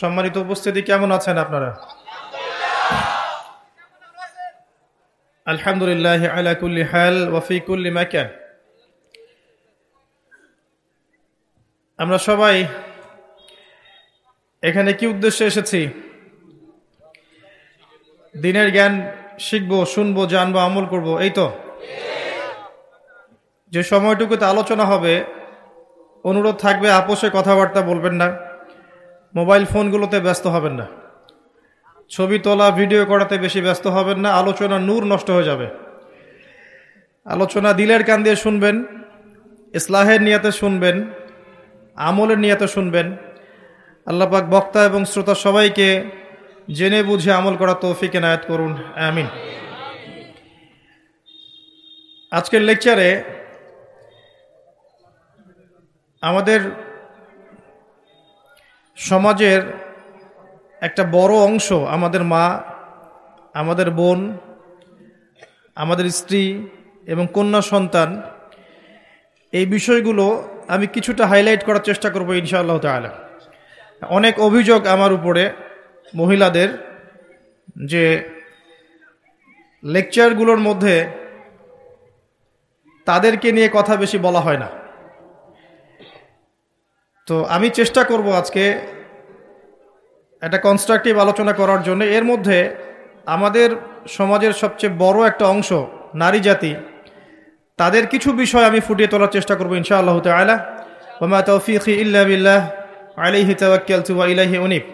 সম্মানিত উপস্থিতি কেমন আছেন আপনারা? আলহামদুলিল্লাহ আলা কুল্লি হাল ওয়াফি কুল্লি মাকান। আমরা সবাই এখানে কি উদ্দেশ্যে এসেছি? দিনের জ্ঞান শিখব, শুনব, জানব, আমল করব, এই তো? যে সময়টুকুতে আলোচনা হবে, অনুরোধ থাকবে, আপোষে কথাবার্তা বলবেন না। মোবাইল ফোনগুলোতে ব্যস্ত হবেন না। ছবি তোলা, ভিডিও করাতে বেশি ব্যস্ত হবেন না। আলোচনা নূর নষ্ট হয়ে যাবে। আলোচনা দিলের কান দিয়ে শুনবেন, ইসলাহের নিয়াতে শুনবেন, আমলের নিয়াতে শুনবেন। আল্লাপাক বক্তা এবং শ্রোতা সবাইকে জেনে বুঝে আমল করা তৌফিক এনায়ত করুন। আমিন। আজকের লেকচারে আমাদের সমাজের একটা বড় অংশ আমাদের মা, আমাদের বোন, আমাদের স্ত্রী এবং কন্যা সন্তান, এই বিষয়গুলো আমি কিছুটা হাইলাইট করার চেষ্টা করব ইনশাআল্লাহ তালা অনেক অভিযোগ আমার উপরে মহিলাদের যে লেকচারগুলোর মধ্যে তাদেরকে নিয়ে কথা বেশি বলা হয় না। তো আমি চেষ্টা করব আজকে একটা কনস্ট্রাকটিভ আলোচনা করার জন্য। এর মধ্যে আমাদের সমাজের সবচেয়ে বড় একটা অংশ নারী জাতি, তাদের কিছু বিষয় আমি ফুটিয়ে তোলার চেষ্টা করব ইনশা আল্লাহ তালা ওমা তৌফিক ইল্লা বিল্লাহ আলিহি তাওয়াক্কালতু ওয়া ইলাইহি উনিব।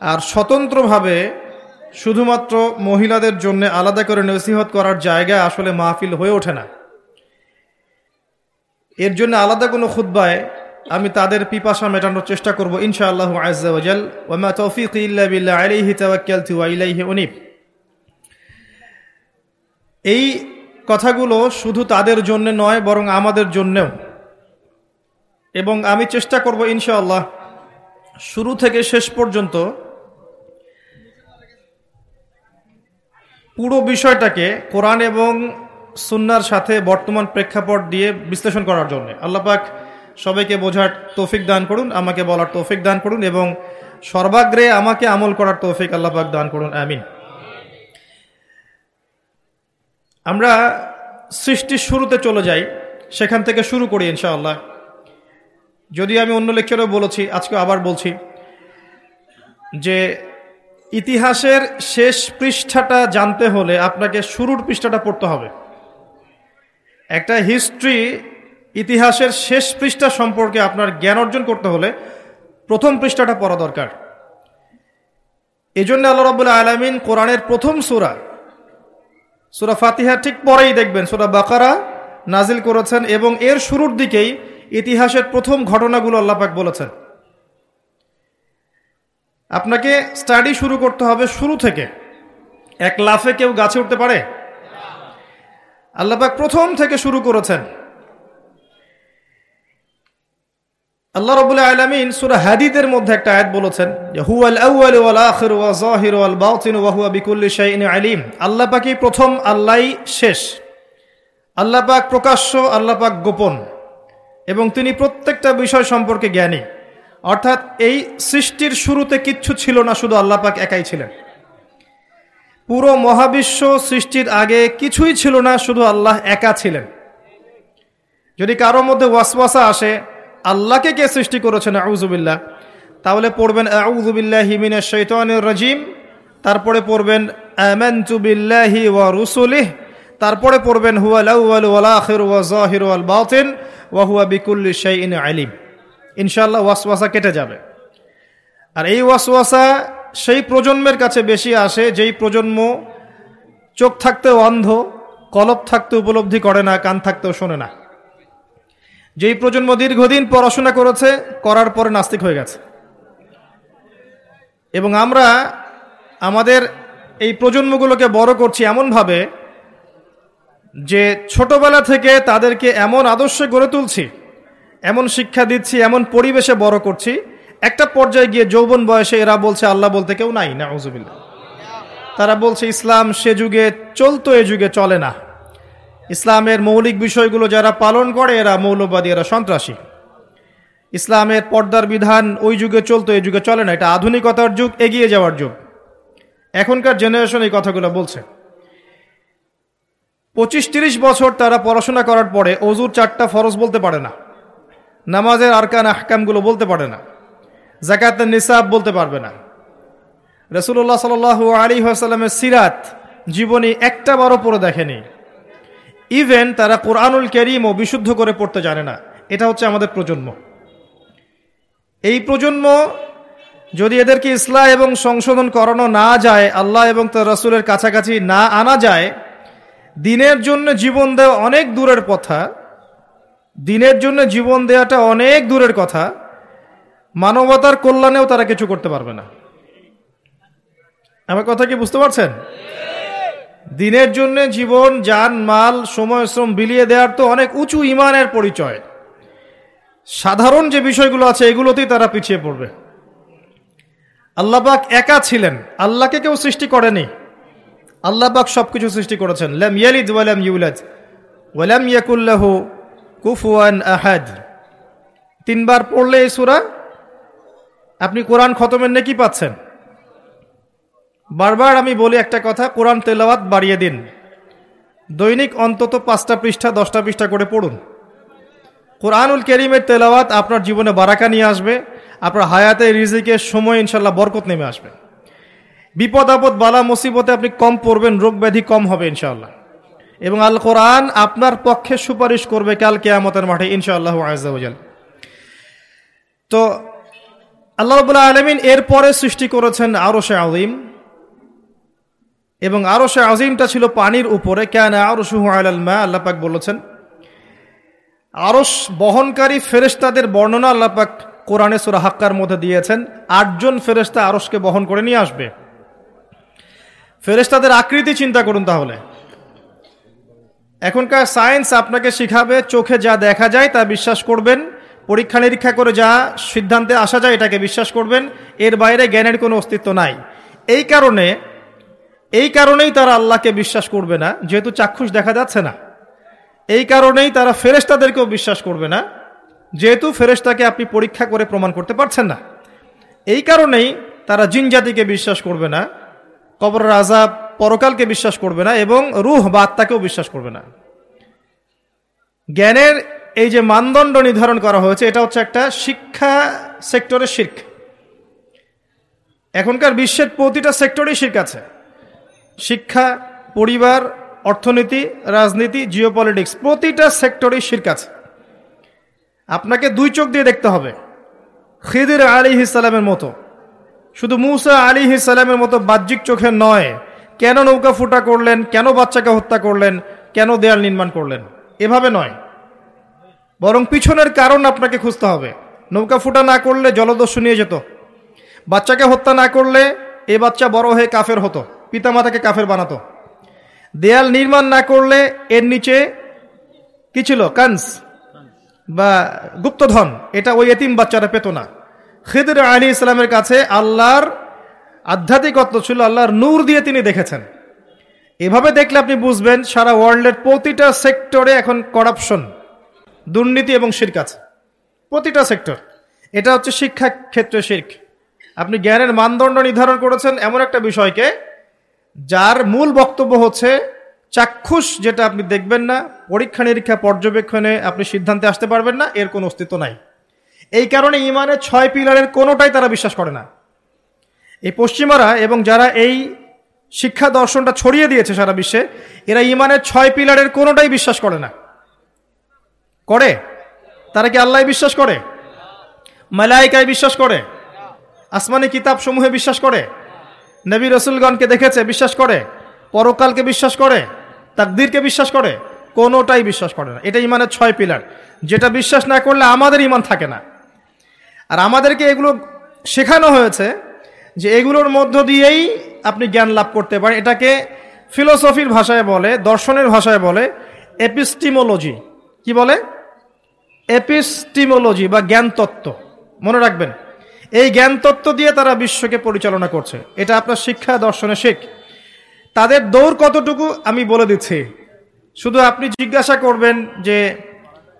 আর স্বতন্ত্রভাবে শুধুমাত্র মহিলাদের জন্য আলাদা করে নসিহত করার জায়গা আসলে মাহফিল হয়ে ওঠে না। এর জন্য আলাদা কোনো খুদ্বায় আমি তাদের পিপাসা মেটানোর চেষ্টা করব, ইনশাআল্লাহ আজাল ইল্লা এই কথাগুলো শুধু তাদের জন্য নয়, বরং আমাদের জন্যেও। এবং আমি চেষ্টা করব, ইনশাআল্লাহ, শুরু থেকে শেষ পর্যন্ত পুরো বিষয়টাকে কোরআন এবং সুন্নার সাথে বর্তমান প্রেক্ষাপট দিয়ে বিশ্লেষণ করার জন্য। আল্লাপাক সবাইকে বোঝার তৌফিক দান করুন, আমাকে বলার তৌফিক দান করুন এবং সর্বাগ্রে আমাকে আমল করার তৌফিক আল্লাপাক দান করুন, আমিন। আমরা সৃষ্টির শুরুতে চলে যাই, সেখান থেকে শুরু করি ইনশাআল্লাহ। যদি আমি অন্য লেকচারেও বলেছি, আজকে আবার বলছি যে ইতিহাসের শেষ পৃষ্ঠাটা জানতে হলে আপনাকে শুরুর পৃষ্ঠাটা পড়তে হবে। একটা হিস্ট্রি ইতিহাসের শেষ পৃষ্ঠা সম্পর্কে আপনার জ্ঞান অর্জন করতে হলে প্রথম পৃষ্ঠাটা পড়া দরকার। এই জন্য আল্লাহ রবুল্লাহ আলমিন কোরআনের প্রথম সুরা সুরা ফাতিহা ঠিক পরেই দেখবেন, সুরা বাকারা নাজিল করেছেন এবং এর শুরুর দিকেই ইতিহাসের প্রথম ঘটনাগুলো আল্লাপাক বলেছেন। আপনাকে স্টাডি শুরু করতে হবে শুরু থেকে। এক লাফে কেউ গাছে উঠতে পারে? আল্লাপাক প্রথম থেকে শুরু করেছেন। আল্লাহ রবুল্লাহ আলমিন সুরা হাদিদের মধ্যে একটা আয়াত বলেছেন আলিম। আল্লাহ পাকই প্রথম আল্লাহই শেষ। আল্লাহ পাক প্রকাশ্য, আল্লাহ পাক গোপন। এবং তিনি প্রত্যেকটা বিষয় সম্পর্কে জ্ঞানী। অর্থাৎ এই সৃষ্টির শুরুতে কিচ্ছু ছিল না, শুধু আল্লাহ পাক একাই ছিলেন। পুরো মহাবিশ্ব সৃষ্টির আগে কিছুই ছিল না, শুধু আল্লাহ একা ছিলেন। যদি কারও মধ্যে ওয়াসওয়াসা আসে আল্লাহকে কে সৃষ্টি করেছেন? আউজুবিল্লাহ তাহলে পড়বেন আউজুবিল্লাহ হিমিনা শৈতানুর রাজিম তারপরে পড়বেন আমানতুবিল্লাহি ওয়া রুসুলিহ তারপরে পড়বেন, হুয়াল আউয়াল ওয়াল আখির ওয়া ওয়া হুয়া বিকুল্লি শাইইন আলিম ইনশাআল্লাহ ওয়াসওয়াসা কেটে যাবে। আর এই ওয়াসওয়াসা সেই প্রজন্মের কাছে বেশি আসে, যেই প্রজন্ম চোখ থাকতেও অন্ধ, কলব থাকতে উপলব্ধি করে না, কান থাকতেও শোনে না। যেই প্রজন্ম দীর্ঘদিন পড়াশোনা করেছে, করার পরে নাস্তিক হয়ে গেছে। এবং আমরা আমাদের এই প্রজন্মগুলোকে বড় করছি এমনভাবে যে ছোটবেলা থেকে তাদেরকে এমন আদর্শে গড়ে তুলছি, এমন শিক্ষা দিচ্ছি, এমন পরিবেশে বড় করছি, একটা পর্যায়ে গিয়ে যৌবন বয়সে এরা বলছে, আল্লাহ বলতে কেউ নাই না তারা বলছে, ইসলাম সে যুগে চলতো, এ যুগে চলে না। ইসলামের মৌলিক বিষয়গুলো যারা পালন করে, এরা মৌলবাদী, এরা সন্ত্রাসী। ইসলামের পর্দার বিধান ওই যুগে চলতো, এই যুগে চলে না। এটা আধুনিকতার যুগ, এগিয়ে যাওয়ার যুগ। এখনকার জেনারেশন এই কথাগুলো বলছে। পঁচিশ তিরিশ বছর তারা পড়াশোনা করার পরে অজুর চারটা ফরজ বলতে পারে না। নামাজের আরকান, আহকামগুলো বলতে পারে না। জাকাতের নিসাব বলতে পারবে না। রসুল্লাহ সাল আলী আসাল্লামের সিরাত জীবনী একটা বারো পরে দেখেনি। ইভেন তারা কোরআনুল করিম ও বিশুদ্ধ করে পড়তে জানে না। এটা হচ্ছে আমাদের প্রজন্ম। এই প্রজন্ম যদি এদেরকে ইসলাম এবং সংশোধন করানো না যায়, আল্লাহ এবং তার রসুলের কাছাকাছি না আনা যায়, দিনের জন্য জীবন দেওয়া অনেক দূরের কথা, দিনের জন্য জীবন দেওয়াটা অনেক দূরের কথা, মানবতার কল্যাণেও তারা কিছু করতে পারবে না। আমার কথা কি বুঝতে পারছেন? দিনের জন্য জীবন, যান, মাল সময় শ্রম বিলিয়ে দেওয়ার তো অনেক উঁচু ইমানের পরিচয়। সাধারণ যে বিষয়গুলো আছে, এগুলোতেই তারা পিছিয়ে পড়বে। আল্লাহবাক একা ছিলেন। আল্লাহকে কেউ সৃষ্টি করেনি। আল্লাহবাক সব কিছু সৃষ্টি করেছেন। লেম ইয়ালিদ ওয়ালাম ইউলাদ ওয়ালাম ইয়াকুল্লাহু কুফুয়ান আহাদ। তিনবার পড়লে এই সুরা আপনি কোরআন খতমের নেকি পাচ্ছেন? বারবার আমি বলি একটা কথা, কোরআন তেলাওয়াত বাড়িয়ে দিন। দৈনিক অন্তত পাঁচটা পৃষ্ঠা, দশটা পৃষ্ঠা করে পড়ুন। কোরআনুল কেরিমের তেলাওয়াত আপনার জীবনে বারাকা নিয়ে আসবে, আপনার হায়াতে রিজিকের সময় ইনশাল্লাহ বরকত নেমে আসবে। বিপদ আপদ, বালা মুসিবতে আপনি কম পড়বেন, রোগ ব্যাধি কম হবে ইনশাল্লাহ। এবং আল কোরআন আপনার পক্ষে সুপারিশ করবে কাল কেয়ামতের মাঠে, ইনশাআল্লাহ আজাল তো আল্লাহ রবুল্লাহ আলমিন এরপরে সৃষ্টি করেছেন আরও সে আলিম এবং আরও সে আজিমটা ছিল পানির উপরে। কেন আরও সুহু আল্লাহ আল্লাপাক বলেছেন। আরস বহনকারী ফেরেস্তাদের বর্ণনা আল্লাপাক কোরআনে সুরা হাক্কার মধ্যে দিয়েছেন, আটজন ফেরেস্তা আরসকে বহন করে নিয়ে আসবে। ফেরেস্তাদের আকৃতি চিন্তা করুন তাহলে। এখনকার সায়েন্স আপনাকে শিখাবে, চোখে যা দেখা যায় তা বিশ্বাস করবেন, পরীক্ষা নিরীক্ষা করে যা সিদ্ধান্তে আসা যায় এটাকে বিশ্বাস করবেন, এর বাইরে জ্ঞানের কোনো অস্তিত্ব নাই। এই কারণে এই কারণেই তারা আল্লাহকে বিশ্বাস করবে না, যেহেতু চাক্ষুষ দেখা যাচ্ছে না। এই কারণেই তারা ফেরেস্তাদেরকেও বিশ্বাস করবে না, যেহেতু ফেরেস্তাকে আপনি পরীক্ষা করে প্রমাণ করতে পারছেন না। এই কারণেই তারা জিন জাতিকে বিশ্বাস করবে না কবর রাজা পরকালকে বিশ্বাস করবে না এবং রুহ বা আত্মাকেও বিশ্বাস করবে না। জ্ঞানের এই যে মানদণ্ড নির্ধারণ করা হয়েছে, এটা হচ্ছে একটা শিক্ষা সেক্টরের শির্ক। এখনকার বিশ্বের প্রতিটা সেক্টরেই শির্ক আছে। শিক্ষা, পরিবার, অর্থনীতি, রাজনীতি জিও পলিটিক্স প্রতিটা সেক্টরেই শির্ক আছে। আপনাকে দুই চোখ দিয়ে দেখতে হবে। খিদির আলী ইসালামের মতো। শুধু মুসা আলী ইসালামের মতো বাহ্যিক চোখে নয়, কেন নৌকা ফুটা করলেন, কেন বাচ্চাকে হত্যা করলেন, কেন দেয়াল নির্মাণ করলেন? এভাবে নয়। বরং পিছনের কারণ আপনাকে খুঁজতে হবে। নৌকা ফুটা না করলে জলদস্যু নিয়ে যেত। বাচ্চাকে হত্যা না করলে এ বাচ্চা বড় হয়ে কাফের হতো। পিতামাতাকে কাফের বানাতো। দেয়াল নির্মাণ না করলে এর নিচে কি ছিল? কান্স বা গুপ্তধন। এটা ওই এতিম বাচ্চারা পেত না। খিদর আলী ইসলামের কাছে আল্লাহর আধ্যাত্মিকত্ব ছিল, আল্লাহর নূর দিয়ে তিনি দেখেছেন। এভাবে দেখলে আপনি বুঝবেন সারা ওয়ার্ল্ডের প্রতিটা সেক্টরে এখন করাপশন, দুর্নীতি এবং শির্ক আছে। প্রতিটা সেক্টর। এটা হচ্ছে শিক্ষা ক্ষেত্রে শির্ক। আপনি জ্ঞানের মানদণ্ড নির্ধারণ করেছেন এমন একটা বিষয়কে যার মূল বক্তব্য হচ্ছে, চাক্ষুষ যেটা আপনি দেখবেন না, পরীক্ষা নিরীক্ষা পর্যবেক্ষণে আপনি সিদ্ধান্তে আসতে পারবেন না, এর কোনো অস্তিত্ব নাই। এই কারণে ইমানের ছয় পিলারের কোনোটাই তারা বিশ্বাস করে না। এই পশ্চিমারা এবং যারা এই শিক্ষা দর্শনটা ছড়িয়ে দিয়েছে সারা বিশ্বে, এরা ইমানের ছয় পিলারের কোনোটাই বিশ্বাস করে না। করে? তারা কি আল্লাহ বিশ্বাস করে? মালাইকায় বিশ্বাস করে? আসমানি কিতাব সমূহে বিশ্বাস করে? নবী রসুলগণকে দেখেছে, বিশ্বাস করে? পরকালকে বিশ্বাস করে? তাকদিরকে বিশ্বাস করে? কোনোটাই বিশ্বাস করে না। এটা ইমানের ছয় পিলার। যেটা বিশ্বাস না করলে আমাদের ইমান থাকে না। আর আমাদেরকে এগুলো শেখানো হয়েছে যে এগুলোর মধ্য দিয়েই আপনি জ্ঞান লাভ করতে পারেন। এটাকে ফিলোসফির ভাষায় বলে, দর্শনের ভাষায় বলে, এপিস্টিমোলজি। কি বলে? এপিস্টিমোলজি বা জ্ঞান তত্ত্ব মনে রাখবেন। এই জ্ঞান তত্ত্ব দিয়ে তারা বিশ্বকে পরিচালনা করছে। এটা আপনার শিক্ষা, দর্শনে শেখ। তাদের দৌড় কতটুকু আমি বলে দিচ্ছি। শুধু আপনি জিজ্ঞাসা করবেন যে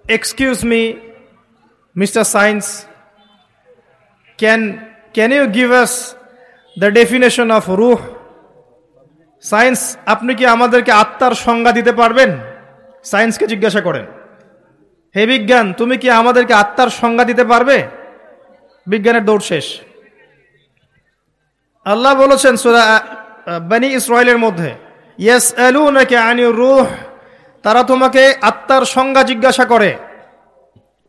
excuse me mister science can can you give us the definition of রুহ সায়েন্স আপনি কি আমাদেরকে আত্মার সংজ্ঞা দিতে পারবেন? সায়েন্সকে জিজ্ঞাসা করেন। হে বিজ্ঞান, তুমি কি আমাদেরকে আত্মার সংজ্ঞা দিতে পারবে? বিজ্ঞানের দৌড় শেষ। আল্লাহ বলেছেন সুরা বানি ইসরায়েলের মধ্যে ইয়েস এলু নাকি আনি রুহ তারা তোমাকে আত্মার সংজ্ঞা জিজ্ঞাসা করে।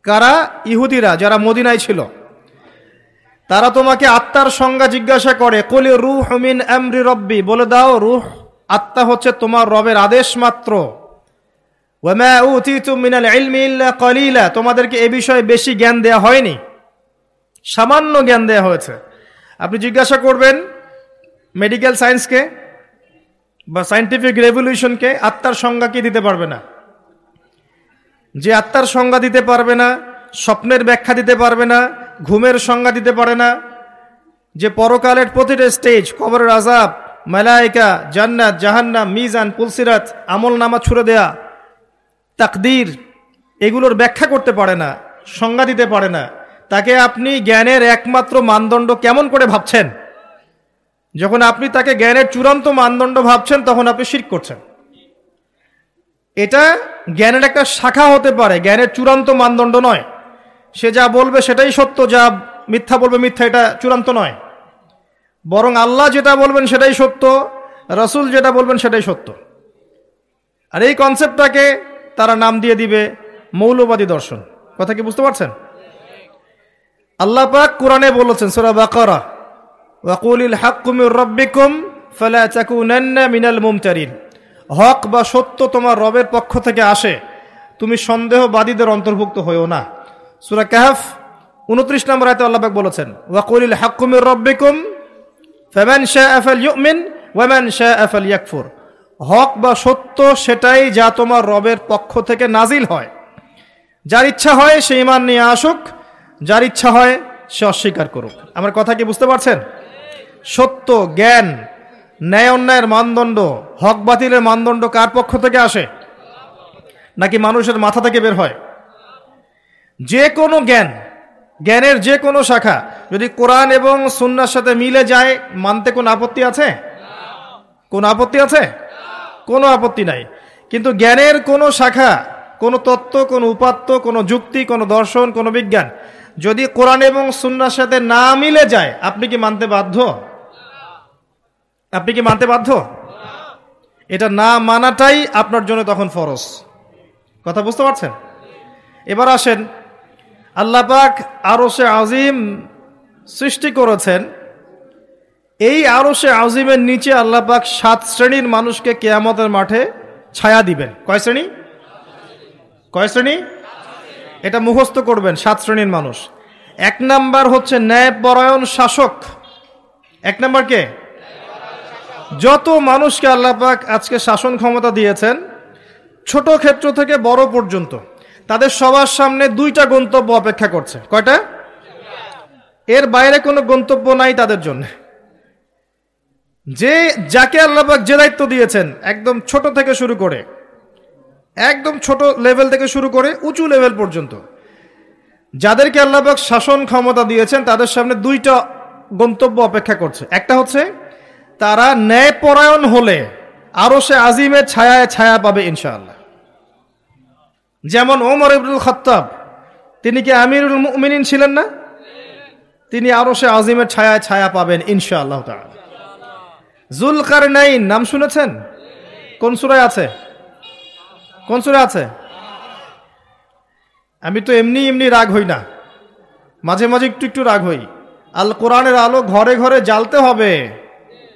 কারা? ইহুদিরা, যারা মদিনায় ছিল। তারা তোমাকে আত্মার সংজ্ঞা জিজ্ঞাসা করে, কলি রুহ মিন এমরি রব্বি বলে দাও, রুহ আত্মা হচ্ছে তোমার রবের আদেশ মাত্র। কলিলা তোমাদেরকে এ বিষয়ে বেশি জ্ঞান দেয়া হয়নি। সামান্য জ্ঞান দেয়া হয়েছে। আপনি জিজ্ঞাসা করবেন মেডিকেল সায়েন্সকে বা সাইন্টিফিক রেভলিউশনকে আত্মার সংজ্ঞা কি দিতে পারবে না? যে আত্মার সংজ্ঞা দিতে পারবে না, স্বপ্নের ব্যাখ্যা দিতে পারবে না, ঘুমের সংজ্ঞা দিতে পারে না, যে পরকালের প্রতিটা স্টেজ কবরের আজাব মালায়িকা, জান্নাত জাহান্না মিজান, পুলসিরাত, আমল নামা ছুড়ে দেয়া, তাকদির, এগুলোর ব্যাখ্যা করতে পারে না, সংজ্ঞা দিতে পারে না। তাকে আপনি জ্ঞানের একমাত্র মানদণ্ড কেমন করে ভাবছেন? যখন আপনি তাকে জ্ঞানের চূড়ান্ত মানদণ্ড ভাবছেন, তখন আপনি শির করছেন। এটা জ্ঞানের একটা শাখা হতে পারে, জ্ঞানের চূড়ান্ত মানদণ্ড নয়। সে যা বলবে সেটাই সত্য, যা মিথ্যা বলবে মিথ্যা, এটা চূড়ান্ত নয়। বরং আল্লাহ যেটা বলবেন সেটাই সত্য, রসুল যেটা বলবেন সেটাই সত্য। আর এই কনসেপ্টটাকে তারা নাম দিয়ে দিবে মৌলবাদী দর্শন। কথা কি বুঝতে পারছেন? আল্লাহ পাক কোরআনে বলেছেন, সুরা বাকারা, ওয়াকুলিল হাক্কুমির রব্বিকুম ফালা তাকুনান্না মিনাল মুমতারিন। হক বা সত্য তোমার রবের পক্ষ থেকে আসে, তুমি সন্দেহবাদীদের অন্তর্ভুক্ত হইও না। সুরা কাহাফ, উনত্রিশ নম্বর আয়তে আল্লাহ বলেছেন, ওয়াকুলিল হাক্কুমির রব্বিকুম ফেমান শাহ আফাল ইউমিন ওয়ামান শাহ আফাল ইয়াকফুর হক বা সত্য সেটাই যা তোমার রবের পক্ষ থেকে নাজিল হয়। যার ইচ্ছা হয় সে ইমান নিয়ে আসুক যার ইচ্ছা হয় সে অস্বীকার করুক। আমার কথা কি বুঝতে পারছেন? সত্য, জ্ঞান, ন্যায় অন্যায়ের মানদণ্ড, হক বাতিলের মানদণ্ড কার পক্ষ থেকে আসে? নাকি মানুষের মাথা থেকে বের হয়? যে কোনো জ্ঞান, জ্ঞানের যে কোনো শাখা, যদি কোরআন এবং সুন্নার সাথে মিলে যায়, মানতে কোনো আপত্তি আছে? কোনো আপত্তি আছে? কোনো আপত্তি নাই। কিন্তু জ্ঞানের কোনো শাখা, কোনো তত্ত্ব, কোনো উপাত্ত, কোনো যুক্তি, কোনো দর্শন, কোনো বিজ্ঞান যদি কোরআন এবং সুন্নার সাথে না মিলে যায়, আপনি কি মানতে বাধ্য? আপনি কি মানতে বাধ্য? এটা না মানাটাই আপনার জন্য তখন ফরজ। কথা বুঝতে পারছেন? এবার আসেন, আল্লাহ পাক আরও সে আজিম সৃষ্টি করেছেন। এই আরও সে আজিমের নিচে আল্লাহ পাক সাত শ্রেণির মানুষকে কেয়ামতের মাঠে ছায়া দিবেন। কয় শ্রেণি? কয় শ্রেণি? এটা মুখস্থ করবেন, সাত শ্রেণির মানুষ। এক নাম্বার হচ্ছে ন্যায়পরায়ণ শাসক। এক নাম্বার কে? যত মানুষকে আল্লাহ পাক আজকে শাসন ক্ষমতা দিয়েছেন, ছোট ক্ষেত্র থেকে বড় পর্যন্ত, তাদের সবার সামনে দুইটা গন্তব্য অপেক্ষা করছে। কয়টা? এর বাইরে কোনো গন্তব্য নাই তাদের জন্য। যে, যাকে আল্লাহবাক যে দায়িত্ব দিয়েছেন, একদম ছোট থেকে শুরু করে একদম ছোট লেভেল থেকে শুরু করে উঁচু লেভেল পর্যন্ত। যাদেরকে আল্লাহবাক শাসন ক্ষমতা দিয়েছেন, তাদের সামনে দুইটা গন্তব্য অপেক্ষা করছে। একটা হচ্ছে, তারা ন্যায়পরায়ণ হলে আরও সে আজিমের ছায়ায় ছায়া পাবে ইনশাআল্লাহ। যেমন ওমর ইবুল খত্তাব, তিনি কি আমিরুল মুমিনিন ছিলেন না? তিনি আরও সে আজিমের ছায়ায় ছায়া পাবেন ইনশাআল্লাহ জুলকার নাইন নাম শুনেছেন? কোন সুরায় আছে? কোন সুরে আছে? আমি তো এমনি এমনি রাগ হই না। মাঝে মাঝে একটু একটু রাগ হই। আল কোরআনের আলো ঘরে ঘরে জ্বালতে হবে।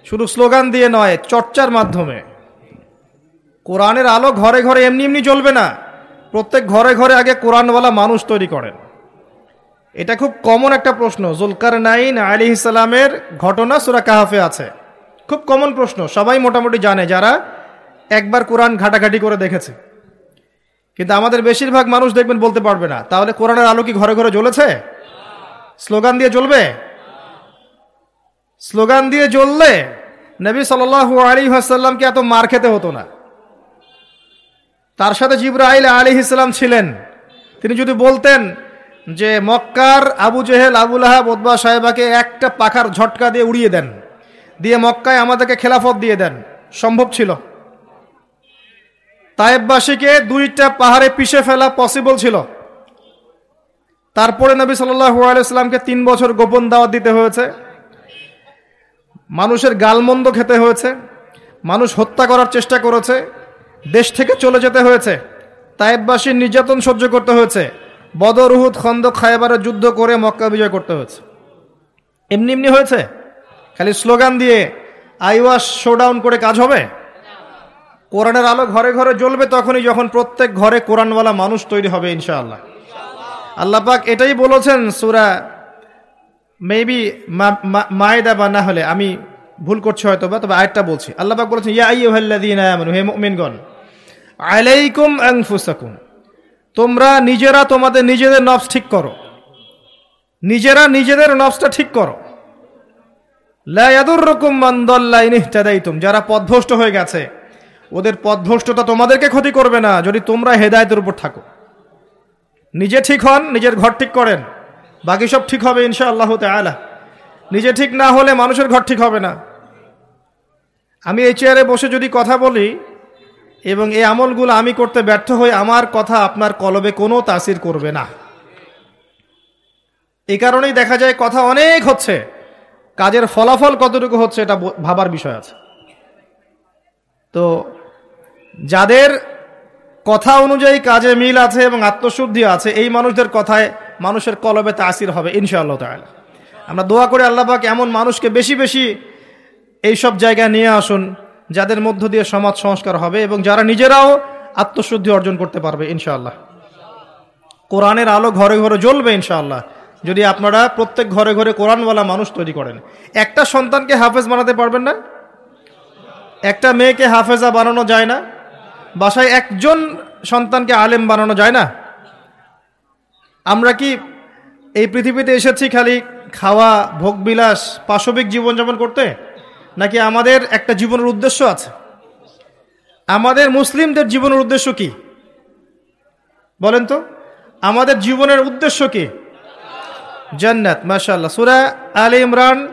শুধু স্লোগান দিয়ে নয়, চর্চার মাধ্যমে। কোরআনের আলো ঘরে ঘরে এমনি এমনি জ্বলবে না। প্রত্যেক ঘরে ঘরে আগে কোরআনওয়ালা মানুষ তৈরি করেন। এটা খুব কমন একটা প্রশ্ন। জুলকার নাইন আলী ইসলামের ঘটনা সুরা কাহাফে আছে। খুব কমন প্রশ্ন। সবাই মোটামুটি জানে যারা একবার কোরআন ঘাটাঘাটি করে দেখেছে। কিন্তু আমাদের বেশিরভাগ মানুষ দেখবেন বলতে পারবে না। তাহলে কোরআনের আলো কি ঘরে ঘরে জ্বলেছে? স্লোগান দিয়ে জ্বলবে? স্লোগান দিয়ে জ্বললে নবী সাল আলী আসাল্লামকে এত মার খেতে হতো না। তার সাথে জিব্রাইল আলী ইসলাম ছিলেন। তিনি যদি বলতেন যে মক্কার আবু জেহেল আবুল আহাব ওদবা সাহেবাকে একটা পাখার ঝটকা দিয়ে উড়িয়ে দেন, দিয়ে মক্কায় আমাদেরকে খেলাফত দিয়ে দেন, সম্ভব ছিল। তায়েববাসীকে দুইটা পাহাড়ে পিষে ফেলা পসিবল ছিল। তারপরে নবী সাল্লামকে তিন বছর গোপন দাওয়াত দিতে হয়েছে। মানুষের গালমন্দ খেতে হয়েছে। মানুষ হত্যা করার চেষ্টা করেছে। দেশ থেকে চলে যেতে হয়েছে। তায়েববাসীর নির্যাতন সহ্য করতে হয়েছে। বদর, উহুদ খায়বারের যুদ্ধ করে মক্কা বিজয় করতে হয়েছে। এমনি এমনি হয়েছে? খালি স্লোগান দিয়ে আইওয়াস শোডাউন করে কাজ হবে? কোরআনের আলো ঘরে ঘরে জ্বলবে তখনই যখন প্রত্যেক ঘরে কোরআনওয়ালা মানুষ তৈরি হবে, ইনশাআল্লাহ। আল্লাহ পাক এটাই বলেছেন সুরা মেবি মায়েদা বা না হলে, আমি ভুল করছি হয়তো বা তবে আয়টা বলছি। আল্লাহ পাক বলেছেন, ইয়া আইয়ুহাল্লাযীনা আমানু, হে মুমিনগণ, আলাইকুম আনফুসাকুম, তোমরা নিজেরা তোমাদের নিজেদের নফস ঠিক করো। নিজেরা নিজেদের নফসটা ঠিক করো। লায়াদুর রকম মান্দল্লা ইনিহতাদাইতুম যারা পথভ্রষ্ট হয়ে গেছে ওদের পথভ্রষ্টতা তোমাদেরকে ক্ষতি করবে না, যদি তোমরা হেদায়তের উপর থাকো। নিজে ঠিক হন, নিজের ঘর ঠিক করেন। বাকি সব ঠিক হবে ইনশা আল্লাহ তালা নিজে ঠিক না হলে মানুষের ঘর ঠিক হবে না। আমি এই চেয়ারে বসে যদি কথা বলি এবং এই আমলগুলো আমি করতে ব্যর্থ হই, আমার কথা আপনার কলবে কোনো তাসির করবে না। এই কারণেই দেখা যায় কথা অনেক হচ্ছে, কাজের ফলাফল কতটুকু হচ্ছে এটা ভাবার বিষয় আছে। তো যাদের কথা অনুযায়ী কাজে মিল আছে এবং আত্মশুদ্ধি আছে, এই মানুষদের কথায় মানুষের কলবে তাসির হবে, ইনশাআল্লাহ তাহলে আমরা দোয়া করে আল্লাহবাক এমন মানুষকে বেশি বেশি এইসব জায়গায় নিয়ে আসুন, যাদের মধ্য দিয়ে সমাজ সংস্কার হবে এবং যারা নিজেরাও আত্মশুদ্ধি অর্জন করতে পারবে, ইনশাআল্লাহ। কোরআনের আলো ঘরে ঘরে জ্বলবে, ইনশাআল্লাহ। যদি আপনারা প্রত্যেক ঘরে ঘরে কোরআনওয়ালা মানুষ তৈরি করেন, একটা সন্তানকে হাফেজ বানাতে পারবেন না? একটা মেয়েকে হাফেজা বানানো যায় না? বাসায় একজন সন্তানকে আলেম বানানো যায় না। আমরা কি এই পৃথিবীতে এসেছি খালি খাওয়া, ভোগবিলাস, পাশবিক জীবনযাপন করতে? নাকি আমাদের একটা জীবনের উদ্দেশ্য আছে? আমাদের মুসলিমদের জীবনের উদ্দেশ্য কি? বলেন তো, আমাদের জীবনের উদ্দেশ্য কি? জান্নাত মাশাল্লাহ সুরা আলী ইমরান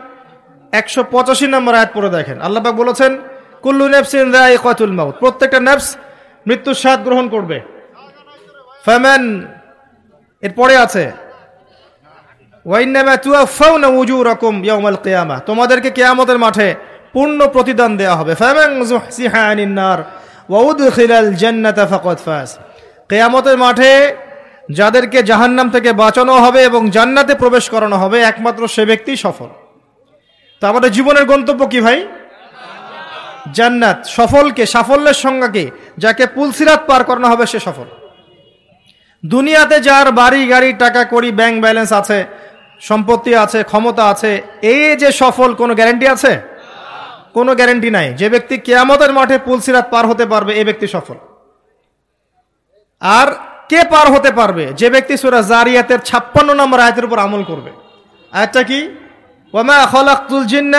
একশো পঁচাশি নম্বর আয়াত পড়ে দেখেন। আল্লাহবাক বলেছেন, কুল্লু নেফসিন রায় কতুল প্রত্যেকটা নেফস মৃত্যুর স্বাদ গ্রহণ করবে। ফ্যামেন এরপরে আছে তোমাদেরকে কেয়ামতের মাঠে পূর্ণ প্রতিদান দেওয়া হবে। কেয়ামতের মাঠে যাদেরকে জাহান্নাম থেকে বাঁচানো হবে এবং জান্নাতে প্রবেশ করানো হবে, একমাত্র সে ব্যক্তি সফল। তো আমাদের জীবনের গন্তব্য কি ভাই? জান্নাত। সফলকে, সাফল্যের সংজ্ঞাকে যাকে পুলসিরাত পার করানো হবে সে সফল। দুনিয়াতে যার বাড়ি, গাড়ি, টাকা করি ব্যাংক ব্যালেন্স আছে, সম্পত্তি আছে, ক্ষমতা আছে এই যে সফল কোনো গ্যারেন্টি আছে? কোনো গ্যারেন্টি নাই। যে ব্যক্তি কেয়ামতের মাঠে পুলসিরাত পার হতে পারবে এই ব্যক্তি সফল। আর কে পার হতে পারবে? যে ব্যক্তি সুরা জারিয়াতের ছাপ্পান্ন নম্বর আয়তের উপর আমল করবে। আয়াতটা কি? ওয়ামা খলাকুল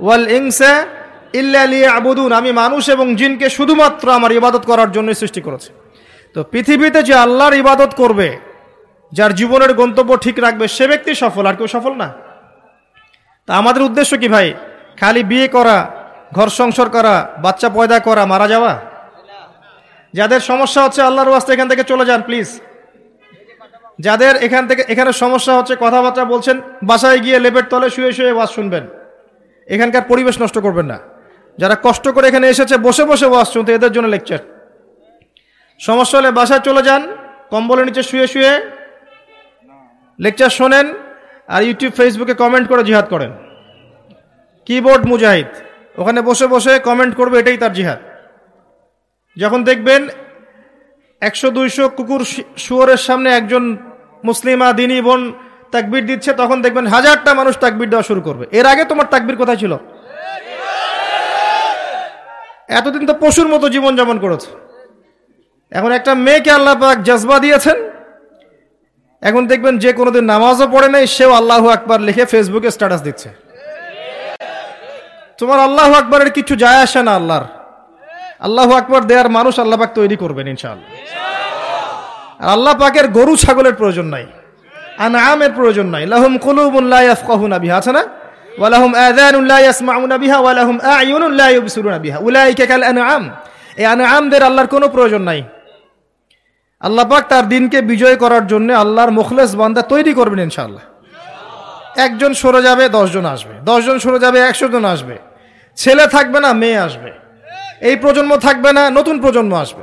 ওয়াল ইংসা ইল্লা আবুদুন আমি মানুষ এবং জিনকে শুধুমাত্র আমার ইবাদত করার জন্য সৃষ্টি করেছি। তো পৃথিবীতে যে আল্লাহর ইবাদত করবে, যার জীবনের গন্তব্য ঠিক রাখবে, সে ব্যক্তি সফল, আর কেউ সফল না। তা আমাদের উদ্দেশ্য কি ভাই? খালি বিয়ে করা, ঘর সংসার করা, বাচ্চা পয়দা করা, মারা যাওয়া? যাদের সমস্যা হচ্ছে আল্লাহর ওয়াস্তে, এখান থেকে চলে যান, প্লিজ। যাদের এখান থেকে, এখানে সমস্যা হচ্ছে, কথাবার্তা বলছেন, বাসায় গিয়ে লেপের তলে শুয়ে শুয়ে ওয়াজ শুনবেন। এখানকার পরিবেশ নষ্ট করবেন না। যারা কষ্ট করে এখানে এসেছে, বসে বসে ওয়াজ শুনতে, এদের জন্য লেকচার সমস্যা হলে বাসায় চলে যান, কম্বলের নিচে শুয়ে শুয়ে লেকচার শোনেন, আর ইউটিউব ফেসবুকে কমেন্ট করে জিহাদ করেন। কিবোর্ড মুজাহিদ, ওখানে বসে বসে কমেন্ট করবে, এটাই তার জিহাদ। যখন দেখবেন একশো, দুইশো কুকুর শুয়োরের সামনে একজন মুসলিমা, দিনী, বোন তাকবির দিচ্ছে, তখন দেখবেন হাজারটা মানুষ তাকবির দেওয়া শুরু করবে। এর আগে তোমার তাকবির কোথায় ছিল? এতদিন তো পশুর মতো জীবনযাপন করেছে। এখন একটা মেয়েকে আল্লাহ পাক জজবা দিয়েছেন। এখন দেখবেন যে কোনোদিন নামাজও পড়ে নাই, সেও আল্লাহ আকবার লিখে ফেসবুকে স্ট্যাটাস দিচ্ছে। তোমার আল্লাহ আকবরের কিছু যায় আসে না আল্লাহর। আল্লাহ আকবর দেয়ার মানুষ আল্লাহ পাক তৈরি করবেন ইনশাআল্লাহ। আর আল্লাহ পাকের গরু ছাগলের প্রয়োজন নাই। আনআমের প্রয়োজন নাই। লাহুম বিহা। আছে না? ওয়ালাহুম আযানুন লা ইয়াসমাউনা বিহা ওয়ালাহুম আ'য়ুনুন লা ইউবসিরুনা বিহা। উলাইকা কাল আনআম। এই আনআমদের আল্লাহর কোনো প্রয়োজন নাই। আল্লাহ পাক তার দিনকে বিজয় করার জন্য আল্লাহর মুখলেস বান্দা তৈরি করবেন ইনশাআল্লাহ। একজন সরে যাবে, দশজন আসবে। দশজন সরে যাবে একশো জন আসবে। ছেলে থাকবে না, মেয়ে আসবে। এই প্রজন্ম থাকবে না, নতুন প্রজন্ম আসবে।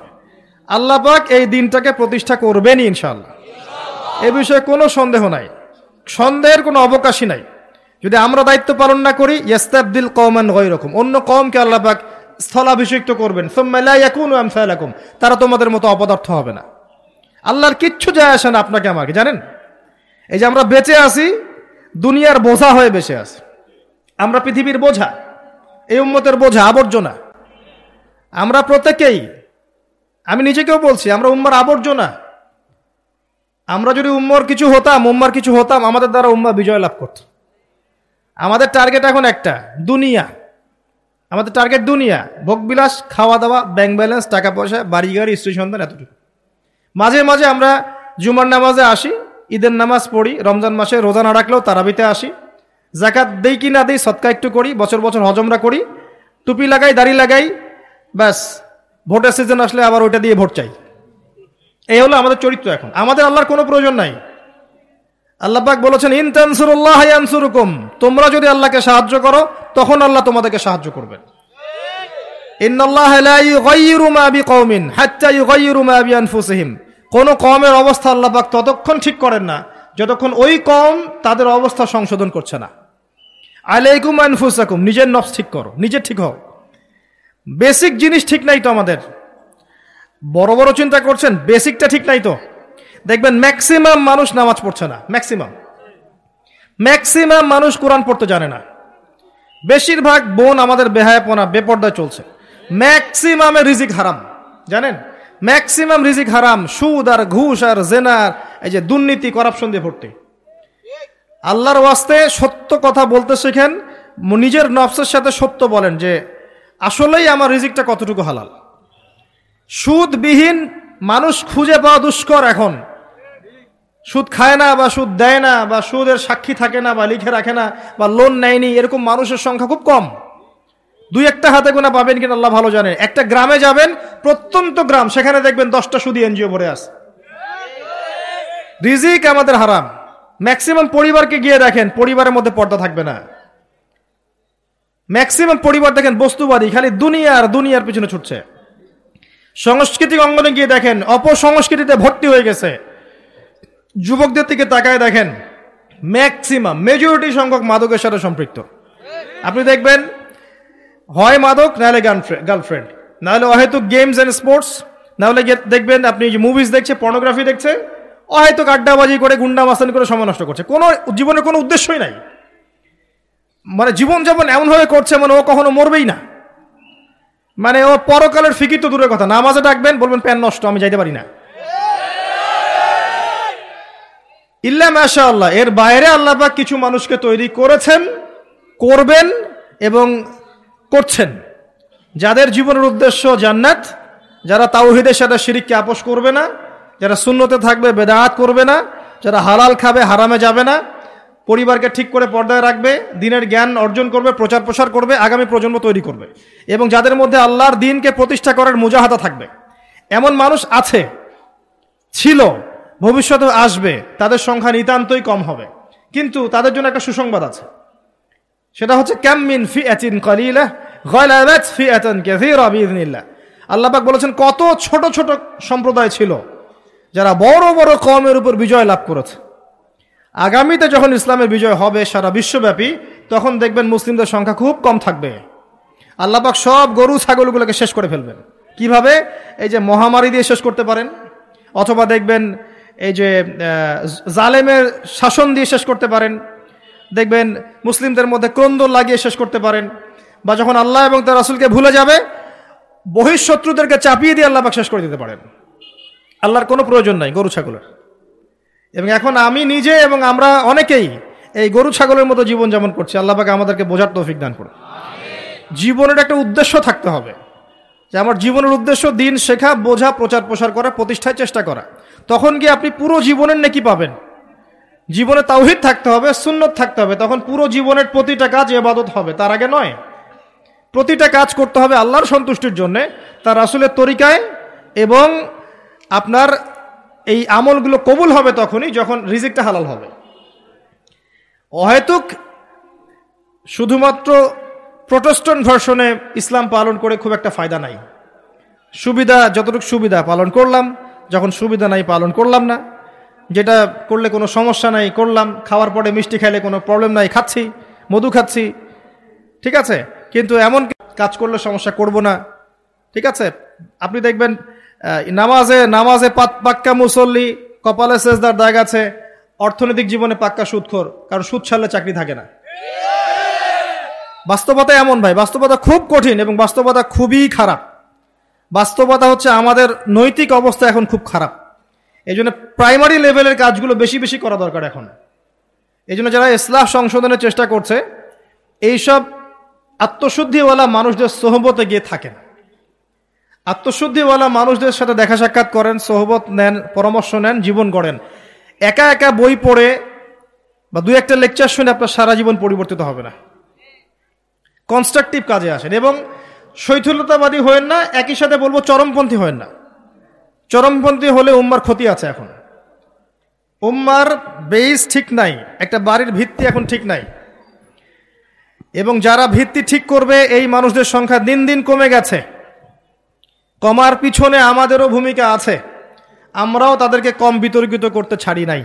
আল্লাহ পাক এই দিনটাকে প্রতিষ্ঠা করবেনই ইনশাআল্লাহ। এ বিষয়ে কোনো সন্দেহ নাই। সন্দেহের কোনো অবকাশই নাই। যদি আমরা দায়িত্ব পালন না করি, ইয়াস্তাবদিল কওমান রকম অন্য কমকে আল্লাহ পাক স্থলাভিষিক্ত করবেন। সুম্মা লা ইয়াকুনু আমসালাকুম। তারা তোমাদের মতো অপদার্থ হবে না। আল্লাহর কিচ্ছু যায় আসে না আপনাকে আমাকে, জানেন? এই যে আমরা বেঁচে আছি, দুনিয়ার বোঝা হয়ে বেঁচে আছি। আমরা পৃথিবীর বোঝা, এই উম্মতের বোঝা, আবর্জনা। আমরা প্রত্যেকেই, আমি নিজেকেও বলছি, আমরা উম্মার আবর্জনা। আমরা যদি উম্মর কিছু হতাম, উম্মার কিছু হতাম, আমাদের দ্বারা উম্মা বিজয় লাভ করত। আমাদের টার্গেট এখন একটা, দুনিয়া। আমাদের টার্গেট দুনিয়া। ভোগবিলাস খাওয়া দাওয়া ব্যাংক ব্যালেন্স টাকা পয়সা, বাড়ি গাড়ি, স্ত্রী সন্তান, এতটুকু। মাঝে মাঝে আমরা জুমার নামাজে আসি, ঈদের নামাজ পড়ি, রমজান মাসে রোজা না রাখলেও তারাবিতে আসি। জাকাত দেই কি না দেই, সৎকা একটু করি, বছর বছর হজমরা করি, টুপি লাগাই, দাড়ি লাগাই, ব্যাস। ভোটের সিজন আসলে আবার ওইটা দিয়ে ভোট চাই। এই হলো আমাদের চরিত্র এখন। আমাদের আল্লাহর কোনো প্রয়োজন নাই। আল্লাহ পাক বলেছেন, ইন তানসুরুল্লাহ ইয়ানসুরুকুম। তোমরা যদি আল্লাহকে সাহায্য করো, তখন আল্লাহ তোমাদেরকে সাহায্য করবেন। কোন কওমের অবস্থা আল্লাহ পাক ততক্ষণ ঠিক করেন না, যতক্ষণ ওই কম তাদের অবস্থা সংশোধন করছে না। আলাইকুম আনফুসাকুম, নিজের নফস ঠিক করো, নিজে ঠিক হও। বেসিক জিনিস ঠিক নাই তো আমাদের। বড় বড় চিন্তা করছেন, বেসিকটা ঠিক নাই তো। দেখবেন ম্যাক্সিমাম মানুষ নামাজ পড়ছে না ম্যাক্সিমাম ম্যাক্সিমাম মানুষ কোরআন পড়তে জানে না। বেশিরভাগ বোন আমাদের বেহায়াপনা, বেপর্দায় চলছে। ম্যাক্সিমামে রিজিক হারাম, জানেন? ম্যাক্সিমাম রিজিক হারাম, সুদ আর ঘুষ আর জেনার এই যে দুর্নীতি করাপশন দিয়ে ভর্তি। আল্লাহর ওয়াস্তে সত্য কথা বলতে শেখেন, নিজের নফসের সাথে সত্য বলেন যে, আসলেই আমার রিজিকটা কতটুকু হালাল। সুদবিহীন মানুষ খুঁজে পাওয়া দুষ্কর এখন। সুদ খায় না বা সুদ দেয় না বা সুদের সাক্ষী থাকে না বা লিখে রাখে না বা লোন নেয়নি, এরকম মানুষের সংখ্যা খুব কম। দুই একটা হাতে গোনা পাবেন কিনা আল্লাহ ভালো জানেন একটা গ্রামে যাবেন, প্রত্যন্ত গ্রাম, সেখানে দেখবেন দশটা সুদি এনজিও ভরে আছে। রিজিক আমাদের হারাম। ম্যাক্সিমাম পরিবারকে গিয়ে দেখেন, পরিবারের মধ্যে পর্দা থাকবে না। ম্যাক্সিমাম পরিবার দেখেন, বস্তুবাদী, খালি দুনিয়ার দুনিয়ার পিছনে ছুটছে। সাংস্কৃতিক অঙ্গনে গিয়ে দেখেন, অপসংস্কৃতিতে ভর্তি হয়ে গেছে। যুবকদের দিকে তাকায় দেখেন ম্যাক্সিমাম মেজরিটি সংখ্যক মাদকের সাথে সম্পৃক্ত। আপনি দেখবেন, হয় মাদক নাহলে গার্লফ্রেন্ড নাহলে অহেতুক গেমস অ্যান্ড স্পোর্টস নাহলে দেখবেন আপনি যে মুভিজ দেখছে পর্নোগ্রাফি দেখছে, অহেতুক আড্ডাবাজি করে গুন্ডা মাস্তানি করে সময় নষ্ট করছে। কোনো জীবনের কোনো উদ্দেশ্যই নাই। মানে জীবনযাপন এমনভাবে করছে মানে ও কখনো মরবেই না। মানে ও পরকালের ফিকির তো দূরের কথা। নামাজে ডাকবেন, বলবেন, প্যান নষ্ট, আমি যাইতে পারি না। ইল্লা মাশা আল্লাহ এর বাইরে আল্লাপাক কিছু মানুষকে তৈরি করেছেন, করবেন এবং করছেন। যাদের জীবনের উদ্দেশ্য জান্নাত, যারা তাওহিদের সাথে শিরিককে আপোষ করবে না, যারা শূন্যতে থাকবে বেদাহাত করবে না, যারা হালাল খাবে, হারামে যাবে না, পরিবারকে ঠিক করে পর্দায় রাখবে, দিনের জ্ঞান অর্জন করবে, প্রচার প্রসার করবে, আগামী প্রজন্ম তৈরি করবে। এবং যাদের মধ্যে আল্লাহর দিনকে প্রতিষ্ঠা করার মুজাহাদা থাকবে। এমন মানুষ আছে, ছিল ভবিষ্যতে আসবে, তাদের সংখ্যা নিতান্তই কম হবে। কিন্তু তাদের জন্য একটা সুসংবাদ আছে। সেটা হচ্ছে ক্যামিন ফি এচিন কলিলা, গলাবাত ফি এতন কাসীরা বিইذنিল্লাহ আল্লাহ পাক বলেছেন, কত ছোট ছোট সম্প্রদায় ছিল যারা বড় বড় কমের উপর বিজয় লাভ করেছে। আগামীতে যখন ইসলামের বিজয় হবে সারা বিশ্বব্যাপী, তখন দেখবেন মুসলিমদের সংখ্যা খুব কম থাকবে। আল্লাপাক সব গরু, ছাগলগুলোকে শেষ করে ফেলবেন। কীভাবে? এই যে মহামারী দিয়ে শেষ করতে পারেন, অথবা দেখবেন এই যে জালেমের শাসন দিয়ে শেষ করতে পারেন। দেখবেন মুসলিমদের মধ্যে ক্রন্দন লাগিয়ে শেষ করতে পারেন। বা যখন আল্লাহ এবং তার রাসুলকে ভুলে যাবে, বহিঃশত্রুদেরকে চাপিয়ে দিয়ে আল্লাহ শেষ করে দিতে পারেন। আল্লাহর কোনো প্রয়োজন নাই গরু, ছাগলের। এবং এখন আমি নিজে এবং আমরা অনেকেই এই গরু, ছাগলের মতো জীবন যেমন করছি আল্লাহকে আমাদেরকে বোঝার তৌফিক দান করে জীবনের একটা উদ্দেশ্য থাকতে হবে। যে আমার জীবনের উদ্দেশ্য দিন শেখা, বোঝা, প্রচার প্রসার করা, প্রতিষ্ঠায় চেষ্টা করা। তখন গিয়ে আপনি পুরো জীবনের নেকি পাবেন। জীবনে তাওহিদ থাকতে হবে, সুন্নত থাকতে হবে। তখন পুরো জীবনের প্রতিটা কাজ এবাদত হবে, তার আগে নয়। প্রতিটা কাজ করতে হবে আল্লাহর সন্তুষ্টির জন্যে, তার রাসুলের তরিকায়, এবং আপনার এই আমলগুলো কবুল হবে তখনই যখন রিজিকটা হালাল হবে। অহেতুক শুধুমাত্র প্রোটেস্টন ভার্সনে ইসলাম পালন করে খুব একটা ফায়দা নাই। সুবিধা, যতটুকু সুবিধা পালন করলাম, যখন সুবিধা নাই পালন করলাম না। যেটা করলে কোনো সমস্যা নাই, করলাম, খাওয়ার পরে মিষ্টি খাইলে কোনো প্রবলেম নাই, খাচ্ছি, মধু খাচ্ছি, ঠিক আছে? কিন্তু এমন কাজ করলে সমস্যা করব না, ঠিক আছে? আপনি দেখবেন নামাজে নামাজে পাক্কা মুসল্লি, কপালে সেজদার দাগ আছে, অর্থনৈতিক জীবনে পাক্কা সুদখোর, কারণ সুদ ছাড়লে চাকরি থাকে না। বাস্তবতা এমন ভাই, বাস্তবতা খুব কঠিন এবং বাস্তবতা খুবই খারাপ। বাস্তবতা হচ্ছে আমাদের নৈতিক অবস্থা এখন খুব খারাপ। এই জন্য প্রাইমারি লেভেলের কাজগুলো বেশি বেশি করা দরকার এখন। এই জন্য যারা ইসলাম সংশোধনের চেষ্টা করছে, এইসব আত্মশুদ্ধিওয়ালা মানুষদের সোহবতে গিয়ে থাকেন আত্মশুদ্ধিওয়ালা মানুষদের সাথে দেখা সাক্ষাৎ করেন, সোহবত নেন, পরামর্শ নেন, জীবন গড়েন। একা একা বই পড়ে বা দু একটা লেকচার শুনে আপনার সারা জীবন পরিবর্তিত হবে না। কনস্ট্রাকটিভ কাজে আসেন এবং শৈথুলতাবাদী হয়েন না, একই সাথে বলব চরমপন্থী হয়েন না। চরমপন্থী হলে উম্মার ক্ষতি আছে এখন। উম্মার বেইস ঠিক নাই, একটা বাড়ির ভিত্তি এখন ঠিক নাই। এবং যারা ভিত্তি ঠিক করবে, এই মানুষদের সংখ্যা দিন দিন কমে গেছে। কমার পিছনে আমাদেরও ভূমিকা আছে। আমরাও তাদেরকে কম বিতর্কিত করতে ছাড়ি নাই।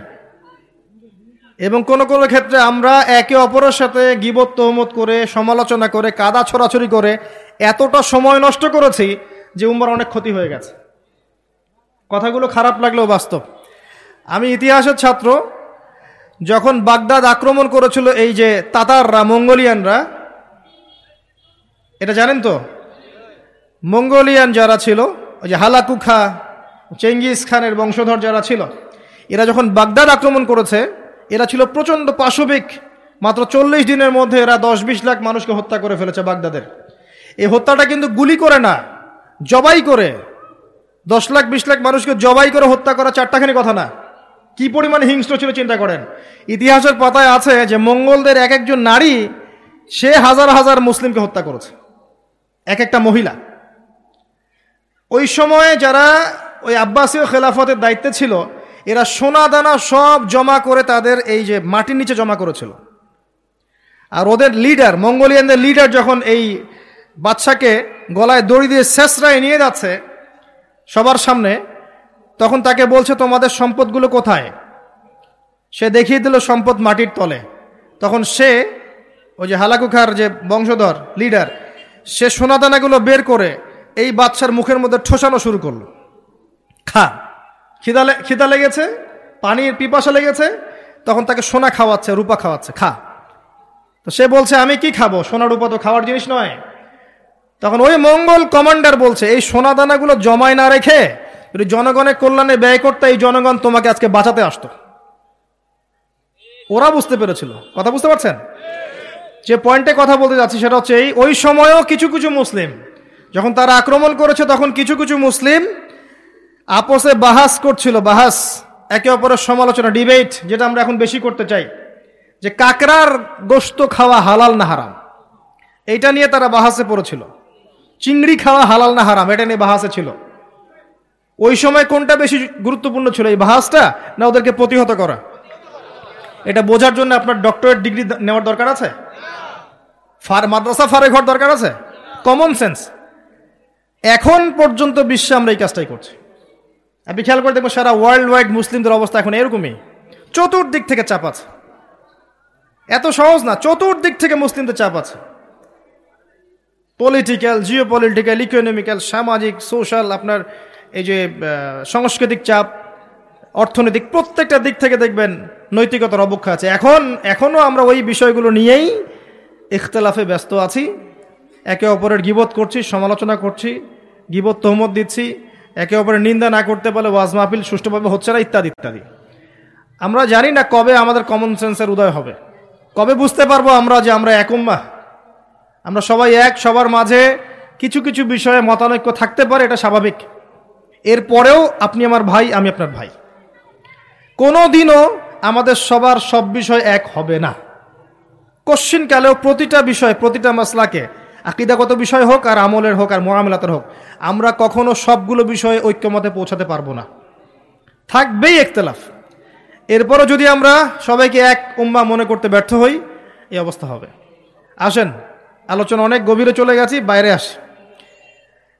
এবং কোন কোন ক্ষেত্রে আমরা একে অপরের সাথে গিবত তহমত করে, সমালোচনা করে, কাদা ছড়াছড়ি করে এতটা সময় নষ্ট করেছি যে উম্মার অনেক ক্ষতি হয়ে গেছে। কথাগুলো খারাপ লাগলেও বাস্তব। আমি ইতিহাসের ছাত্র, যখন বাগদাদ আক্রমণ করেছিল এই যে তাতাররা, মঙ্গোলিয়ানরা, এটা জানেন তো? মঙ্গোলিয়ান যারা ছিল, ওই যে হালাকুখা চেঙ্গিস খানের বংশধর যারা ছিল, এরা যখন বাগদাদ আক্রমণ করেছে এরা ছিল প্রচণ্ড পাশবিক। মাত্র চল্লিশ দিনের মধ্যে এরা দশ বিশ লাখ মানুষকে হত্যা করে ফেলেছে বাগদাদের। এই হত্যাটা কিন্তু গুলি করে না, জবাই করে। দশ লাখ, বিশ লাখ মানুষকে জবাই করে হত্যা করা চারটাখানি কথা না। কি পরিমাণ হিংস্র ছিল চিন্তা করেন। ইতিহাসের পাতায় আছে যে মঙ্গলদের এক একজন নারী, সে হাজার হাজার মুসলিমকে হত্যা করেছে। এক একটা মহিলা। ওই সময়ে যারা ওই আব্বাসীয় খেলাফতের দায়িত্বে ছিল এরা সোনা দানা সব জমা করে তাদের এই যে মাটির নিচে জমা করেছিল। আর ওদের লিডার, মঙ্গোলিয়ানদের লিডার যখন এই বাচ্চাকে গলায় দড়ি দিয়ে শেষরায় নিয়ে যাচ্ছে সবার সামনে, তখন তাকে বলছে, তোমাদের সম্পদগুলো কোথায়? সে দেখিয়ে দিল সম্পদ মাটির তলে। তখন সে, ওই যে হালাকুখার যে বংশধর, লিডার, সে সোনাদানাগুলো বের করে এই বাচ্চার মুখের মধ্যে ঠোসানো শুরু করল। খা খিদা খিদা লেগেছে, পানির পিপাসা লেগেছে, তখন তাকে সোনা খাওয়াচ্ছে, রূপা খাওয়াচ্ছে, খা। তো সে বলছে, আমি কি খাব? সোনা, রূপা তো খাওয়ার জিনিস নয়। তখন ওই মঙ্গল কমান্ডার বলছে, এই সোনা দানাগুলো জমায় না রেখে যদি জনগণের কল্যাণে ব্যয় করতে এই জনগণ তোমাকে আজকে বাঁচাতে আসতো। ওরা বুঝতে পেরেছিল। কথা বুঝতে পারছেন? যে পয়েন্টে কথা বলতে যাচ্ছি সেটা হচ্ছে এই, ওই সময়ও কিছু কিছু মুসলিম, যখন তারা আক্রমণ করেছে, তখন কিছু কিছু মুসলিম আপোসে বাহাস করছিল, বাহাস, একে অপরের সমালোচনা ডিবেট যেটা আমরা এখন বেশি করতে চাই, যে কাকরার গোস্ত খাওয়া হালাল না হারাম? এইটা নিয়ে তারা বাহাসে পড়েছিল। চিংড়ি খাওয়া হালাল না হারাম, এটা নিয়ে বাহাসে ছিল। ওই সময় কোনটা বেশি গুরুত্বপূর্ণ ছিল, এই বাহাসটা না ওদেরকে প্রতিহত করা? এটা বোঝার জন্য আপনার ডক্টরেট ডিগ্রি নেওয়ার দরকার আছে? ফার, মাদ্রাসা ফারে ঘর দরকার আছে? কমন সেন্স এখন পর্যন্ত বিশ্বে আমরা এই কাজটাই করছি। আপনি খেয়াল করে দেখব সারা ওয়ার্ল্ড ওয়াইড মুসলিমদের অবস্থা এখন এরকমই। চতুর্দিক থেকে চাপ আছে। এত সহজ না, চতুর্দিক থেকে মুসলিমদের চাপ আছে। পলিটিক্যাল জিও পলিটিক্যাল ইকোনমিক্যাল সামাজিক সোশ্যাল আপনার এই যে সাংস্কৃতিক চাপ, অর্থনৈতিক প্রত্যেকটা দিক থেকে দেখবেন নৈতিকতার অবক্ষা আছে। এখন এখনও আমরা ওই বিষয়গুলো নিয়েই ইখতলাফে ব্যস্ত আছি। একে অপরের গিবত করছি, সমালোচনা করছি, গিবত তহমত দিচ্ছি একে অপরের নিন্দা না করতে পারলে ওয়াজ মাহফিল সুষ্ঠুভাবে হচ্ছে না, ইত্যাদি ইত্যাদি। আমরা জানি না কবে আমাদের কমন সেন্সের উদয় হবে। কবে বুঝতে পারব আমরা যে আমরা একম্মা আমরা সবাই এক, সবার মাঝে কিছু কিছু বিষয়ে মতানৈক্য থাকতে পারে, এটা স্বাভাবিক। এরপরেও আপনি আমার ভাই, আমি আপনার ভাই। কোনো দিনও আমাদের সবার সব বিষয় এক হবে না। কালেও প্রতিটা বিষয়, প্রতিটা মশলাকে আকিদাগত বিষয় হোক আর আমলের হোক আর মোয়ামলাতের হোক, আমরা কখনো সবগুলো বিষয়ে ঐক্যমতে পৌঁছাতে পারব না। থাকবেই একতলাফ এরপরও যদি আমরা সবাইকে এক উম্মা মনে করতে ব্যর্থ হই, এই অবস্থা হবে। আসেন, আলোচনা অনেক গভীরে চলে গেছি, বাইরে আসি।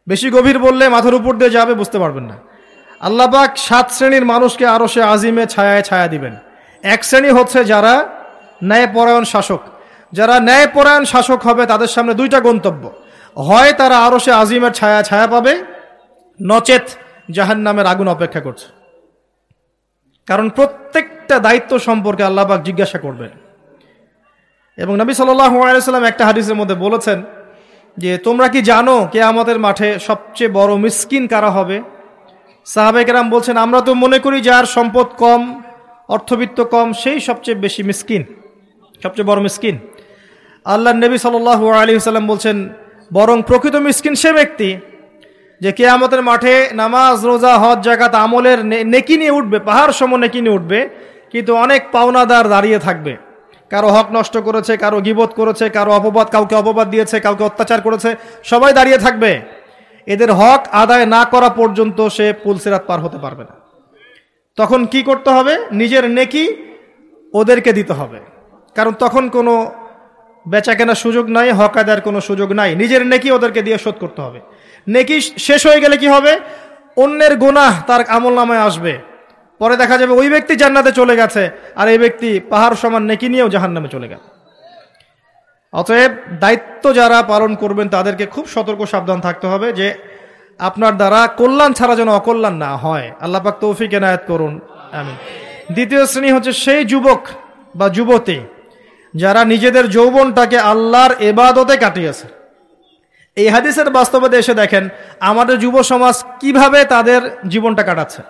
বেশি গভীর বললে মাথার উপর দিয়ে যাবে, বুঝতে পারবেন না। আল্লাহবাক সাত শ্রেণির মানুষকে আরও সে আজিমে ছায়ায় ছায়া দিবেন। এক শ্রেণি হচ্ছে যারা ন্যায়পরায়ণ শাসক যারা ন্যায়পরায়ণ শাসক হবে, তাদের সামনে দুইটা গন্তব্য। হয় তারা আরও সে আজিমের ছায়া ছায়া পাবে, নচেত জাহান নামের আগুন অপেক্ষা করছে। কারণ প্রত্যেকটা দায়িত্ব সম্পর্কে আল্লাহবাক জিজ্ঞাসা করবেন। এবং নবী সাল্লাম একটা হাদিসের মধ্যে বলেছেন যে, তোমরা কি জানো কে আমাদের মাঠে সবচেয়ে বড় মিসকিন কারা হবে? সাহাবেকেরাম বলছেন, আমরা তো মনে করি যার সম্পদ কম, অর্থবিত্ত কম, সেই সবচেয়ে বেশি মিসকিন, সবচেয়ে বড় মিসকিন। আল্লাহ নবী সাল আলী সাল্লাম বলছেন, বরং প্রকৃত মিসকিন সে ব্যক্তি যে কে আমাদের মাঠে নামাজ, রোজা, হজ জাগাত আমলের নেকি নিয়ে উঠবে, পাহাড় সম নেকি নিয়ে উঠবে, কিন্তু অনেক পাওনাদার দাঁড়িয়ে থাকবে। কারও হক নষ্ট করেছে, কারও গিবত করেছে, কারও অপবাদ, কাউকে অপবাদ দিয়েছে, কাউকে অত্যাচার করেছে, সবাই দাঁড়িয়ে থাকবে। এদের হক আদায় না করা পর্যন্ত সে পুলসিরাত পার হতে পারবে না। তখন কি করতে হবে? নিজের নেকি ওদেরকে দিতে হবে। কারণ তখন কোনো বেচা কেনার সুযোগ নাই, হক আদায়ের কোনো সুযোগ নাই। নিজের নেকি ওদেরকে দিয়ে শোধ করতে হবে। নেকি শেষ হয়ে গেলে কি হবে? অন্যের গোনাহ তার আমল নামায় আসবে। পরে দেখা যাবে ওই ব্যক্তি জান্নাতে চলে গেছে, আর এই ব্যক্তি পাহাড় সমান নেকি নিয়েও জাহান নামে চলে গেছে অতএব দায়িত্ব যারা পালন করবেন, তাদেরকে খুব সতর্ক সাবধান থাকতে হবে যে আপনার দ্বারা কল্যাণ ছাড়া যেন অকল্যাণ না হয়। আল্লাপাক তৌফিক এনায়ত করুন। আমি দ্বিতীয় শ্রেণি হচ্ছে সেই যুবক বা যুবতী যারা নিজেদের যৌবনটাকে আল্লাহর এবাদতে কাটিয়েছে। এই হাদিসের বাস্তবতা এসে দেখেন, আমাদের যুব সমাজ কীভাবে তাদের জীবনটা কাটাচ্ছে।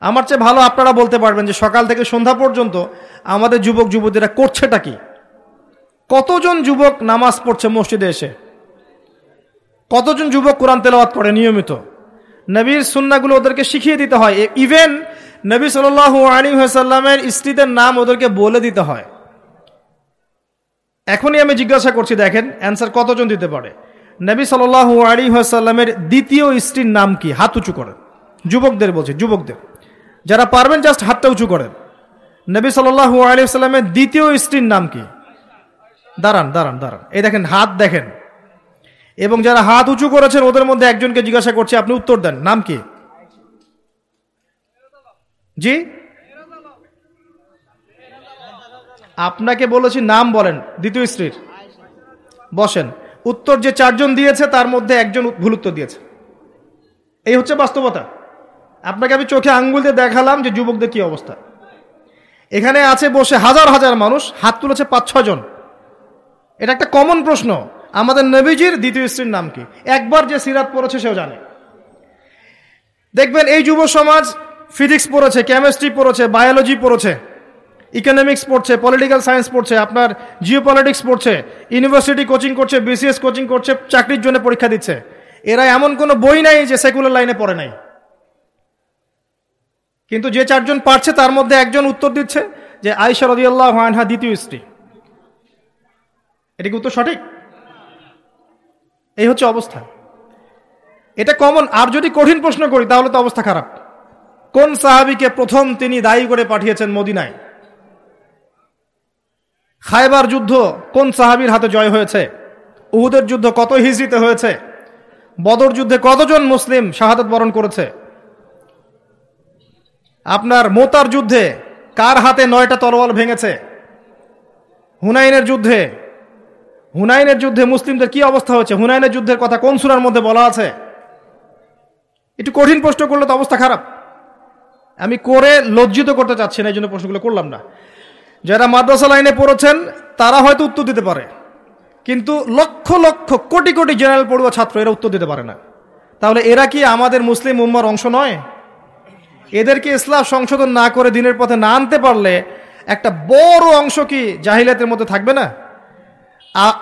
আমার চেয়ে ভালো আপনারা বলতে পারবেন যে সকাল থেকে সন্ধ্যা পর্যন্ত আমাদের যুবক যুবতীরা করছেটা কি? কতজন যুবক নামাজ পড়ছে মসজিদে এসে? কতজন যুবক কোরআন তেলাওয়াত করে নিয়মিত? নবীর সুন্নাগুলো ওদেরকে শিখিয়ে দিতে হয়। ইভেন নবী সাল আলী সাল্লামের স্ত্রীদের নাম ওদেরকে বলে দিতে হয়। এখনই আমি জিজ্ঞাসা করছি, দেখেন অ্যান্সার কতজন দিতে পারে? নবী সাল আলী সাল্লামের দ্বিতীয় স্ত্রীর নাম কি? হাত উঁচু করেন। যুবকদের বলছে, যুবকদের। যারা পারবেন জাস্ট হাতটা উঁচু করেন। নবী সাল আলী সাল্লামের দ্বিতীয় স্ত্রীর নাম কি? দাঁড়ান দাঁড়ান দাঁড়ান। এই দেখেন, হাত দেখেন। এবং যারা হাত উঁচু করেছেন, ওদের মধ্যে একজনকে জিজ্ঞাসা করছি, আপনি উত্তর দেন। নাম কি? জি? আপনাকে বলেছি নাম বলেন, দ্বিতীয় স্ত্রীর। বসেন। উত্তর যে চারজন দিয়েছে, তার মধ্যে একজন ভুল উত্তর দিয়েছে। এই হচ্ছে বাস্তবতা। আপনাকে আমি চোখে আঙ্গুল দিয়ে দেখালাম যে যুবকদের কি অবস্থা। এখানে আছে বসে হাজার হাজার মানুষ, হাত তুলেছে পাঁচ ছজন এটা একটা কমন প্রশ্ন। আমাদের নবীজির দ্বিতীয় স্ত্রীর নাম কি? একবার যে সিরাত পড়েছে, সেও জানে। দেখবেন এই যুব সমাজ ফিজিক্স পড়েছে, কেমিস্ট্রি পড়েছে, বায়োলজি পড়েছে। ইকোনমিক্স পড়ছে পলিটিক্যাল সায়েন্স পড়ছে, আপনার জিও পলিটিক্স পড়ছে ইউনিভার্সিটি কোচিং করছে বিসিএস কোচিং করছে, চাকরির জন্য পরীক্ষা দিচ্ছে। এরা এমন কোনো বই নাই যে সেকুলার লাইনে পড়ে নাই। কিন্তু যে চারজন পারছে, তার মধ্যে একজন উত্তর দিচ্ছে যে আইসা রদিয়াল্লাহ আনহা দ্বিতীয় স্ত্রী। এটা কি উত্তর সঠিক? এই হচ্ছে অবস্থা। এটা কমন আর যদি কঠিন প্রশ্ন করি, তাহলে তো অবস্থা খারাপ। কোন সাহাবিকে প্রথম তিনি দায়ী করে পাঠিয়েছেন মদিনায়? খায়বার যুদ্ধ কোন সাহাবির হাতে জয় হয়েছে? উহুদের যুদ্ধ কত হিজড়িতে হয়েছে? বদর যুদ্ধে কতজন মুসলিম শাহাদত বরণ করেছে? আপনার মোতার যুদ্ধে কার হাতে নয়টা তরোয়াল ভেঙেছে? হুনাইনের যুদ্ধে হুনাইনের যুদ্ধে মুসলিমদের কি অবস্থা হয়েছে? হুনাইনের যুদ্ধের কথা কোন সুরার মধ্যে বলা আছে? একটু কঠিন প্রশ্ন করলে তো অবস্থা খারাপ। আমি করে লজ্জিত করতে চাচ্ছি না, এই জন্য প্রশ্নগুলো করলাম না। যারা মাদ্রাসা লাইনে পড়েছেন, তারা হয়তো উত্তর দিতে পারে। কিন্তু লক্ষ লক্ষ কোটি কোটি জেনারেল পড়ুয়া ছাত্র এরা উত্তর দিতে পারে না। তাহলে এরা কি আমাদের মুসলিম উম্মার অংশ নয়? এদেরকে ইসলাম সংশোধন না করে দিনের পথে না আনতে পারলে একটা বড় অংশ কি জাহিলাতের মধ্যে থাকবে না?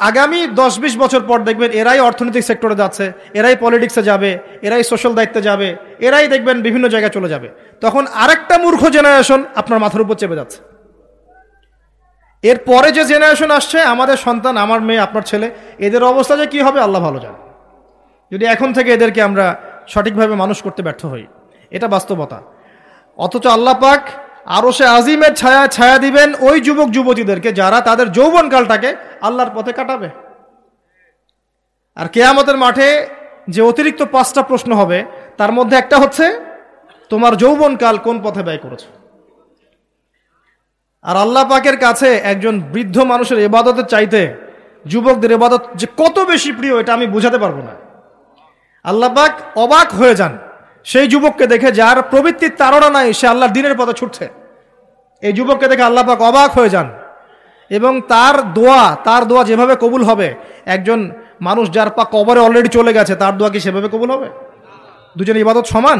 আগামী দশ বিশ বছর পর দেখবেন এরাই অর্থনৈতিক সেক্টরে যাচ্ছে, এরাই পলিটিক্সে যাবে, এরাই সোশ্যাল দায়িত্বে যাবে, এরাই দেখবেন বিভিন্ন জায়গায় চলে যাবে। তখন আরেকটা মূর্খ জেনারেশন আপনার মাথার উপর চেপে যাচ্ছে। এর পরে যে জেনারেশন আসছে, আমাদের সন্তান, আমার মেয়ে, আপনার ছেলে, এদের অবস্থা যে কী হবে, আল্লাহ ভালো জানে। যদি এখন থেকে এদেরকে আমরা সঠিকভাবে মানুষ করতে ব্যর্থ হই, এটা বাস্তবতা। অথচ আল্লাহ পাক আরও সে আজিমের ছায়া ছায়া দিবেন ওই যুবক, যুবতীদেরকে যারা তাদের যৌবনকালটাকে আল্লাহর পথে কাটাবে। আর কেয়ামতের মাঠে যে অতিরিক্ত পাঁচটা প্রশ্ন হবে, তার মধ্যে একটা হচ্ছে, তোমার যৌবনকাল কোন পথে ব্যয় করেছে? আর আল্লাহ পাকের কাছে একজন বৃদ্ধ মানুষের এবাদতের চাইতে যুবকদের এবাদত যে কত বেশি প্রিয়, এটা আমি বুঝাতে পারব না। আল্লাহ পাক অবাক হয়ে যান। সেই যুবককে দেখে যার প্রবৃত্তির তারা নাই, সে আল্লাহর দিনের পথে ছুটছে। এই যুবককে দেখে আল্লাহ পাক অবাক হয়ে যান এবং তার দোয়া তার দোয়া যেভাবে কবুল হবে, একজন মানুষ যার পা কবরে অলরেডি চলে গেছে, তার দোয়া কি সেভাবে কবুল হবে? দুজন ইবাদত সমান?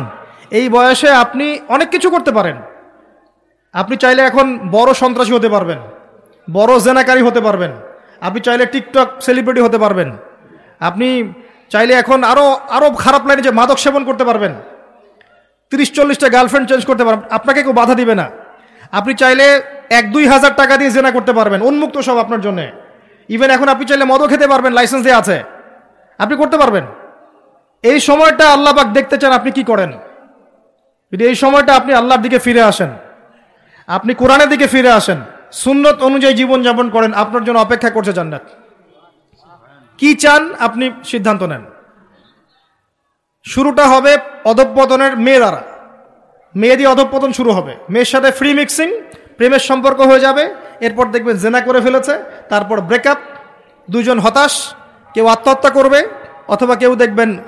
এই বয়সে আপনি অনেক কিছু করতে পারেন। আপনি চাইলে এখন বড় সন্ত্রাসী হতে পারবেন, বড় জেনাকারী হতে পারবেন, আপনি চাইলে টিকটক সেলিব্রিটি হতে পারবেন, আপনি চাইলে এখন আরও আরও খারাপ লাইনে যে মাদক সেবন করতে পারবেন, তিরিশ চল্লিশটা গার্লফ্রেন্ড চেঞ্জ করতে পারবেন, আপনাকে কেউ বাধা দিবে না। আপনি চাইলে এক, দুই হাজার টাকা দিয়ে জেনা করতে পারবেন, উন্মুক্ত সব আপনার জন্য। ইভেন এখন আপনি চাইলে মদও খেতে পারবেন লাইসেন্স দিয়ে আছে। আপনি করতে পারবেন। এই সময়টা আল্লাহ পাক দেখতে চান আপনি কি করেন। যদি এই সময়টা আপনি আল্লাহর দিকে ফিরে আসেন আপনি কোরআনের দিকে ফিরে আসেন। সুন্নত অনুযায়ী জীবনযাপন করেন, আপনার জন্য অপেক্ষা করছে জান্নাত। কি চান আপনি সিদ্ধান্ত নেন। শুরুটা হবে অধঃপতনের মেয়ে দ্বারা। মেয়ে দিয়ে অধঃপতন শুরু হবে। মেয়ের সাথে ফ্রি মিক্সিং প্রেমের সম্পর্ক হয়ে যাবে। এরপর দেখবেন জেনা করে ফেলেছে, তারপর ব্রেকআপ দুজন হতাশ, কেউ আত্মহত্যা করবে, অথবা কেউ দেখবেন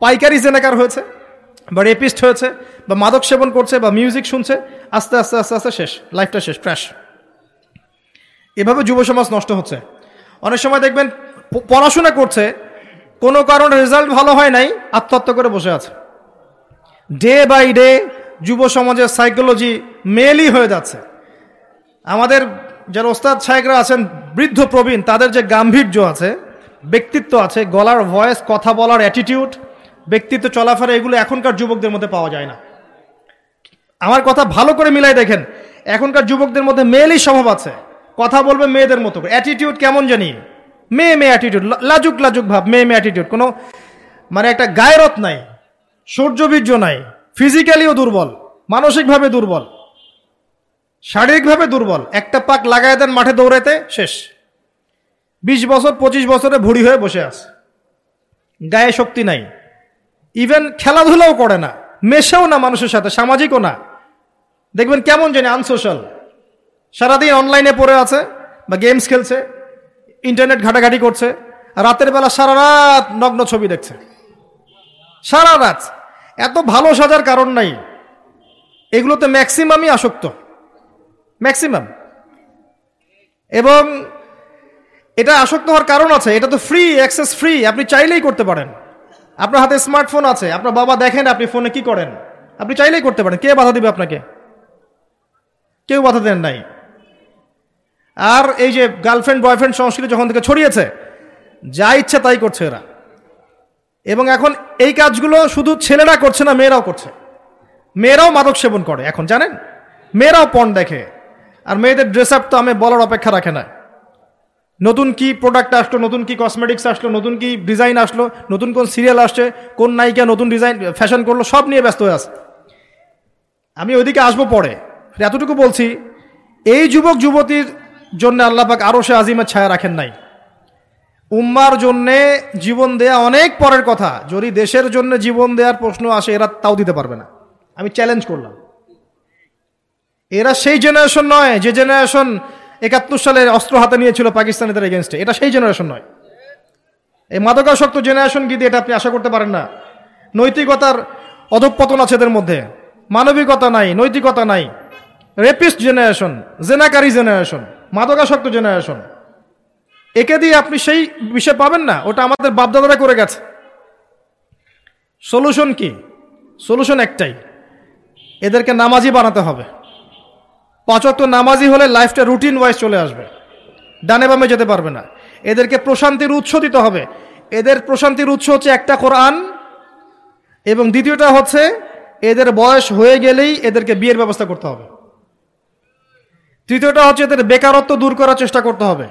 পাইকারি জেনাকার হয়েছে। বা রেপিস্ট হয়েছে, বা মাদক সেবন করছে, বা মিউজিক শুনছে, আস্তে আস্তে আস্তে আস্তে শেষ লাইফটা শেষ ক্র্যাশ এভাবে যুব সমাজ নষ্ট হচ্ছে। অনেক সময় দেখবেন পড়াশোনা করছে, কোনো কারণে রেজাল্ট ভালো হয় নাই, আত্মহত্যা করে বসে আছে। ডে বাই ডে যুব সমাজের সাইকোলজি মেলই হয়ে যাচ্ছে। আমাদের যারা ওস্তাদ সাহেবরা আছেন, বৃদ্ধ প্রবীণ, তাদের যে গাম্ভীর্য আছে, ব্যক্তিত্ব আছে, গলার ভয়েস কথা বলার অ্যাটিটিউড ব্যক্তিত্ব চলাফেরা এগুলো এখনকার যুবকদের মধ্যে পাওয়া যায় না। আমার কথা ভালো করে মিলাই দেখেন, এখনকার যুবকদের মধ্যে মেয়েলই স্বভাব আছে। কথা বলবে মেয়েদের মতো অ্যাটিটিউড কেমন জানি? মেয়ে মেয়ে অ্যাটিটিউড লাজুক লাজুক ভাব, মেয়ে মেয়ে অ্যাটিটিউড কোনো মানে একটা গায়রত নাই, সৌর্যবীর্য নাই ফিজিক্যালিও দুর্বল, মানসিকভাবে দুর্বল, শারীরিকভাবে দুর্বল। একটা পাক লাগাই দেন মাঠে দৌড়াইতে, শেষ। বিশ বছর, পঁচিশ বছরে ভুড়ি হয়ে বসে আছে। গায়ে শক্তি নাই। ইভেন খেলাধুলাও করে না, মেশেও না মানুষের সাথে, সামাজিকও না। দেখবেন কেমন জানি আনসোশ্যাল। সারাদিন অনলাইনে পড়ে আছে বা গেমস খেলছে ইন্টারনেট ঘাটাঘাটি করছে, রাতের বেলা সারা রাত নগ্ন ছবি দেখছে। সারা রাত। এত ভালো সাজার কারণ নাই। এগুলোতে ম্যাক্সিমামই আসক্ত। ম্যাক্সিমাম এবং এটা আসক্ত হওয়ার কারণ আছে, এটা তো ফ্রি অ্যাক্সেস ফ্রি আপনি চাইলেই করতে পারেন। আপনার হাতে স্মার্টফোন আছে, আপনার বাবা দেখেন আপনি ফোনে কি করেন। আপনি চাইলেই করতে পারেন, কে বাধা দিবে আপনাকে? কেউ বাধা দেন নাই। আর এই যে গার্লফ্রেন্ড বয়ফ্রেন্ড সংস্কৃতি যখন থেকে ছড়িয়েছে, যা ইচ্ছা তাই করছে এরা। এবং এখন এই কাজগুলো শুধু ছেলেরা করছে না, মেয়েরাও করছে। মেয়েরাও মাদক সেবন করে, এখন জানেন? মেয়েরাও পণ দেখে। আর মেয়েদের ড্রেস আপ তো আমি বলার অপেক্ষা রাখে না। নতুন কি প্রোডাক্ট আসলো, নতুন কি কসমেটিক্স আসলো, নতুন কি ডিজাইন আসলো, নতুন কোন সিরিয়াল আসছে, কোন নায়িকা নতুন ডিজাইন ফ্যাশন করল, সব নিয়ে ব্যস্ত হয়ে আছে। আমি ওইদিকে আসব পরে। এতটুকু বলছি, এই যুবক যুবতীর জন্য আল্লাপাক আরও সে আজিমের ছায়া রাখেন নাই। উম্মার জন্যে জীবন দেয়া অনেক পরের কথা। যদি দেশের জন্য জীবন দেওয়ার প্রশ্ন আসে, এরা তাও দিতে পারবে না। আমি চ্যালেঞ্জ করলাম। এরা সেই জেনারেশন নয়, যে জেনারেশন একাত্তর সালে অস্ত্র হাতে নিয়েছিল পাকিস্তানিদের এগেনস্টে এটা সেই জেনারেশন নয়। এই মাদকাসক্ত জেনারেশন গিয়ে এটা আপনি আশা করতে পারেন না। নৈতিকতার অধঃপতন আছে এদের মধ্যে। মানবিকতা নাই, নৈতিকতা নাই। রেপিস্ট জেনারেশন জেনাকারী জেনারেশন মাদকাসক্ত জেনারেশন একে দিয়ে আপনি সেই বিষয় পাবেন না, ওটা আমাদের বাপদাদারা করে গেছে। সলিউশন কি? সলিউশন একটাই। এদেরকে নামাজি বানাতে হবে। পাঁচত্ব নামাজি হলে লাইফটা রুটিন ওয়াইজ চলে আসবে। ডানে বামে যেতে পারবে না। এদেরকে প্রশান্তির উৎস দিতে হবে। এদের প্রশান্তির উৎস হচ্ছে একটা কোরআন এবং দ্বিতীয়টা হচ্ছে এদের বয়স হয়ে গেলেই এদেরকে বিয়ের ব্যবস্থা করতে হবে। তৃতীয়টা হচ্ছে এদের বেকারত্ব দূর করার চেষ্টা করতে হবে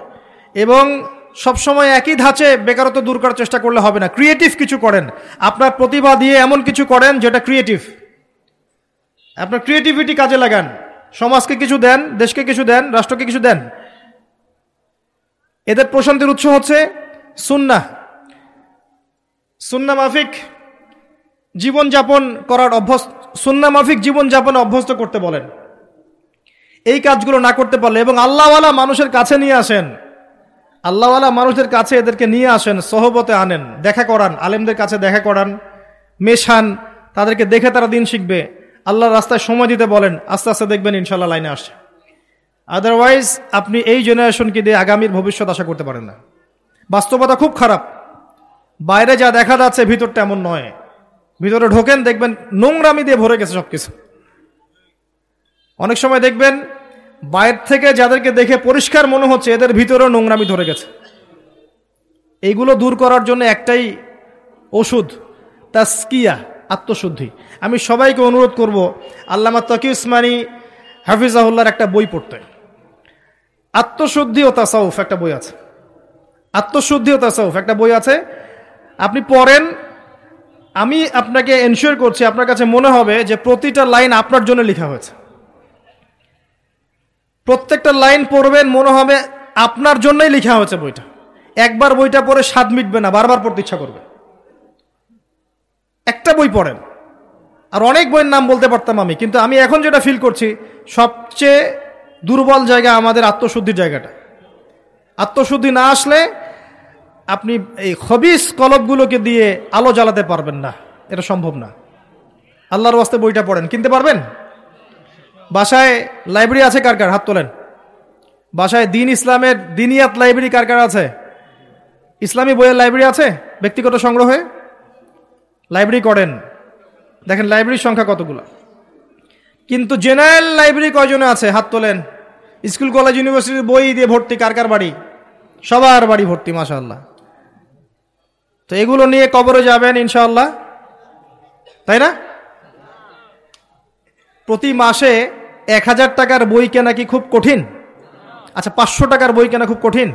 এবং সবসময় একই ধাঁচে বেকারত্ব দূর করার চেষ্টা করলে হবে না। ক্রিয়েটিভ কিছু করেন। আপনার প্রতিভা দিয়ে এমন কিছু করেন যেটা ক্রিয়েটিভ আপনার ক্রিয়েটিভিটি কাজে লাগান। সমাজকে কিছু দেন, দেশকে কিছু দেন, রাষ্ট্রকে কিছু দেন। এদের প্রশান্তির উৎস হচ্ছে সুন্না সুন্না মাফিক জীবনযাপন করার অভ্যস্ত সুন্না মাফিক জীবনযাপনে অভ্যস্ত করতে বলেন। এই কাজগুলো না করতে পারলে এবং আল্লাহওয়ালা মানুষের কাছে নিয়ে আসেন। আল্লাহওয়ালা মানুষদের কাছে এদেরকে নিয়ে আসেন, সহবতে আনেন, দেখা করান, আলেমদের কাছে দেখা করান, মেশান, তাদেরকে দেখে তারা দিন শিখবে। আল্লাহর রাস্তায় সময় দিতে বলেন, আস্তে আস্তে দেখবেন ইনশাল্লাহ লাইনে আসছে। আদারওয়াইজ আপনি এই জেনারেশনকে দিয়ে আগামীর ভবিষ্যৎ আশা করতে পারেন না। বাস্তবতা খুব খারাপ। বাইরে যা দেখা যাচ্ছে, ভিতরটা এমন নয়। ভিতরে ঢোকেন, দেখবেন নোংরামি দিয়ে ভরে গেছে সব কিছু অনেক সময় দেখবেন বাইরে থেকে যাদেরকে দেখে পরিষ্কার মনে হচ্ছে, এদের ভিতরেও নোংরামি ধরে গেছে। এইগুলো দূর করার জন্য একটাই ওষুধ, তাস্কিয়া। আত্মশুদ্ধি। আমি সবাইকে অনুরোধ করব, আল্লামা তকি উসমানী হাফিজাহুল্লার একটা বই পড়তে। আত্মশুদ্ধি ও তাসাউফ একটা বই আছে। আত্মশুদ্ধি ও তাসাউফ একটা বই আছে। আপনি পড়েন, আমি আপনাকে এনশিওর করছি, আপনার কাছে মনে হবে যে প্রতিটা লাইন আপনার জন্য লেখা হয়েছে। প্রত্যেকটা লাইন পড়বেন, মনে হবে আপনার জন্যই লেখা হয়েছে বইটা। একবার বইটা পড়ে স্বাদ মিটবে না, বারবার পড়তে ইচ্ছা করবে। একটা বই পড়েন। আর অনেক বইয়ের নাম বলতে পারতাম আমি, কিন্তু আমি এখন যেটা ফিল করছি, সবচেয়ে দুর্বল জায়গা আমাদের আত্মশুদ্ধির জায়গাটা। আত্মশুদ্ধি না আসলে আপনি এই খবিস কলবগুলোকে দিয়ে আলো জ্বালাতে পারবেন না, এটা সম্ভব না। আল্লাহর ওয়াস্তে বইটা পড়েন, কিনতে পারবেন? বাসায় লাইব্রেরি আছে কার কার? হাত তোলেন। বাসায় দিন ইসলামের, দিনিয়াত লাইব্রেরি কার কার আছে? ইসলামী বইয়ের লাইব্রেরি আছে ব্যক্তিগত সংগ্রহে? লাইব্রেরি করেন। দেখেন লাইব্রেরির সংখ্যা কতগুলো? কিন্তু জেনারেল লাইব্রেরি কয়জনে আছে? হাত তোলেন। স্কুল কলেজ ইউনিভার্সিটির বই দিয়ে ভর্তি কার কার বাড়ি? সবার বাড়ি ভর্তি মাশাল্লাহ তো এগুলো নিয়ে কবরে যাবেন ইনশাল্লাহ তাই না? প্রতি মাসে এক হাজার টাকার বই কেনা কি খুব কঠিন? আচ্ছা পাঁচশো টাকার বই কেনা খুব কঠিন?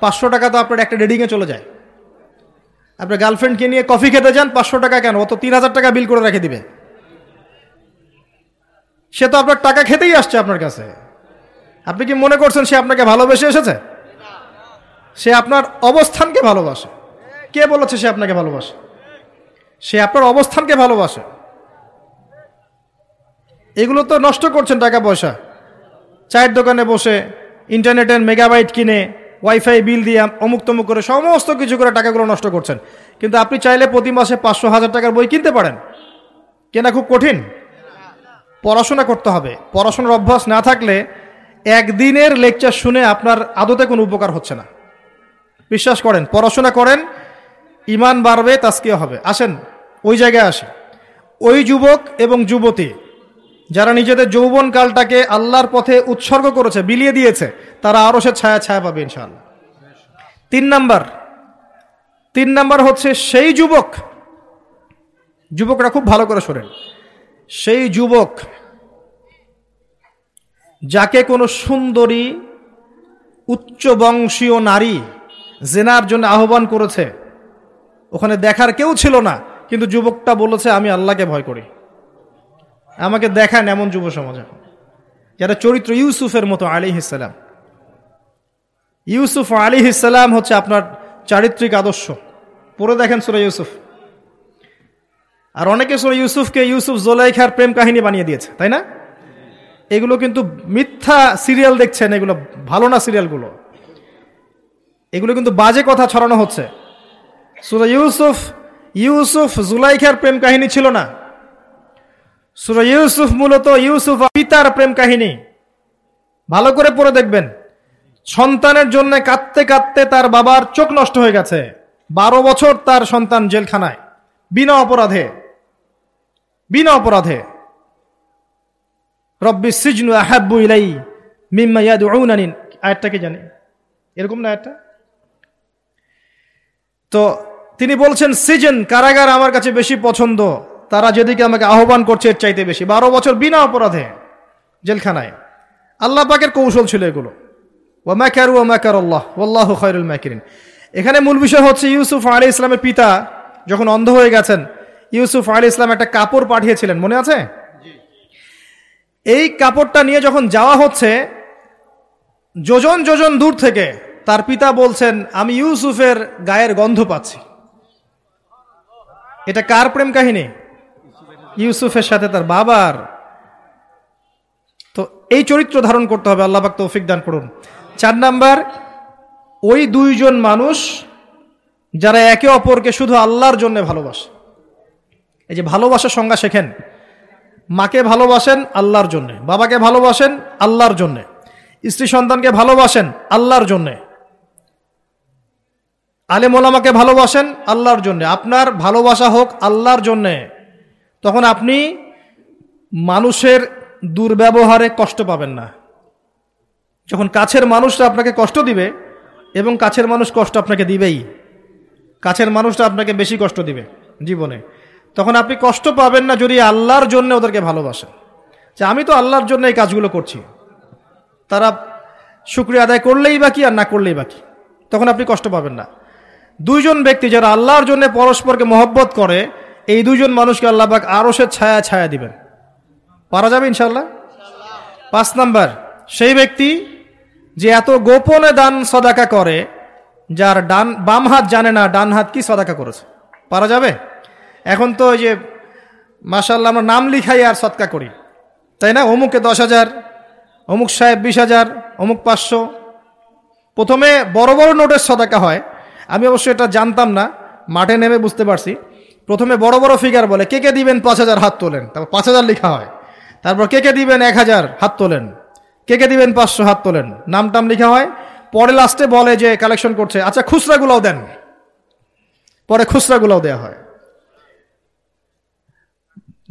পাঁচশো টাকা তো আপনার একটা রেডিংয়ে চলে যায়। আপনার গার্লফ্রেন্ডকে নিয়ে কফি খেতে যান, পাঁচশো টাকা কেন? অত তিন হাজার টাকা বিল করে রেখে দিবে। সে তো আপনার টাকা খেতেই আসছে আপনার কাছে। আপনি কি মনে করছেন সে আপনাকে ভালোবেসে এসেছে? সে আপনার অবস্থানকে ভালোবাসে। কে বলেছে সে আপনাকে ভালোবাসে? সে আপনার অবস্থানকে ভালোবাসে। এগুলো তো নষ্ট করছেন টাকা পয়সা। চায়ের দোকানে বসে ইন্টারনেটের মেগাবাইট কিনে ওয়াইফাই বিল দিয়ে অমুক তমুক করে সমস্ত কিছু করে টাকাগুলো নষ্ট করছেন। কিন্তু আপনি চাইলে প্রতি মাসে পাঁচশো হাজার টাকার বই কিনতে পারেন। কেনা খুব কঠিন। পড়াশোনা করতে হবে। পড়াশোনার অভ্যাস না থাকলে একদিনের লেকচার শুনে আপনার আদতে কোনো উপকার হচ্ছে না। বিশ্বাস করেন, পড়াশোনা করেন, ইমান বাড়বে তাস্কিয়া হবে। আসেন, ওই জায়গায় আসে। ওই যুবক এবং যুবতী যারা নিজেদের যৌবন কালটাকে আল্লাহর পথে উৎসর্গ করেছে, বিলিয়ে দিয়েছে, তারা আরও সে ছায়া ছায়া পাবে ইনশাআল্লাহ। তিন নাম্বার তিন নাম্বার হচ্ছে সেই যুবক, যুবকরা খুব ভালো করে শোনেন। সেই যুবক যাকে কোনো সুন্দরী উচ্চ বংশীয় নারী জেনার জন্য আহ্বান করেছে, ওখানে দেখার কেউ ছিল না, কিন্তু যুবকটা বলেছে, আমি আল্লাহকে ভয় করি। আমাকে দেখান এমন যুব সমাজ। এখন যারা চরিত্র ইউসুফের মতো আলী ইসালাম ইউসুফ আলী ইসালাম হচ্ছে আপনার চারিত্রিক আদর্শ। পড়ে দেখেন সুরা ইউসুফ। আর অনেকে সুরা ইউসুফকে ইউসুফ জোলাইখার প্রেম কাহিনী বানিয়ে দিয়েছে, তাই না? এগুলো কিন্তু মিথ্যা সিরিয়াল দেখছেন, এগুলো ভালো না সিরিয়ালগুলো। এগুলো কিন্তু বাজে কথা ছড়ানো হচ্ছে। সুরা ইউসুফ ইউসুফ জুলাইখার প্রেম কাহিনী ছিল না। সুরা ইউসুফ মূলত ইউসুফ পিতার প্রেম কাহিনী। ভালো করে পড়ে দেখবেন। সন্তানের জন্য কাঁদতে কাঁদতে তার বাবার চোখ নষ্ট হয়ে গেছে। বারো বছর তার সন্তান জেলখানায়। বিনা অপরাধে। বিনা অপরাধে। রব্বি সিজনু আহাব্বু ইলাই মিম্মা ইয়াদউনানি। আয়াতটা কি জানি? এরকম না আয়াতটা? তো তিনি বলছেন, সিজন কারাগার আমার কাছে বেশি পছন্দ। তারা যেদিকে আমাকে আহ্বান করছে এর চাইতে বেশি। বারো বছর বিনা অপরাধে জেলখানায়। আল্লাহ পাকের কৌশল ছিল এগুলো। ও ম্যাকার ও ম্যাকার আল্লাহ আল্লাহ খয়রুল ম্যাকিরিন এখানে মূল বিষয় হচ্ছে ইউসুফ আলী ইসলামের পিতা যখন অন্ধ হয়ে গেছেন, ইউসুফ আলী ইসলাম একটা কাপড় পাঠিয়েছিলেন, মনে আছে? এই কাপড়টা নিয়ে যখন যাওয়া হচ্ছে, যোজন যোজন দূর থেকে তার পিতা বলছেন, আমি ইউসুফের গায়ের গন্ধ পাচ্ছি। এটা কার প্রেম কাহিনী? ইউসুফের সাথে তার বাবার। তো এই চরিত্র ধারণ করতে হবে, আল্লাহ তৌফিক দান করুন। চার নাম্বার, ওই দুইজন মানুষ যারা একে অপরকে শুধু আল্লাহর জন্য ভালোবাসে। এই যে ভালোবাসার সংজ্ঞা শেখেন, মাকে ভালোবাসেন আল্লাহর জন্যে, বাবাকে ভালোবাসেন আল্লাহর জন্যে, স্ত্রী সন্তানকে ভালোবাসেন আল্লাহর জন্যে আলে মোলামাকে ভালোবাসেন আল্লাহর জন্যে, আপনার ভালোবাসা হোক আল্লাহর জন্যে। তখন আপনি মানুষের দুর্ব্যবহারে কষ্ট পাবেন না। যখন কাছের মানুষরা আপনাকে কষ্ট দিবে এবং কাছের মানুষ কষ্ট আপনাকে দিবেই, কাছের মানুষরা আপনাকে বেশি কষ্ট দিবে জীবনে, তখন আপনি কষ্ট পাবেন না যদি আল্লাহর জন্য ওদেরকে ভালোবাসেন। যে আমি তো আল্লাহর জন্য এই কাজগুলো করছি। তারা শুক্রিয়া আদায় করলেই বাকি আর না করলেই বাকি তখন আপনি কষ্ট পাবেন না। দুইজন ব্যক্তি যারা আল্লাহর জন্য পরস্পরকে মহব্বত করে এই দুজন মানুষকে আল্লাহ পাক আরও সে ছায়া ছায়া দিবেন। পারা যাবে ইনশাল্লাহ পাঁচ নাম্বার, সেই ব্যক্তি যে এত গোপনে দান সদাকা করে, যার ডান, বাম হাত জানে না ডান হাত কি সদাকা করেছে। পারা যাবে? এখন তো ওই যে মাসাল্লাহ আমরা নাম লিখাই আর সৎকা করি। তাই না? অমুকে দশ হাজার, অমুক সাহেব বিশ হাজার, অমুক পাঁচশো। প্রথমে বড় বড় নোটের সদাকা হয়। আমি অবশ্য এটা জানতাম না, মাঠে নেমে বুঝতে পারছি। প্রথমে বড় বড় ফিগার বলে, কে কে দিবেন পাঁচ হাজার হাত তোলেন? তারপর পাঁচ হাজার লেখা হয়। তারপর, কে কে দিবেন এক হাজার হাত তোলেন? কে কে দিবেন পাঁচশো হাত তোলেন? নাম টাম লেখা হয়। পরে লাস্টে বলে যে কালেকশন করছে আচ্ছা খুচরাগুলোও দেন। পরে খুচরাগুলোও দেওয়া হয়।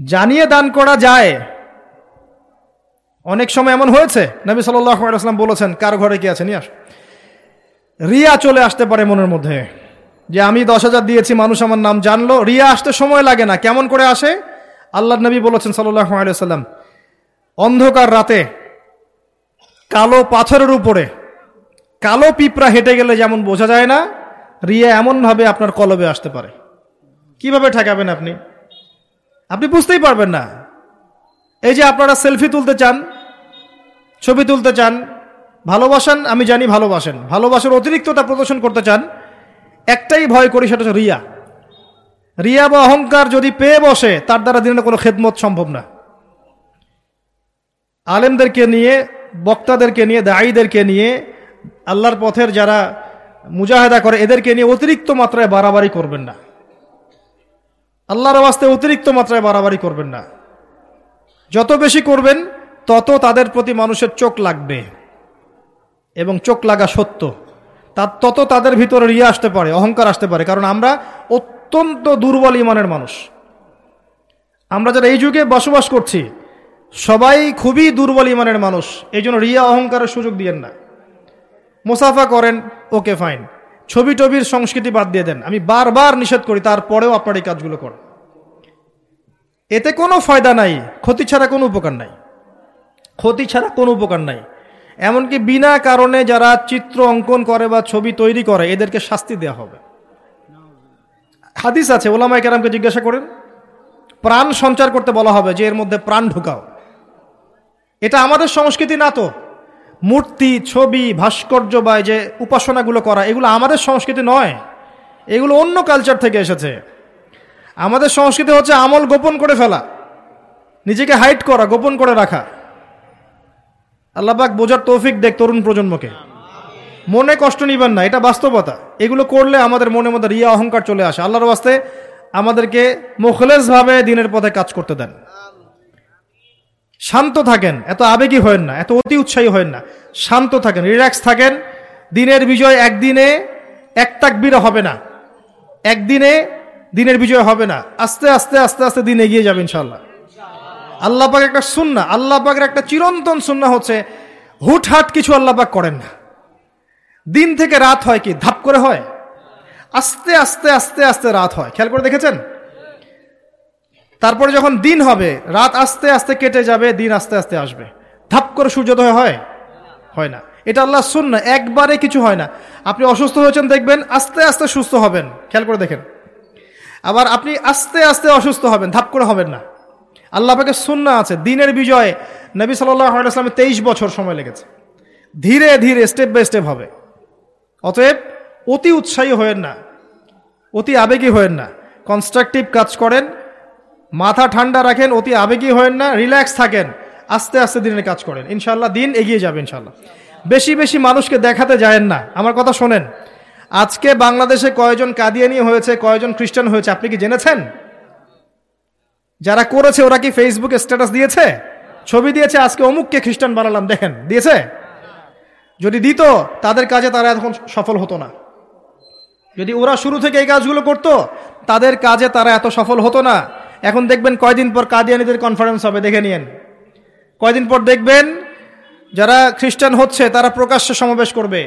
জানিয়ে দান করা যায়। অনেক সময় এমন হয়েছে, নবী সাল্লাম বলেছেন, কার ঘরে কি আছে? নিয়ে আস। রিয়া চলে আসতে পারে মনের মধ্যে। যে আমি দশ হাজার দিয়েছি, মানুষ আমার নাম জানলো, রিয়া আসতে সময় লাগে না, কেমন করে আসে? আল্লাহ নবী বলেছেন সাল্লাম অন্ধকার রাতে কালো পাথরের উপরে, কালো পিঁপড়া হেঁটে গেলে যেমন বোঝা যায় না, রিয়া এমনভাবে আপনার কলবে আসতে পারে। কীভাবে ঠেকাবেন আপনি? আপনি বুঝতেই পারবেন না। এই যে আপনারা সেলফি তুলতে চান, ছবি তুলতে চান, ভালোবাসেন, আমি জানি ভালোবাসেন, ভালোবাসার অতিরিক্ততা প্রদর্শন করতে চান একটাই ভয় করি সেটা হচ্ছে রিয়া। রিয়া বা অহংকার যদি পেয়ে বসে, তার দ্বারা দিনের কোনো খেদমত সম্ভব না। আলেমদেরকে নিয়ে, বক্তাদেরকে নিয়ে দায়ীদেরকে নিয়ে, আল্লাহর পথের যারা মুজাহেদা করে, এদেরকে নিয়ে অতিরিক্ত মাত্রায় বাড়াবাড়ি করবেন না। আল্লাহর আওয়াজতে অতিরিক্ত মাত্রায় বাড়াবাড়ি করবেন না। যত বেশি করবেন, তত তাদের প্রতি মানুষের চোখ লাগবে এবং চোখ লাগা সত্য। তার তত তাদের ভিতরে রিয়া আসতে পারে, অহংকার আসতে পারে, কারণ আমরা অত্যন্ত দুর্বল ইমানের মানুষ। আমরা যারা এই যুগে বসবাস করছি, সবাই খুবই দুর্বল ইমানের মানুষ, এই জন্য রিয়া অহংকারের সুযোগ দিয়েন না। মুসাফা করেন, ওকে ফাইন। ছবি টবির সংস্কৃতি বাদ দিয়ে দেন। আমি বারবার নিষেধ করি, তারপরেও আপনার এই কাজগুলো করেন। এতে কোনো ফায়দা নাই, ক্ষতি ছাড়া কোনো উপকার নাই। ক্ষতি ছাড়া কোনো উপকার নাই। এমনকি বিনা কারণে যারা চিত্র অঙ্কন করে বা ছবি তৈরি করে, এদেরকে শাস্তি দেওয়া হবে। হাদিস আছে ওলামাই কেরামকে জিজ্ঞাসা করেন, প্রাণ সঞ্চার করতে বলা হবে যে এর মধ্যে প্রাণ ঢুকাও। এটা আমাদের সংস্কৃতি না তো। মূর্তি, ছবি, ভাস্কর্য বা যে উপাসনাগুলো করা, এগুলো আমাদের সংস্কৃতি নয়। এগুলো অন্য কালচার থেকে এসেছে। আমাদের সংস্কৃতি হচ্ছে আমল গোপন করে ফেলা। নিজেকে হাইট করা, গোপন করে রাখা। আল্লাহবাক বোঝার তৌফিক দেখ তরুণ প্রজন্মকে। মনে কষ্ট নিবেন না, এটা বাস্তবতা। এগুলো করলে আমাদের মনে মধ্যে রিয়া অহংকার চলে আসে। আল্লাহর বাস্তে আমাদেরকে মুখলেসভাবে দিনের পথে কাজ করতে দেন। শান্ত থাকেন, এত আবেগী হয়েন না, এত অতি উৎসাহী হয়েন না। শান্ত থাকেন, রিল্যাক্স থাকেন। দিনের বিজয় একদিনে এক তাকবিরে হবে না। একদিনে দিনের বিজয় হবে না। আস্তে আস্তে আস্তে আস্তে দিন এগিয়ে যাবে ইনশাল্লাহ আল্লাহ পাক একটা সুন্না, আল্লাহ পাকের একটা চিরন্তন সুন্না হচ্ছে, হুটহাট কিছু আল্লাহ পাক করেন না। দিন থেকে রাত হয় কি? ধাপ করে হয়? আস্তে আস্তে আস্তে আস্তে রাত হয়। খেয়াল করে দেখেছেন? তারপরে যখন দিন হবে, রাত আস্তে আস্তে কেটে যাবে, দিন আস্তে আস্তে আসবে। ধাপ করে সূর্যোদয় হয়? হয় না। এটা আল্লাহ শুন না একবারে কিছু হয় না। আপনি অসুস্থ হয়েছেন, দেখবেন আস্তে আস্তে সুস্থ হবেন। খেয়াল করে দেখেন। আবার আপনি আস্তে আস্তে অসুস্থ হবেন, ধাপ করে হবেন না। আল্লাহ পাকে সুন্না আছে, দিনের বিজয়ে। নবী সাল্লামের তেইশ বছর সময় লেগেছে। ধীরে ধীরে স্টেপ বাই স্টেপ হবে। অতএব অতি উৎসাহী হয়েন না, অতি আবেগী হয়েন না। কনস্ট্রাকটিভ কাজ করেন, মাথা ঠান্ডা রাখেন, অতি আবেগী হয়েন না রিল্যাক্স থাকেন, আস্তে আস্তে দিনের কাজ করেন। ইনশাল্লাহ দিন এগিয়ে যাবে ইনশাল্লাহ বেশি বেশি মানুষকে দেখাতে যায়েন না। আমার কথা শোনেন, আজকে বাংলাদেশে কয়জন কাদিয়ানি হয়েছে, কয়জন খ্রিস্টান হয়েছে, আপনি কি জেনেছেন? যারা করেছে, ওরা কি ফেসবুকে স্ট্যাটাস দিয়েছে? ছবি দিয়েছে, আজকে অমুককে খ্রিস্টান বানালাম, দেখেন, দিয়েছে? যদি দিত, তাদের কাজে তারা এখন সফল হতো না। যদি ওরা শুরু থেকে এই কাজগুলো করতো, তাদের কাজে তারা এত সফল হতো না। এখন দেখবেন কয়দিন পর কাদিয়ানিদের কনফারেন্স হবে, দেখে নিয়েন। কয়দিন পর দেখবেন, যারা খ্রিস্টান হচ্ছে, তারা প্রকাশ্যে সমাবেশ করবে।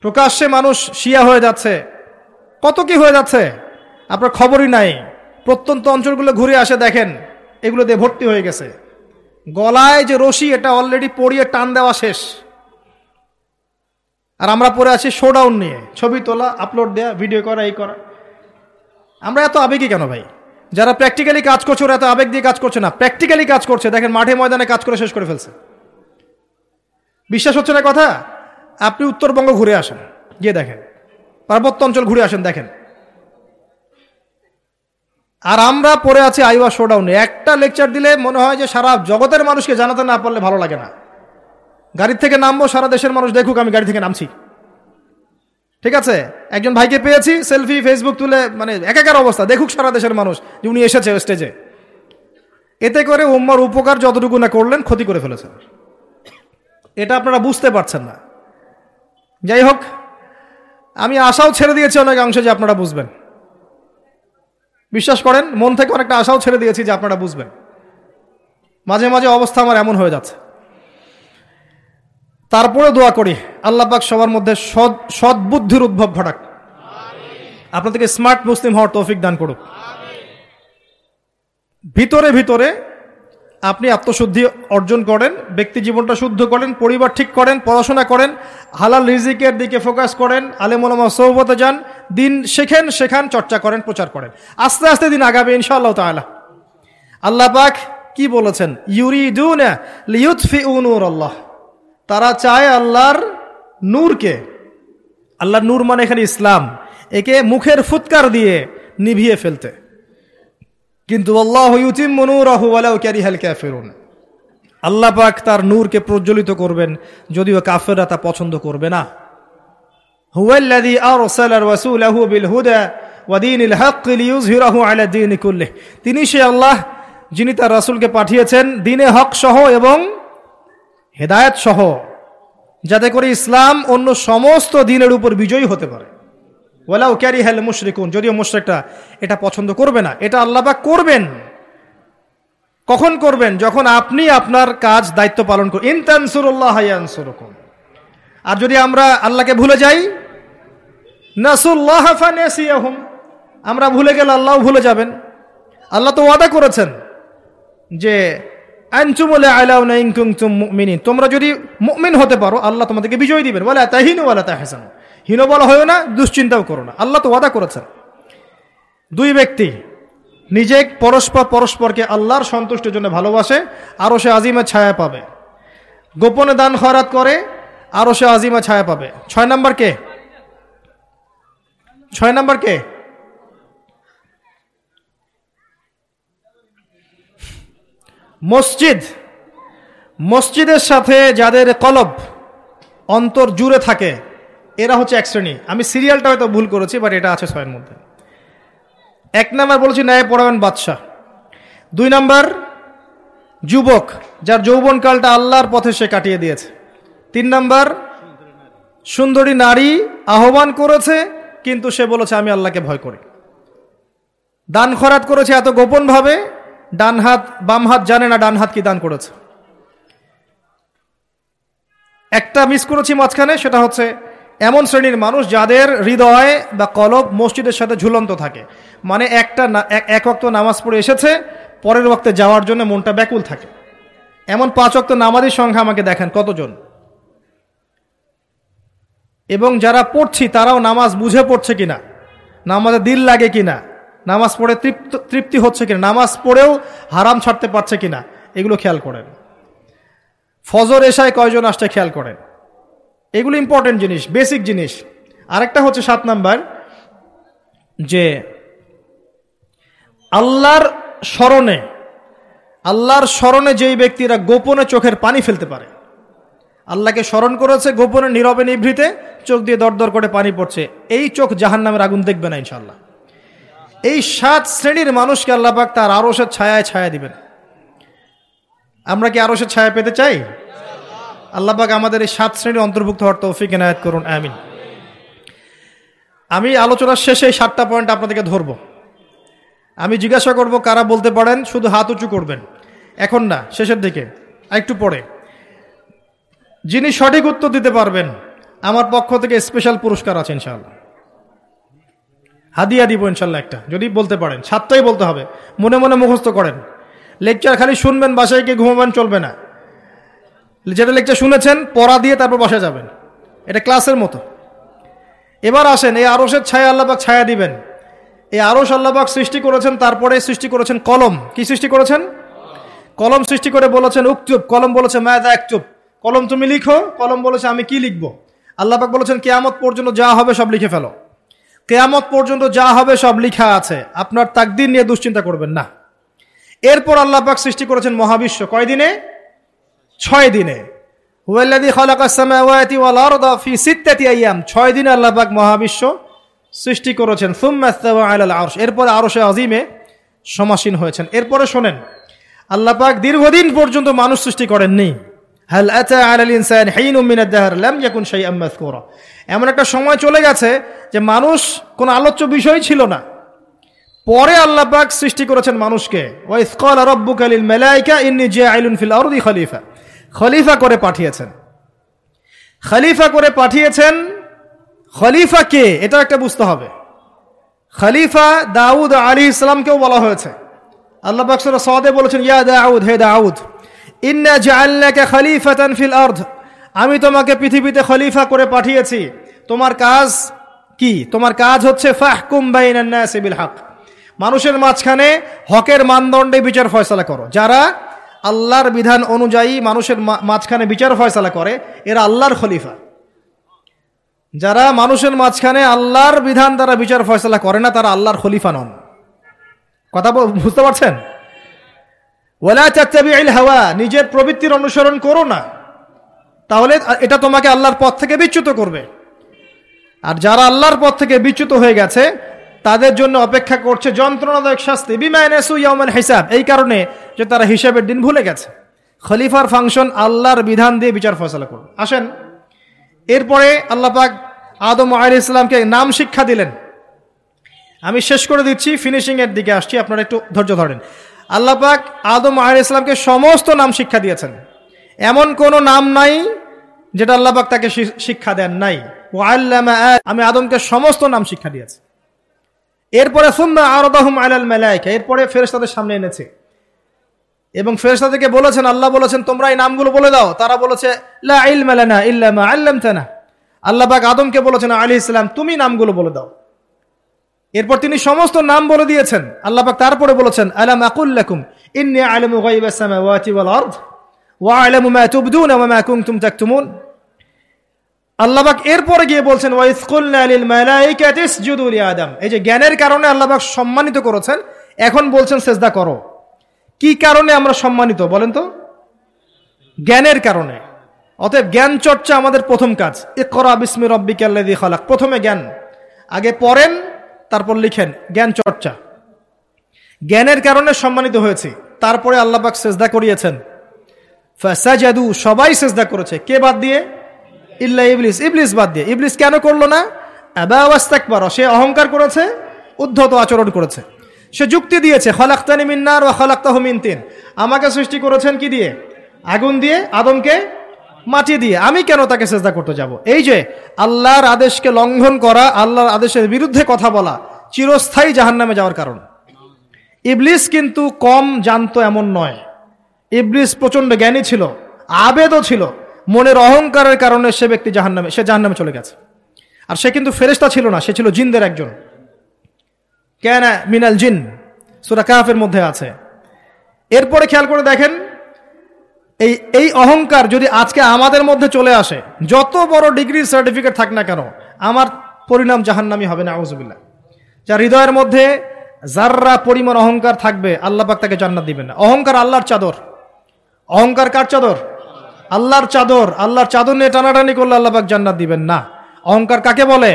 প্রকাশ্যে মানুষ শিয়া হয়ে যাচ্ছে। কত কি হয়ে যাচ্ছে? আপনার খবরই নাই। প্রত্যন্ত অঞ্চলগুলো ঘুরে আসে, দেখেন, এগুলো দিয়ে ভর্তি হয়ে গেছে। গলায় যে রশি, এটা অলরেডি পড়িয়ে টান দেওয়া শেষ। আর আমরা পরে আছি শোডাউন নিয়ে। ছবি তোলা আপলোড দেয়া ভিডিও করা, এই করা। আমরা এত আবেগই কেন ভাই? যারা প্র্যাকটিক্যালি কাজ করছে, ওরা এত আবেগ দিয়ে কাজ করছে না। প্র্যাকটিক্যালি কাজ করছে। দেখেন, মাঠে ময়দানে কাজ করে শেষ করে ফেলছে। বিশ্বাস হচ্ছে না কথা? আপনি উত্তরবঙ্গ ঘুরে আসেন। গিয়ে দেখেন। পার্বত্য অঞ্চল ঘুরে আসেন, দেখেন। আর আমরা পড়ে আছি আইওয়া শোডাউনে একটা লেকচার দিলে মনে হয় যে সারা জগতের মানুষকে জানাতে না পারলে ভালো লাগে না। গাড়ির থেকে নামবো, সারা দেশের মানুষ দেখুক আমি গাড়ি থেকে নামছি। ঠিক আছে? একজন ভাইকে পেয়েছি সেলফি ফেসবুক তুলে মানে একাকার অবস্থা। দেখুক সারা দেশের মানুষ যে উনি এসেছে স্টেজে এতে করে উম্মার উপকার যতটুকু না করলেন, ক্ষতি করে ফেলেছেন। এটা আপনারা বুঝতে পারছেন না। যাই হোক, আমি আশাও ছেড়ে দিয়েছি অনেক অংশে যে আপনারা বুঝবেন। বিশ্বাস করেন মন থেকে অনেকটা আশাও ছেড়ে দিয়েছি যে আপনারা বুঝবেন। মাঝে মাঝে অবস্থা আমার এমন হয়ে যাচ্ছে। তারপরে দোয়া করি আল্লাপাক সবার মধ্যে সৎ সদ্বুদ্ধির উদ্ভব ঘটাক। আপনাদেরকে স্মার্ট মুসলিম হওয়ার তৌফিক দান করুক। ভিতরে ভিতরে আপনি আত্মশুদ্ধি অর্জন করেন, ব্যক্তি জীবনটা শুদ্ধ করেন, পরিবার ঠিক করেন, পড়াশোনা করেন, হালাল রিজিকের দিকে ফোকাস করেন আলেমুলামা সৌবতে যান, দিন শেখেন, শেখান, চর্চা করেন, প্রচার করেন। আস্তে আস্তে দিন আগাবে ইনশাআল্লাহ তালা আল্লাহ পাক কি বলেছেন? ইউরিদুন লিউতফি উনুর আল্লাহ তারা চায় আল্লাহর নূরকে, আল্লাহর নূর মানে এখানে ইসলাম, একে মুখের ফুৎকার দিয়ে নিভিয়ে ফেলতে। কিন্তু আল্লাহ ইউতিম মনুরাহু ওয়ালাউ ক্যারিহাল ক্যাফেরুন আল্লাহ পাক তার নূরকে প্রজ্বলিত করবেন, যদিও কাফেররা তা পছন্দ করবে না। হুয়াল্লাযী আরসালা রাসূলাহু বিল হুদা ওয়া দীনিল হক লিইয়ুযহিরাহু আলা দীনি কুল্লিহ। তিনি সে আল্লাহ যিনি তার রাসূলকে পাঠিয়েছেন, দিনে হক সহ এবং হেদায়েত সহ, যাতে করে ইসলাম অন্য সমস্ত দিনের উপর বিজয়ী হতে পারে। ওলাও ক্যারি হেল মুশরিকুন, যদিও মুশরিকটা এটা পছন্দ করবে না। এটা আল্লাহবাক করবেন। কখন করবেন? যখন আপনি আপনার কাজ দায়িত্ব পালন করুন ইনতানসুরুল্লাহ ইয়ানসুরুকুম। আর যদি আমরা আল্লাহকে ভুলে যাই, নাসুল্লাহ আমরা ভুলে গেলে আল্লাহ ভুলে যাবেন। আল্লাহ তো ওয়াদা করেছেন যে আনচুমলে আলাউ না ইনকুম তুম মুমিনিন। তোমরা যদি মুমিন হতে পারো, আল্লাহ তোমাদেরকে বিজয় দিবেন। বলে তাহিনু ওয়ালা তাহসান হীন বলা হয় না, দুশ্চিন্তাও করো না। আল্লাহ তো ওয়াদা করেছেন। দুই ব্যক্তি নিজে পরস্পর পরস্পরকে আল্লাহর সন্তুষ্টির জন্য ভালোবাসে, আরও সে আজিমা ছায়া পাবে। গোপনে দান খরাত করে, আরও সে আজিমা ছায়া পাবে। ছয় নাম্বার কে? ছয় নাম্বার কে? মসজিদ। মসজিদের সাথে যাদের কলব অন্তর জুড়ে থাকে এরা হচ্ছে এক শ্রেণি। আমি সিরিয়ালটা হয়তো ভুল করেছি বাট এটা আছে ছয়ের মধ্যে। এক নাম্বার বলেছি ন্যায় পড়াবেন বাদশাহ। দুই নাম্বার, যুবক, যার যৌবনকালটা আল্লাহর পথে সে কাটিয়ে দিয়েছে। তিন নাম্বার, সুন্দরী নারী আহ্বান করেছে, কিন্তু সে বলেছে, আমি আল্লাহকে ভয় করি। দান খরাত করেছে এত গোপনভাবে, ডান হাত, বাম হাত জানে না ডান হাত কি দান করেছে। একটা মিস করেছি মাঝখানে, সেটা হচ্ছে এমন শ্রেণির মানুষ যাদের হৃদয় বা কলব মসজিদের সাথে ঝুলন্ত থাকে। মানে একটা এক অক্ত নামাজ পড়ে এসেছে, পরের বক্তে যাওয়ার জন্য মনটা ব্যাকুল থাকে। এমন পাঁচ অক্ত নামাজের সংখ্যা আমাকে দেখেন কতজন? এবং যারা পড়ছি, তারাও নামাজ বুঝে পড়ছে কিনা? নামাজে দিল লাগে কিনা? নামাজ পড়ে তৃপ্ত, তৃপ্তি হচ্ছে কিনা? নামাজ পড়েও হারাম ছাড়তে পারছে কিনা? এগুলো খেয়াল করেন। ফজর এসায় কয়জন আসছে খেয়াল করেন? এগুলো ইম্পর্টেন্ট জিনিস বেসিক জিনিস। আরেকটা হচ্ছে সাত নাম্বার, যে আল্লাহর স্মরণে আল্লাহর স্মরণে যেই ব্যক্তিরা গোপনে চোখের পানি ফেলতে পারে, আল্লাহকে স্মরণ করেছে গোপনে, নীরবে, নিভৃতে চোখ দিয়ে দরদর করে পানি পড়ছে, এই চোখ জাহান নামের আগুন দেখবে না ইনশাল্লাহ এই সাত শ্রেণির মানুষকে আল্লাপাক তার আরসের ছায়ায় ছায়া দিবেন। আমরা কি আরসের ছায়া পেতে চাই? আল্লাপাক আমাদের এই সাত শ্রেণির অন্তর্ভুক্ত হওয়ার তৌফিক এনায়ত করুন, আমিন। আমি আলোচনার শেষে এই সাতটা পয়েন্ট আপনাদেরকে ধরব। আমি জিজ্ঞাসা করব, কারা বলতে পারেন, শুধু হাত উঁচু করবেন। এখন না, শেষের দিকে একটু পরে। যিনি সঠিক উত্তর দিতে পারবেন, আমার পক্ষ থেকে স্পেশাল পুরস্কার আছে ইনশাল্লাহ হাদিয়া দিব ইনশাল্লাহ একটা। যদি বলতে পারেন, সাতটাই বলতে হবে। মনে মনে মুখস্থ করেন। লেকচার খালি শুনবেন, বাসায় গিয়ে ঘুমাবেন, চলবে না। যেটা লেকচার শুনেছেন, পড়া দিয়ে তারপর বসা যাবেন। এটা ক্লাসের মতো। এবার আসেন, এই আরসের ছায়া আল্লাহবাক ছায়া দিবেন। এই আরস আল্লাহবাক সৃষ্টি করেছেন, তারপরে সৃষ্টি করেছেন কলম। কি সৃষ্টি করেছেন? কলম সৃষ্টি করে বলেছেন উকচুপ কলম বলেছে ম্যাদা একচুপ কলম তুমি লিখো, কলম বলেছে আমি কি লিখব? আল্লাহবাক বলেছেন, কেয়ামত পর্যন্ত যা হবে সব লিখে ফেলো। কেয়ামত পর্যন্ত যা হবে সব লিখা আছে। আপনার তাকদিন নিয়ে দুশ্চিন্তা করবেন না। এরপর আল্লাহ পাক সৃষ্টি করেছেন মহাবিশ্ব। কয় দিনে ছয় দিনে। ছয় দিনে আল্লাহ পাক মহাবিশ্ব সৃষ্টি করেছেন। আরশ। এরপরে আরও সে আজিমে সমাসীন হয়েছেন। এরপরে শোনেন, আল্লাহ পাক দীর্ঘদিন পর্যন্ত মানুষ সৃষ্টি করেননি। মিন এমন একটা সময় চলে গেছে যে মানুষ কোনো আলোচ্য বিষয় ছিল না। পরে আল্লাহ পাক সৃষ্টি করেছেন মানুষকে। জাইলুন ফিল খলিফা। খলিফা করে পাঠিয়েছেন। খলিফা করে পাঠিয়েছেন, খলিফা কে? এটা একটা বুঝতে হবে। খলিফা দাউদ আলী ইসলামকেও বলা হয়েছে। আল্লাহ পাক সদে বলেছেন, ইয়া দাউদ, হে দাউদ, ইন্না জাআলনাকা খলিফাতান ফিল আরদ। আমি তোমাকে পৃথিবীতে খলিফা করে পাঠিয়েছি। তোমার কাজ কি? তোমার কাজ হচ্ছে, ফাহকুম বাইনান্নাসি বিল হক। মানুষের মাঝখানে হকের মানদণ্ডে বিচার ফয়সালা করো। যারা আল্লাহর বিধান অনুযায়ী মানুষের মাঝখানে বিচার ফয়সালা করে, এরা আল্লাহর খলিফা। যারা মানুষের মাঝখানে আল্লাহর বিধান দ্বারা বিচার ফয়সলা করে না, তারা আল্লাহর খলিফা নন। কথা বুঝতে পারছেন? ওলা চাচ্চাবি হাওয়া, নিজের প্রবৃত্তির অনুসরণ করো না। তাহলে এটা তোমাকে আল্লাহর পথ থেকে বিচ্যুত করবে। আর যারা আল্লাহর পথ থেকে বিচ্যুত হয়ে গেছে তাদের জন্য অপেক্ষা করছে যন্ত্রণাদায়ক শাস্তি। বিমায়নেসু হিসাব। এই কারণে যে তারা হিসাবের দিন ভুলে গেছে। খলিফার ফাংশন আল্লাহর বিধান দিয়ে বিচার ফয়সলা করুন। আসেন। এরপরে আল্লাহ পাক আদম আল ইসলামকে নাম শিক্ষা দিলেন। আমি শেষ করে দিচ্ছি ফিনিশিং এর দিকে আসছি, আপনারা একটু ধৈর্য ধরেন। আল্লাহ পাক আদম আল ইসলামকে সমস্ত নাম শিক্ষা দিয়েছেন। এমন কোনো নাম নাই যেটা আল্লাহবাক তাকে শিক্ষা দেন নাই। ও আল্লামা আমি আদমকে সমস্ত নাম শিক্ষা দিয়েছি। এরপরে, সুম্মা আরদাহুম আলাল মালাইকা, এরপরে ফেরেশতাদের সামনে এনেছে। এবং ফেরেশতাদেরকে বলেছেন, আল্লাহ বলেছেন, তোমরা এই নামগুলো বলে দাও। তারা বলেছে, লা ইলমা লানা ইল্লা মা আল্লামতানা। আল্লাহ পাক আদমকে বলেছেন আলী ইসলাম তুমি নামগুলো বলে দাও। এরপর তিনি সমস্ত নাম বলে দিয়েছেন। আল্লাহ পাক তারপরে বলেছেন, আলাম আকুল লাকুম, ইন্নী আলামু গায়বাস সামাওয়াতি ওয়াল আরদ ওয়ালামু মা তুবদুনা ওয়া মা কুনতুম তাকতুমুন। আল্লাহবাক এরপরে গিয়ে বলছেন আদম। এই যে জ্ঞানের কারণে আল্লাহবাক সম্মানিত করেছেন, এখন বলছেন, সেজদা করো। কি কারণে আমরা সম্মানিত বলেন তো? জ্ঞানের কারণে। অতএব জ্ঞান চর্চা আমাদের প্রথম কাজ। ইকরা বিসমি রব্বিকা আল্লাযী খালাক। প্রথমে জ্ঞান, আগে পড়েন, তারপর লিখেন। জ্ঞান চর্চা। জ্ঞানের কারণে সম্মানিত হয়েছে। তারপরে আল্লাহবাক সেজদা করিয়েছেন। ফাসাজাদু, সবাই সেজদা করেছে। কে বাদ দিয়ে? ইল্লা ইবলিস। ইবলিস বাদ দিয়ে। ইবলিস কেন করল না? আবাওয়াস্তাকবার সে অহংকার করেছে, উদ্ধত আচরণ করেছে। সে যুক্তি দিয়েছে, খলাক্তানি মিন্নার ও খলাক্তাহ মিন তিন। আমাকে সৃষ্টি করেছেন কি দিয়ে? আগুন দিয়ে, আদমকে মাটি দিয়ে। আমি কেন তাকে চেষ্টা করতে যাব? এই যে আল্লাহর আদেশকে লঙ্ঘন করা, আল্লাহর আদেশের বিরুদ্ধে কথা বলা, চিরস্থায়ী জাহান্নামে যাওয়ার কারণ। ইবলিস কিন্তু কম জানতো এমন নয়। ইবলিস প্রচণ্ড জ্ঞানী ছিল, আবেদও ছিল। মনের অহংকারের কারণে সে ব্যক্তি জাহান্নামে, সে জাহান্নামে চলে গেছে। আর সে কিন্তু ফেরেশতা ছিল না, সে ছিল জিনদের একজন। কেন মিনাল জিন, সুরা কাফের মধ্যে আছে। এরপরে খেয়াল করে দেখেন, এই এই অহংকার যদি আজকে আমাদের মধ্যে চলে আসে, যত বড় ডিগ্রি সার্টিফিকেট থাক না কেন, আমার পরিণাম জাহান্নামি হবে না আউজবিল্লা যা হৃদয়ের মধ্যে যাররা পরিমাণ অহংকার থাকবে, আল্লাহ পাক তাকে জান্নাত দিবেন না। অহংকার আল্লাহর চাদর। অহংকার কার চাদর? আল্লাহর চাদর আল্লাহর চাদর নিয়ে টানাটানি করলে আল্লাহ পাক জান্নাত দিবেন না। অহংকার কাকে বলে?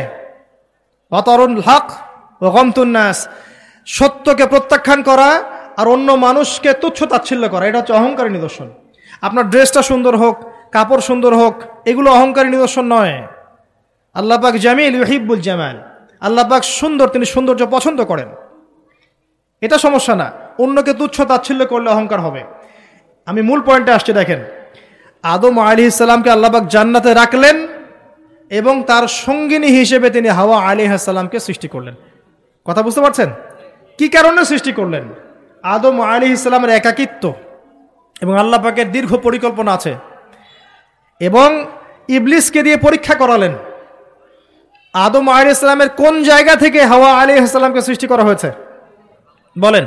অতরুণ হক ও গমতুন্নাস সত্যকে প্রত্যাখ্যান করা আর অন্য মানুষকে তুচ্ছ তাচ্ছিল্য করা, এটা হচ্ছে অহংকারী নিদর্শন। আপনার ড্রেসটা সুন্দর হোক, কাপড় সুন্দর হোক, এগুলো অহংকারী নিদর্শন নয়। আল্লাহ পাক জামিল ইহিবুল জামাল। আল্লাহ পাক সুন্দর, তিনি সৌন্দর্য পছন্দ করেন। এটা সমস্যা না। অন্যকে তুচ্ছ তাচ্ছিল্য করলে অহংকার হবে। আমি মূল পয়েন্টে আসছি, দেখেন। আদম আলী ইসলামকে আল্লাহবাক জান্নাতে রাখলেন এবং তার সঙ্গিনী হিসেবে তিনি হাওয়া আলী সাল্লামকে সৃষ্টি করলেন। কথা বুঝতে পারছেন? কি কারণে সৃষ্টি করলেন? আদম আলী ইসলামের একাকিত্ব এবং আল্লাহ পাকের দীর্ঘ পরিকল্পনা আছে এবং ইবলিসকে দিয়ে পরীক্ষা করালেন। আদম আলী ইসলামের কোন জায়গা থেকে হাওয়া আলী ইসলামকে সৃষ্টি করা হয়েছে? বলেন।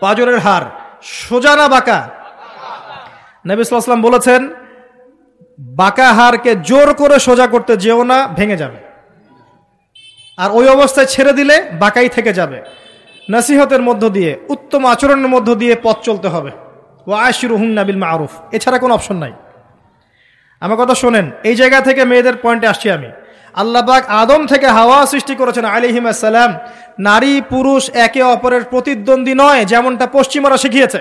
পাজরের হার সোজানা বাঁকা? নবী সাল্লাম বলেছেন বাঁকা হারকে জোর করে সোজা করতে যেও না, ভেঙে যাবে। আর ওই অবস্থায় ছেড়ে দিলে বাঁকাই থেকে যাবে। নসিহতের মধ্য দিয়ে, উত্তম আচরণের মধ্য দিয়ে পথ চলতে হবে। ও আশির হুম নাবিল মা আরুফ এছাড়া কোনো অপশন নাই। আমার কথা শোনেন, এই জায়গা থেকে মেয়েদের পয়েন্টে আসছি আমি। আল্লাহবাক আদম থেকে হাওয়া সৃষ্টি করেছেন আলিহিম আসসালাম। নারী, পুরুষ, একে অপরের প্রতিদ্বন্দ্বী নয়, যেমনটা পশ্চিমারা শিখিয়েছে।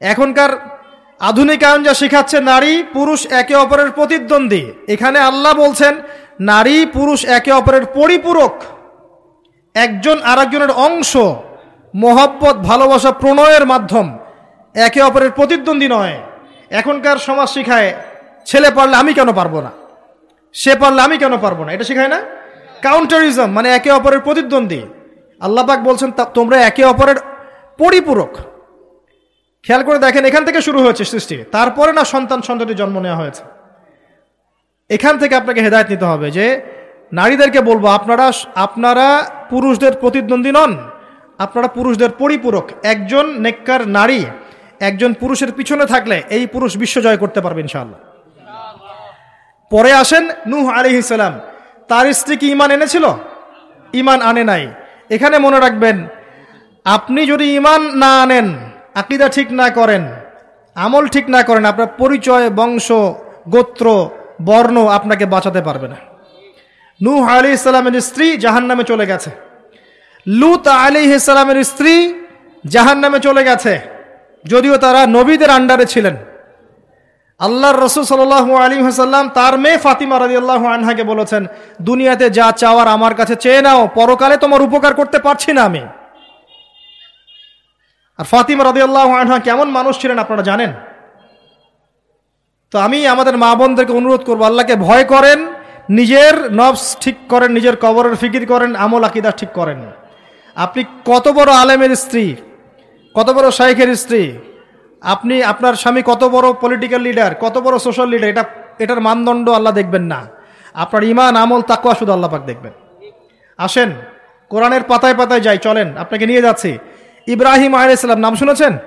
এখনকার আধুনিক আইন যা শেখাচ্ছে নারী, পুরুষ একে অপরের প্রতিদ্বন্দ্বী। এখানে আল্লাহ বলছেন, নারী, পুরুষ একে অপরের পরিপূরক। একজন আরেকজনের অংশ, মহব্বত, ভালোবাসা, প্রণয়ের মাধ্যম। একে অপরের প্রতিদ্বন্দ্বী নয়। এখনকার সমাজ শিখায়, ছেলে পারলে আমি কেন পারব না? সে পারলে আমি কেন পারব না? এটা শেখায় না? কাউন্টারিজম মানে একে অপরের প্রতিদ্বন্দ্বী। আল্লাপাক বলছেন তোমরা একে অপরের পরিপূরক। খেয়াল করে দেখেন, এখান থেকে শুরু হয়েছে সৃষ্টি। তারপরে না সন্তান সন্ততি জন্ম নেওয়া হয়েছে। এখান থেকে আপনাকে হেদায়ত নিতে হবে যে, নারীদেরকে বলব, আপনারা আপনারা পুরুষদের প্রতিদ্বন্দ্বী নন। আপনারা পুরুষদের পরিপূরক। একজন নেককার নারী, একজন পুরুষের পিছনে থাকলে এই পুরুষ বিশ্ব জয় করতে পারবে ইনশাআল্লাহ। পরে আসেন নূহ আলি ইসালাম তার স্ত্রী কি ইমান এনেছিল? ইমান আনে নাই। এখানে মনে রাখবেন, আপনি যদি ইমান না আনেন আকিদা ঠিক না করেন, আমল ঠিক না করেন, আপনার পরিচয়, বংশ, গোত্র, বর্ণ আপনাকে বাঁচাতে পারবে না। নূহ আলি ইসলামের স্ত্রী জাহান নামে চলে গেছে। লুত আলি ইসলামের স্ত্রী জাহান নামে চলে গেছে। যদিও তারা নবীদের আন্ডারে ছিলেন। আল্লাহর রসুল সাল আলী হাসাল্লাম তার মেয়ে ফাতিমা রাজি আল্লাহ আনহাকে বলেছেন, দুনিয়াতে যা চাওয়ার আমার কাছে চেয়ে নাও, পরকালে তোমার উপকার করতে পারছি না আমি। আর ফাতিমা রাজি আল্লাহ আনহা কেমন মানুষ ছিলেন আপনারা জানেন? তো আমি আমাদের মা বোনদেরকে অনুরোধ করব, আল্লাহকে ভয় করেন, নিজের নবস ঠিক করেন, নিজের কবরের ফিকির করেন, আমল আকিদা ঠিক করেন। আপনি কত বড় আলেমের স্ত্রী, কত বড় শাইখের স্ত্রী, আপনি আপনার স্বামী কত বড় পলিটিক্যাল লিডার কত বড় সোশ্যাল লিডার এটা, এটার মানদণ্ড আল্লাহ দেখবেন না। আপনার ইমান, আমল তাকুয়া শুধু আল্লাহ পাক দেখবেন। আসেন, কোরআনের পাতায় পাতায় যাই, চলেন, আপনাকে নিয়ে যাচ্ছি। ইব্রাহিম আলাইসাল্লাম নাম শুনেছেন?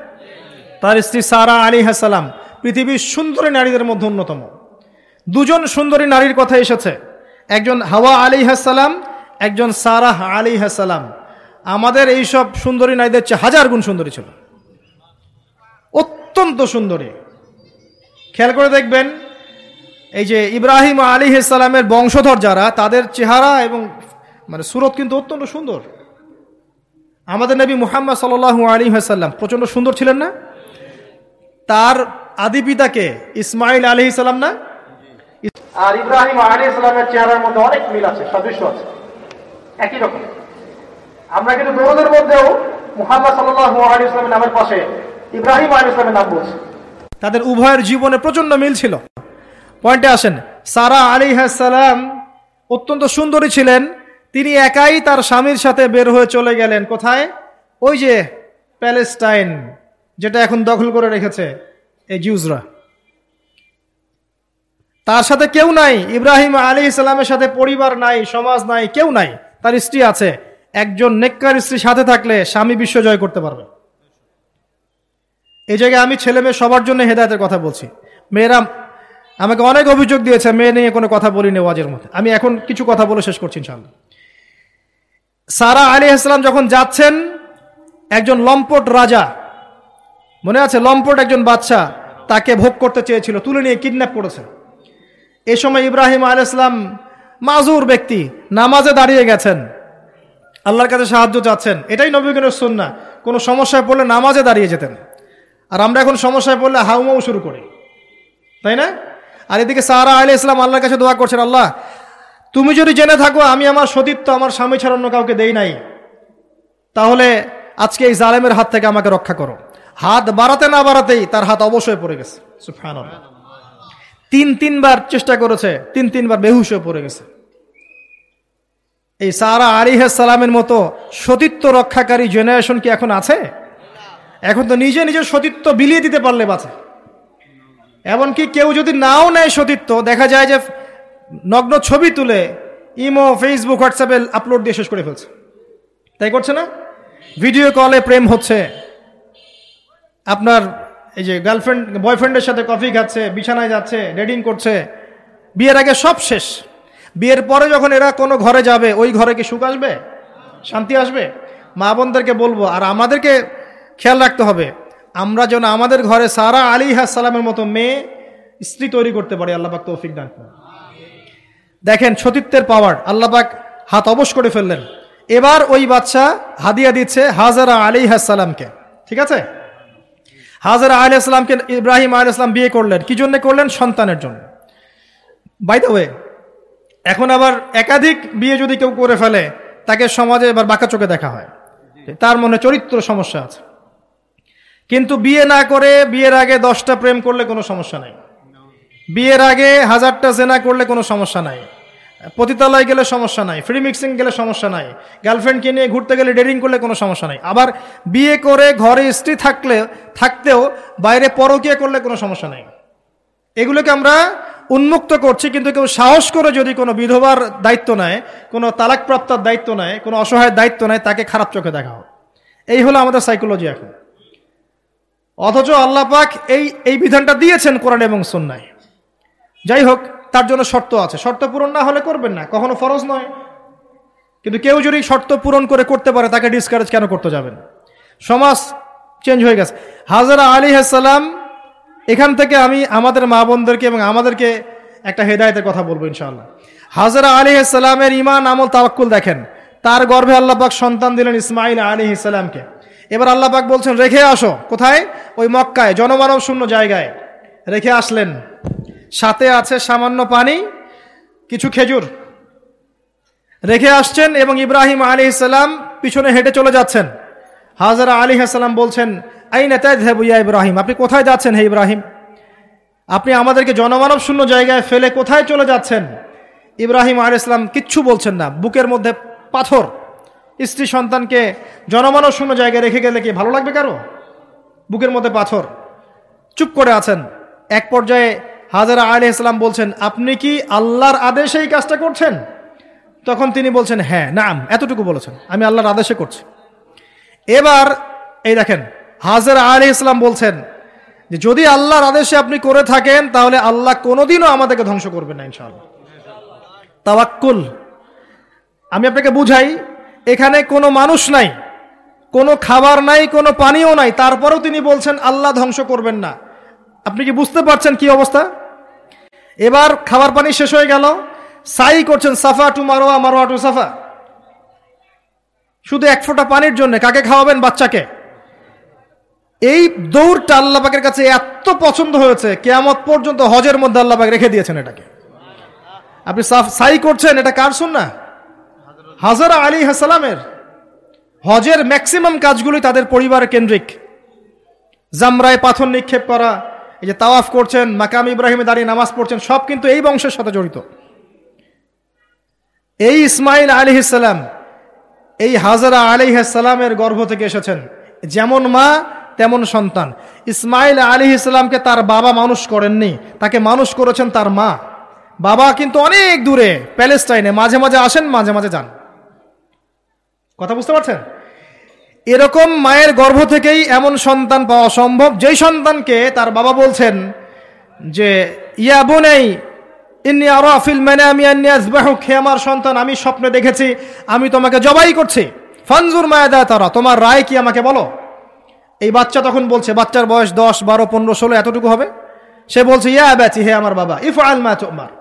তার স্ত্রী সারা আলী হাসালাম পৃথিবীর সুন্দরী নারীদের মধ্যে অন্যতম। দুজন সুন্দরী নারীর কথা এসেছে। একজন হাওয়া আলী হাসালাম একজন সারাহ আলী হাসালাম আমাদের এইসব সুন্দরী নারীদের চেয়ে হাজার গুণ সুন্দরী ছিল। অত্যন্ত সুন্দরী। খেয়াল করে দেখবেন, এই যে ইব্রাহিম আলী বংশধর যারা, তাদের চেহারা এবং মানে সুরত কিন্তু অত্যন্ত সুন্দর। আমাদের নবী মুহাম্মদ সাল আলী হাসাল্লাম প্রচণ্ড সুন্দর ছিলেন না? তার আদি পিতাকে ইসমাইল আলী ইসলাম না? আর ইব্রাহিম আলী ইসলামের চেহারার মধ্যে অনেক মিল আছে সদৃশ্য আছে। একই রকম। আমরা কিন্তু দৌড়দের মধ্যেও মুহাম্মদ সাল্লাহ আলী ইসলামের নামের পাশে ইব্রাহিম আলী ইসলামের নাম বলছি। তাদের উভয়ের জীবনে প্রচণ্ড মিল ছিল। পয়েন্টে আসেন সারা আলী সালাম অত্যন্ত সুন্দরী ছিলেন। তিনি একাই তার স্বামীর সাথে বের হয়ে চলে গেলেন। কোথায়? ওই যে প্যালেস্টাইন, যেটা এখন দখল করে রেখেছে, এই জিউজরা তার সাথে কেউ নাই, ইব্রাহিম আলী ইসলামের সাথে পরিবার নাই, সমাজ নাই, কেউ নাই। তার স্ত্রী আছে। একজন নেককার স্ত্রী সাথে থাকলে স্বামী বিশ্ব জয় করতে পারবে। এই জায়গায় আমি ছেলে মেয়ে সবার জন্য হেদায়তের কথা বলছি। মেয়েরা আমাকে অনেক অভিযোগ দিয়েছে, মেয়ে নিয়ে কোনো কথা বলিনি ওয়াজের মধ্যে। আমি এখন কিছু কথা বলে শেষ করছি ইনশাল্লাহ সারা আলী ইসলাম যখন যাচ্ছেন, একজন লম্পট রাজা, মনে আছে লম্পট একজন বাচ্চা তাকে ভোগ করতে চেয়েছিল, তুলে নিয়ে কিডন্যাপ করেছে। এ সময় ইব্রাহিম আল ইসলাম মাজুর ব্যক্তি, নামাজে দাঁড়িয়ে গেছেন। আল্লাহর কাছে সাহায্য চাচ্ছেন। এটাই নবীগণের সন্না কোনো সমস্যায় পড়লে নামাজে দাঁড়িয়ে যেতেন। আর আমরা এখন সমস্যায় পড়লে হাউমাউ শুরু করি। তাই না? আর এদিকে সাহারা আলী ইসলাম আল্লাহর কাছে দোয়া করছেন, আল্লাহ তুমি যদি জেনে থাকো, আমি আমার সতীত্ব আমার স্বামী ছাড়া অন্য কাউকে দেই নাই, তাহলে আজকে এই জালেমের হাত থেকে আমাকে রক্ষা করো। হাত বাড়াতে না বাড়াতেই তার হাত অবশ্যই পড়ে গেছে। তিন তিনবার চেষ্টা করেছে, তিন তিনবার বেহুশ হয়ে পড়ে গেছে। এই সারা সালামের মতো সতীত্ব রক্ষাকারী জেনারেশন কি এখন আছে? এখন তো নিজে নিজের সতীত্ব বিলিয়ে দিতে পারলে বাঁচে। এমনকি কেউ যদি নাও নেয় সতীত্ব, দেখা যায় যে নগ্ন ছবি তুলে ইমো ফেসবুক হোয়াটসঅ্যাপে আপলোড দিয়ে শেষ করে ফেলছে। তাই করছে না? ভিডিও কলে প্রেম হচ্ছে। আপনার এই যে গার্লফ্রেন্ড বয়ফ্রেন্ডের সাথে কফি খাচ্ছে, বিছানায় যাচ্ছে ডেটিং করছে, বিয়ের আগে সব শেষ। বিয়ের পরে যখন এরা কোনো ঘরে যাবে, ওই ঘরে কি সুখ আসবে? শান্তি আসবে? মা বোনদেরকে বলব, আর আমাদেরকে খেয়াল রাখতে হবে, আমরা যেন আমাদের ঘরে সারা আলী সালামের মতো মেয়ে, স্ত্রী তৈরি করতে পারি আল্লাপাক তৌফিক দান দেখেন সতীত্বের পাওয়ার আল্লাপাক হাত অবশ করে ফেললেন। এবার ওই বাচ্চা হাদিয়া দিচ্ছে হাজারা আলী সালামকে। ঠিক আছে? হাজারা আলী আসলামকে ইব্রাহিম আলী আসলাম বিয়ে করলেন। কি জন্য করলেন? সন্তানের জন্য। বাই দ্য ওয়ে এখন আবার একাধিক বিয়ে যদি কেউ করে ফেলে, তাকে সমাজে এবার বাঁকা চোখে দেখা হয়। তার মনে চরিত্র সমস্যা আছে। কিন্তু বিয়ে না করে বিয়ের আগে দশটা প্রেম করলে কোনো সমস্যা নাই। বিয়ের আগে হাজারটা জেনা করলে কোনো সমস্যা নাই। পতিতালয় গেলে সমস্যা নাই ফ্রি মিক্সিং গেলে সমস্যা নাই গার্লফ্রেন্ডকে নিয়ে ঘুরতে গেলে ডেটিং করলে কোনো সমস্যা নাই। আবার বিয়ে করে ঘরে স্ত্রী থাকলে, থাকতেও বাইরে পরকিয়া করলে কোনো সমস্যা নাই। এগুলোকে আমরা উন্মুক্ত করছি, কিন্তু কেউ সাহস করে যদি কোনো বিধবার দায়িত্ব নেয়, কোনো তালাকপ্রাপ্তার দায়িত্ব নেয়, কোনো অসহায়ের দায়িত্ব নেয়, তাকে খারাপ চোখে দেখা এই হলো আমাদের সাইকোলজি এখন। অথচ আল্লাহ পাক এই এই বিধানটা দিয়েছেন কোরআন এবং সন্ন্যায় যাই হোক তার জন্য শর্ত আছে। শর্ত পূরণ না হলে করবেন না। কখনো ফরজ নয়। কিন্তু কেউ যদি শর্ত পূরণ করে করতে পারে, তাকে ডিসকারেজ কেন করতে যাবেন? সমাজ চেঞ্জ হয়ে গেছে। হাজারা আলী হাসালাম, এখান থেকে আমি আমাদের মা বোনদেরকে এবং আমাদেরকে একটা হেদায়তের কথা বলব ইনশাআল্লাহ। হাজারা আলী ইসলামের ইমান আমল, তাওয়াক্কুল দেখেন। তার গর্ভে আল্লাহবাক সন্তান দিলেন ইসমাইল আলী ইসলামকে এবার আল্লাহবাক বলছেন, রেখে আসো। কোথায়? ওই মক্কায় জনমানব শূন্য জায়গায়। রেখে আসলেন। সাথে আছে সামান্য পানি, কিছু খেজুর। রেখে আসছেন এবং ইব্রাহিম আলী ইসলাম পিছনে হেঁটে চলে যাচ্ছেন। হাজারা আলী হাসালাম বলছেন আই নেতায় ইয়া ইব্রাহিম? আপনি কোথায় যাচ্ছেন হে ইব্রাহিম? আপনি আমাদেরকে জনমানব শূন্য জায়গায় ফেলে কোথায় চলে যাচ্ছেন? ইব্রাহিম আল ইসলাম কিচ্ছু বলছেন না। বুকের মধ্যে পাথর। স্ত্রী সন্তানকে জনমানব শূন্য জায়গায় রেখে গেলে কি ভালো লাগবে কারও? বুকের মধ্যে পাথর। চুপ করে আছেন। এক পর্যায়ে হাজারা আলী ইসলাম বলছেন, আপনি কি আল্লাহর আদেশে এই কাজটা করছেন? তখন তিনি বলছেন হ্যাঁ নাম, এতটুকু বলেছেন, আমি আল্লাহর আদেশে করছি। এবার এই দেখেন, হাজার আলী ইসলাম বলছেন যে, যদি আল্লাহর আদেশে আপনি করে থাকেন, তাহলে আল্লাহ কোনোদিনও আমাদেরকে ধ্বংস করবেন না, ইনশাআল্লাহ। তাওয়াক্কুল। আমি আপনাকে বুঝাই, এখানে কোনো মানুষ নাই, কোনো খাবার নাই, কোনো পানিও নাই, তারপরেও তিনি বলছেন, আল্লাহ ধ্বংস করবেন না। আপনি কি বুঝতে পারছেন কি অবস্থা? এবার খাবার পানি শেষ হয়ে গেল। সাই করছেন Safa to Marwa Marwa to Safa. শুধু এক ফোঁটা পানির জন্য, কাকে খাওয়াবেন বাচ্চাকে? এই দৌড়টা আল্লাপাকের কাছে এত পছন্দ হয়েছে, কেয়ামত পর্যন্ত হজের মধ্যে আল্লাপাক রেখে দিয়েছেন এটাকে। আপনি সাই করছেন, এটা কার শুন না হাজারা আলী হাসালামের। হজের ম্যাক্সিমাম কাজগুলি তাদের পরিবার কেন্দ্রিক। জামরায় পাথর নিক্ষেপ করা এই যে তাওয়াফ করছেন, মাকাম ইব্রাহিমে দাঁড়িয়ে নামাজ পড়ছেন, সব কিন্তু এই বংশের সাথে জড়িত। এই ইসমাইল আলী ইসালাম এই হাজারা আলী সালামের গর্ভ থেকে এসেছেন। যেমন মা, তেমন সন্তান। ইসমাইল আলী ইসলামকে তার বাবা মানুষ করেননি, তাকে মানুষ করেছেন তার মা। বাবা কিন্তু অনেক দূরে, প্যালেস্টাইনে। মাঝে মাঝে আসেন, মাঝে মাঝে যান। কথা বুঝতে পারছেন? এরকম মায়ের গর্ভ থেকেই এমন সন্তান পাওয়া সম্ভব। যেই সন্তানকে তার বাবা বলছেন যে, ইয়া বোনেই আরও আফিল মানে আমি খে আমার সন্তান, আমি স্বপ্নে দেখেছি, আমি তোমাকে জবাই করছি। ফানজুর মায়া মায়াদা তারা, তোমার রায় কি আমাকে বলো? এই বাচ্চা তখন বলছে, বাচ্চার বয়স দশ, বারো, পনেরো, ষোলো, এতটুকু হবে? সে বলছে, ইয়া ব্যাচি হে আমার বাবা ইফ আল মা তোমার,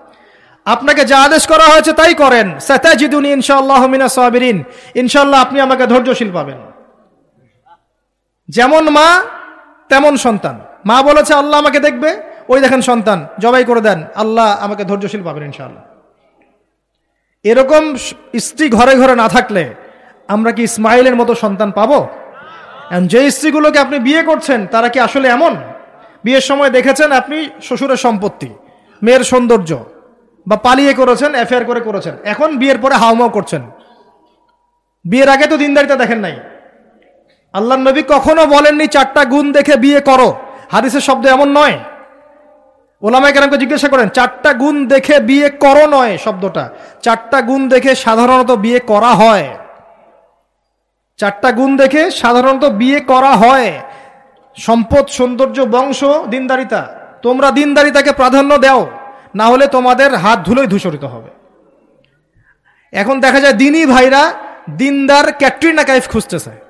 আপনাকে যা আদেশ করা হয়েছে তাই করেন। সাতাজিদুনি ইনশাআল্লাহ মিনা সাবিরিন, ইনশাআল্লাহ আপনি আমাকে ধৈর্যশীল পাবেন। যেমন মা, তেমন সন্তান। মা বলেছে, আল্লাহ আমাকে দেখবে। ওই দেখেন সন্তান, জবাই করে দেন, আল্লাহ আমাকে ধৈর্যশীল পাবেন ইনশাআল্লাহ। এরকম স্ত্রী ঘরে ঘরে না থাকলে আমরা কি ইসমাইলের মতো সন্তান পাবো? যে স্ত্রীগুলোকে আপনি বিয়ে করছেন, তারা কি আসলে এমন? বিয়ের সময় দেখেছেন আপনি শ্বশুরের সম্পত্তি, মেয়ের সৌন্দর্য, বা পালিয়ে করেছেন অ্যাফেয়ার করে করেছেন। এখন বিয়ের পরে হাওমাও করছেন। বিয়ের আগে তো দিনদারিতা দেখেন নাই। আল্লাহ নবী কখনো বলেননি চারটা গুণ দেখে বিয়ে করো। হাদিসের শব্দ এমন নয়। ওলামাই কেরামকে জিজ্ঞাসা করেন, চারটা গুণ দেখে বিয়ে করো নয়? শব্দটা। চারটা গুণ দেখে সাধারণত বিয়ে করা হয়। চারটা গুণ দেখে সাধারণত বিয়ে করা হয়। সম্পদ, সৌন্দর্য, বংশ, দিনদারিতা, তোমরা দিনদারিতাকে প্রাধান্য দাও, না হলে তোমাদের হাত ধুলোই ধূসরিত হবে। এখন দেখা যায় দিনই ভাইরা দিনদার ক্যাটরিনা কাইফ খুঁজতেছে।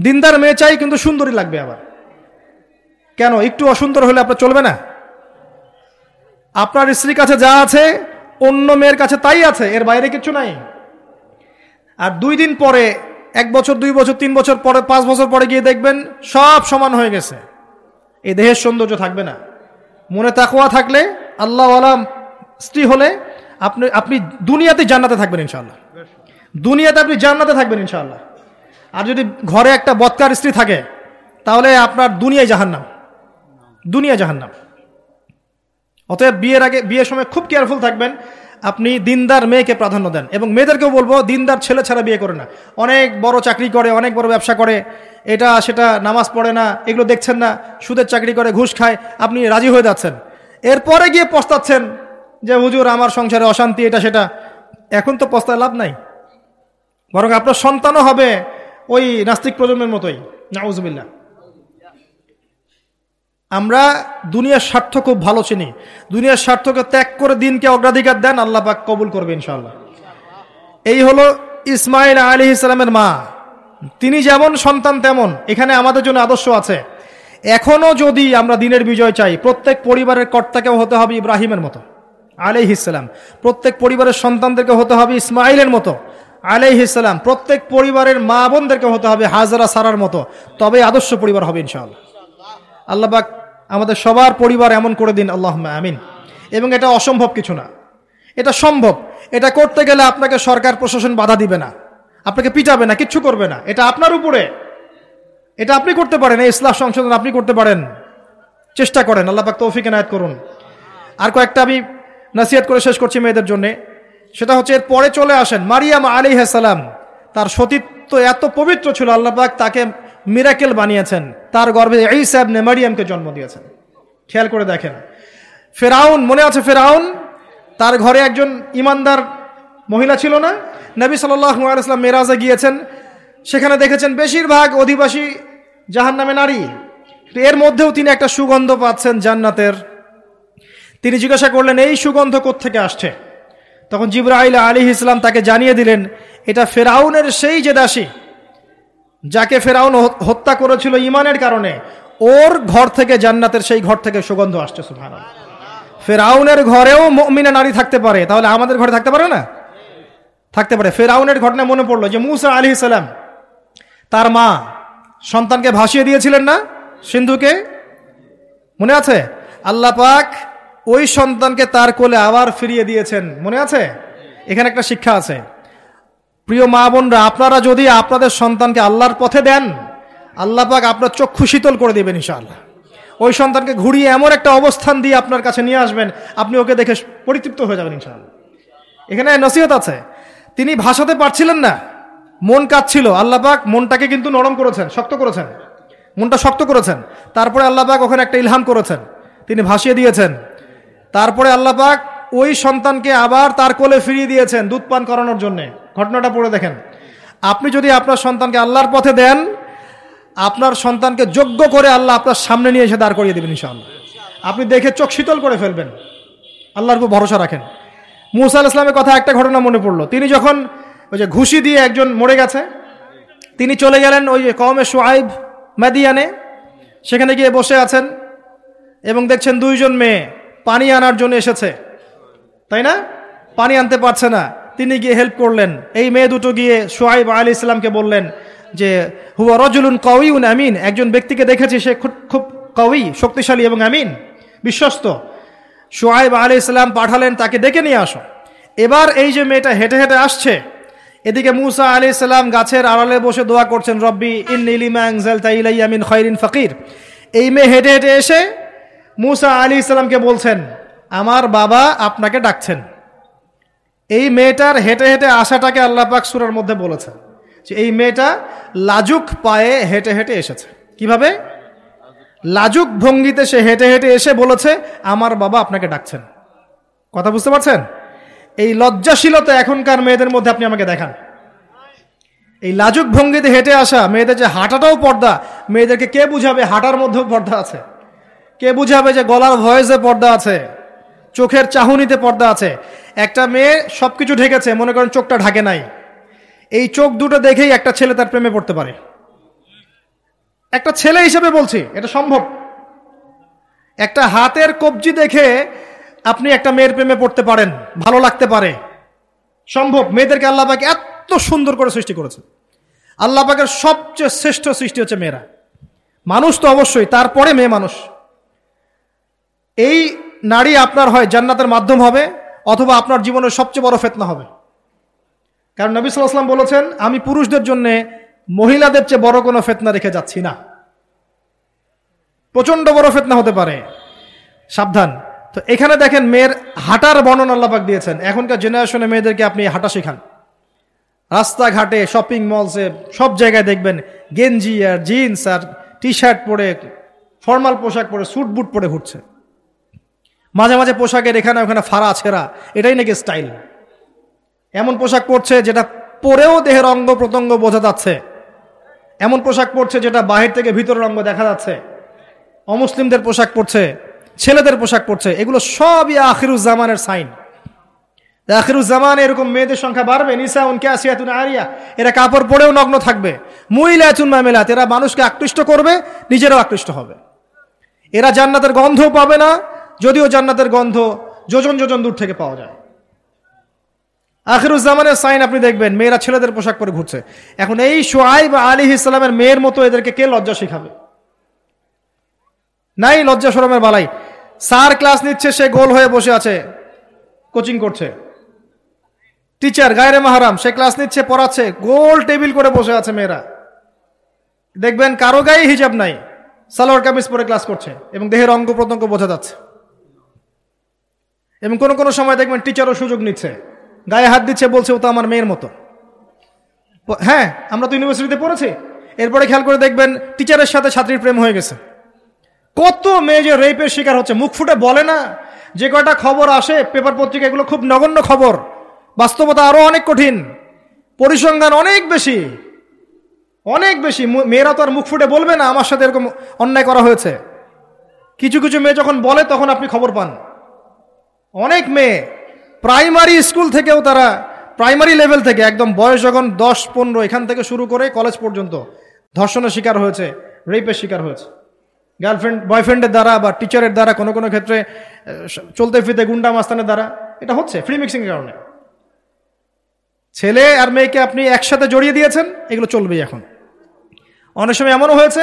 দিনদার মেয়ে চাই কিন্তু সুন্দরী লাগবে আবার। কেন? একটু অসুন্দর হলে আপনার চলবে না? আপনার স্ত্রীর কাছে যা আছে, অন্য মেয়ের কাছে তাই আছে, এর বাইরে কিছু নাই। আর দুই দিন পরে, এক বছর, দুই বছর, তিন বছর পরে, পাঁচ বছর পরে গিয়ে দেখবেন সব সমান হয়ে গেছে। এই দেহের সৌন্দর্য থাকবে না। মনে তাকুয়া থাকলে, আল্লাহ আলাম স্ত্রী হলে আপনি আপনি দুনিয়াতে জান্নাতে থাকবেন ইনশাল্লাহ দুনিয়াতে আপনি জান্নাতে থাকবেন ইনশাল্লাহ আর যদি ঘরে একটা বৎকার স্ত্রী থাকে, তাহলে আপনার দুনিয়ায় জাহান্নাম। দুনিয়া জাহান্নাম। অতএব বিয়ের আগে, বিয়ের সময় খুব কেয়ারফুল থাকবেন। আপনি দিনদার মেয়েকে প্রাধান্য দেন এবং মেয়েদেরকেও বলব, দিনদার ছেলে ছাড়া বিয়ে করে না। অনেক বড় চাকরি করে, অনেক বড় ব্যবসা করে। এটা, সেটা নামাজ পড়ে না, এগুলো দেখছেন না, সুদের চাকরি করে, ঘুষ খায়। আপনি রাজি হয়ে যাচ্ছেন। এরপরে গিয়ে পস্তাচ্ছেন যে, হুজুর, আমার সংসারে অশান্তি, এটা, সেটা। এখন তো পস্তায় লাভ নাই। বরং আপনার সন্তানও হবে। ওই নাস্তিক প্রজন্মের মতোই। নাউজবিল্লা আমরা দুনিয়ার স্বার্থ খুব ভালো চিনি। দুনিয়ার স্বার্থকে ত্যাগ করে দিনকে অগ্রাধিকার দেন আল্লাহ পাক কবুল করবে ইনশাল্লাহ এই হলো ইসমাইল আলী ইসলামের মা। তিনি যেমন সন্তান তেমন। এখানে আমাদের জন্য আদর্শ আছে। এখনও যদি আমরা দিনের বিজয় চাই, প্রত্যেক পরিবারের কর্তাকেও হতে হবে ইব্রাহিমের মতো। আলাইহ ইসলাম প্রত্যেক পরিবারের সন্তানদেরকে হতে হবে ইসমাইলের মতো। আলাইহ ইসলাম প্রত্যেক পরিবারের মা বোনদেরকে হতে হবে হাজারা সারার মতো। তবে আদর্শ পরিবার হবে ইনশাআল্লাহ। আল্লাহবাক আমাদের সবার পরিবার এমন করে দিন আল্লাহ আমিন। এবং এটা অসম্ভব কিছু না। এটা সম্ভব। এটা করতে গেলে আপনাকে সরকার, প্রশাসন বাধা দিবে না। আপনাকে পিটাবে না, কিচ্ছু করবে না। এটা আপনার উপরে। এটা আপনি করতে পারেন, এই ইসলাম সংশোধন আপনি করতে পারেন। চেষ্টা করেন আল্লাপাক তৌফিক এনায়ত করুন। আর কয়েকটা আমি নাসিয়াত করে শেষ করছি মেয়েদের জন্যে। সেটা হচ্ছে এর পরে চলে আসেন। মারিয়াম আলী সালাম, তার সতীত্ব এত পবিত্র ছিল আল্লাপাক তাকে মিরাকেল বানিয়েছেন। তার গর্ভে এই সাহেব নে মারিয়ামকে জন্ম দিয়েছেন। খেয়াল করে দেখেন। ফেরাউন, মনে আছে ফেরাউন? তার ঘরে একজন ইমানদার মহিলা ছিল না? নবী সাল্লাম মেরাজে গিয়েছেন। সেখানে দেখেছেন বেশিরভাগ অধিবাসী জাহান নামে নারী। এর মধ্যেও তিনি একটা সুগন্ধ পাচ্ছেন জান্নাতের। তিনি জিজ্ঞাসা করলেন, এই সুগন্ধ থেকে আসছে? তখন জিব্রাইল আলী ইসলাম তাকে জানিয়ে দিলেন, এটা ফেরাউনের সেই যে দাসী, যাকে ফেরাউন হত্যা করেছিল ইমানের কারণে, ওর ঘর থেকে জান্নাতের সেই ঘর থেকে সুগন্ধ আসছে সুভান ফেরাউনের ঘরেও মিনা নারী থাকতে পারে, তাহলে আমাদের ঘরে থাকতে পারে না? থাকতে পারে। ফেরাউনের ঘটনা মনে পড়ল যে মুসা আলী সালাম তার মা সন্তানকে ভাসিয়ে দিয়েছিলেন না সিন্ধুকে? মনে আছে? আল্লাহ পাক ওই সন্তানকে তার কোলে আবার ফিরিয়ে দিয়েছেন। মনে আছে? এখানে একটা শিক্ষা আছে। প্রিয় মা বোনরা, আপনারা যদি আপনাদের সন্তানকে আল্লাহর পথে দেন, আল্লাহ পাক আপনার চক্ষু শীতল করে দেবেন ইনশাআল্লাহ। ওই সন্তানকে ঘুরিয়ে এমন একটা অবস্থান দিয়ে আপনার কাছে নিয়ে আসবেন, আপনি ওকে দেখে পরিতৃপ্ত হয়ে যাবেন ইনশাআল্লাহ। এখানে নসিহত আছে। তিনি ভাসাতে পারছিলেন না। মন কাঁদছিল। আল্লাপাক মনটাকে কিন্তু নরম করেছেন, শক্ত করেছেন। মনটা শক্ত করেছেন। তারপরে আল্লাপাক ওখানে একটা ইলহাম করেছেন। তিনি ভাসিয়ে দিয়েছেন। তারপরে আল্লাপাক ওই সন্তানকে আবার তার কোলে ফিরিয়ে দিয়েছেন দুধ পান করানোর জন্য। ঘটনাটা পড়ে দেখেন। আপনি যদি আপনার সন্তানকে আল্লাহর পথে দেন, আপনার সন্তানকে যোগ্য করে আল্লাহ আপনার সামনে নিয়ে এসে দাঁড় করিয়ে দেবেন ইনশাআল্লাহ। আপনি দেখে চোখ শীতল করে ফেলবেন। আল্লাহর উপর ভরসা রাখেন। মুসা আল ইসলামের কথা একটা ঘটনা মনে পড়ল। তিনি যখন ওই যে ঘুষি দিয়ে একজন মরে গেছে, তিনি চলে গেলেন ওই যে কমে সোয়াইব মাদিয়ানে। সেখানে গিয়ে বসে আছেন এবং দেখছেন দুইজন মেয়ে। পানি আনার জন্য এসেছে। তাই না? পানি আনতে পারছে না। তিনি গিয়ে হেল্প করলেন। এই মেয়ে দুটো গিয়ে সোয়াইব আলী ইসলামকে বললেন যে, হুয়া রজুলুন কউন আমিন। একজন ব্যক্তিকে দেখেছি, সে খুব খুব কউই শক্তিশালী এবং আমিন, বিশ্বস্ত। সোয়াইব আলী ইসলাম পাঠালেন, তাকে ডেকে নিয়ে আসো। এবার এই যে মেয়েটা হেঁটে হেঁটে আসছে, এদিকে মুসা আলী ইসলাম গাছের আড়ালে বসে দোয়া করছেন, রব্বি ইন তাইলাই আমিন খৈরিন ফকির। এই মেয়ে হেঁটে হেঁটে এসে মুসা আলী ইসলামকে বলছেন, আমার বাবা আপনাকে ডাকছেন। এই মেয়েটার হেঁটে হেঁটে আসাটাকে আল্লাহ পাক সুরার মধ্যে বলেছেন যে এই মেয়েটা লাজুক পায়ে হেঁটে হেঁটে এসেছে। কীভাবে? লাজুক ভঙ্গিতে সে হেঁটে হেঁটে এসে বলেছে, আমার বাবা আপনাকে ডাকছেন। কথা বুঝতে পারছেন? এই লজ্জাশীলতা এখনকার মেয়েদের মধ্যে আপনি আমাকে দেখান। এই লাজুক ভঙ্গিতে হেঁটে আসা মেয়েদের যে হাঁটাটাও পর্দা, মেয়েদেরকে কে বুঝাবে হাঁটার মধ্যেও পর্দা আছে? কে বুঝাবে যে গলার ভয়েসে পর্দা আছে? চোখের চাহুনিতে পর্দা আছে। একটা মেয়ে সব কিছু ঢেকেছে, মনে করেন চোখটা ঢাকে নাই। এই চোখ দুটো দেখেই একটা ছেলে তার প্রেমে পড়তে পারে। একটা ছেলে হিসেবে বলছি, এটা সম্ভব। একটা হাতের কবজি দেখে আপনি একটা মেয়ের প্রেমে পড়তে পারেন, ভালো লাগতে পারে। সম্ভব, মেয়েদেরকে আল্লাহ পাকে এত সুন্দর করে সৃষ্টি করেছে। আল্লাহ পাকের সবচেয়ে শ্রেষ্ঠ সৃষ্টি হচ্ছে মেয়েরা। মানুষ তো অবশ্যই, তারপরে মেয়ে মানুষ। এই নারী আপনার হয় জান্নাতের মাধ্যম হবে, অথবা আপনার জীবনের সবচেয়ে বড় ফেতনা হবে। কারণ নবী সাল্লাম বলেছেন, আমি পুরুষদের জন্য মহিলাদের চেয়ে বড় কোনো ফেতনা রেখে যাচ্ছি না। প্রচণ্ড বড় ফেতনা হতে পারে। সাবধান। তো এখানে দেখেন মেয়ের হাঁটার বর্ণনা আল্লাপাক দিয়েছেন। এখনকার জেনারেশনে মেয়েদেরকে আপনি হাঁটা শেখান। রাস্তাঘাটে শপিং মলসে সব জায়গায় দেখবেন, গেঞ্জি আর জিন্স আর টি শার্ট পরে ফর্মাল পোশাক পরে স্যুট বুট পরে ঘুরছে। মাঝে মাঝে পোশাকের এখানে ওখানে ফাড়া ছেঁড়া এটাই নাকি স্টাইল এমন পোশাক পরছে যেটা পরেও দেহের অঙ্গ প্রত্যঙ্গ বোঝা যাচ্ছে। এমন পোশাক পরছে যেটা বাহির থেকে ভিতরের অঙ্গ দেখা যাচ্ছে। অমুসলিমদের পোশাক পরছে, ছেলেদের পোশাক পরছে, এগুলো সবই আখিরুজ্জামানের সাইন আখিরুজ্জামান এরকম মেয়েদের সংখ্যা বাড়বে? নিসা উনকে আসিয়াতুন আরিয়া, এরা কাপড় পরেও নগ্ন থাকবে। মুইলাতুন মামেলাত, এরা মানুষকে আকৃষ্ট করবে, নিজেরাও আকৃষ্ট হবে। এরা জান্নাতের গন্ধও পাবে না যদিও জান্নাতের গন্ধ যোজন যোজন দূর থেকে পাওয়া যায়। আখিরুজ্জামানের সাইন আপনি দেখবেন, মেয়েরা ছেলেদের পোশাক পরে ঘুরছে। এখন এই সোয়াইব আলী ইসলামের মেয়ের মতো এদেরকে কে লজ্জা শেখাবে? নাই লজ্জা সরমের বালাই। স্যার ক্লাস নিচ্ছে, সে গোল হয়ে বসে আছে, কোচিং করছে। টিচার গায়রে মাহারাম, সে ক্লাস নিচ্ছে, পড়াচ্ছে, গোল টেবিল করে বসে আছে মেয়েরা। দেখবেন কারও গায়ে হিজাব নাই, সালোয়ার কামিজ পরে ক্লাস করছে এবং দেহের অঙ্গ প্রত্যঙ্গ বোঝা যাচ্ছে। এবং কোনো কোনো সময় দেখবেন টিচারও সুযোগ নিচ্ছে। গায়ে হাত দিচ্ছে, বলছে, ও তো আমার মেয়ের মতো। হ্যাঁ আমরা তো ইউনিভার্সিটিতে পড়েছি। এরপরে খেয়াল করে দেখবেন টিচারের সাথে ছাত্রীর প্রেম হয়ে গেছে। কত মেয়ে যে রেপের শিকার হচ্ছে। মুখ ফুটে বলে না, যে কয়টা খবর আসে পেপার পত্রিকা এগুলো খুব নগণ্য খবর। বাস্তবতা আরও অনেক কঠিন, পরিসংখ্যান অনেক বেশি। অনেক বেশি। মেয়েরা তো আর মুখ ফুটে বলবে না, আমার সাথে এরকম অন্যায় করা হয়েছে। কিছু কিছু মেয়ে যখন বলে, তখন আপনি খবর পান। অনেক মেয়ে। প্রাইমারি স্কুল থেকেও তারা, প্রাইমারি লেভেল থেকে একদম বয়স যখন দশ, পনেরো, এখান থেকে শুরু করে কলেজ পর্যন্ত ধর্ষণের শিকার হয়েছে, রেপের শিকার হয়েছে। গার্লফ্রেন্ড, বয়ফ্রেন্ডের দ্বারা বা টিচারের দ্বারা কোনো কোনো ক্ষেত্রে চলতে ফিরতে গুন্ডা মাস্তানের দ্বারা এটা হচ্ছে ফ্রি মিক্সিংয়ের কারণে। ছেলে আর মেয়েকে আপনি একসাথে জড়িয়ে দিয়েছেন, এগুলো চলবেই এখন। অনেক সময় এমনও হয়েছে,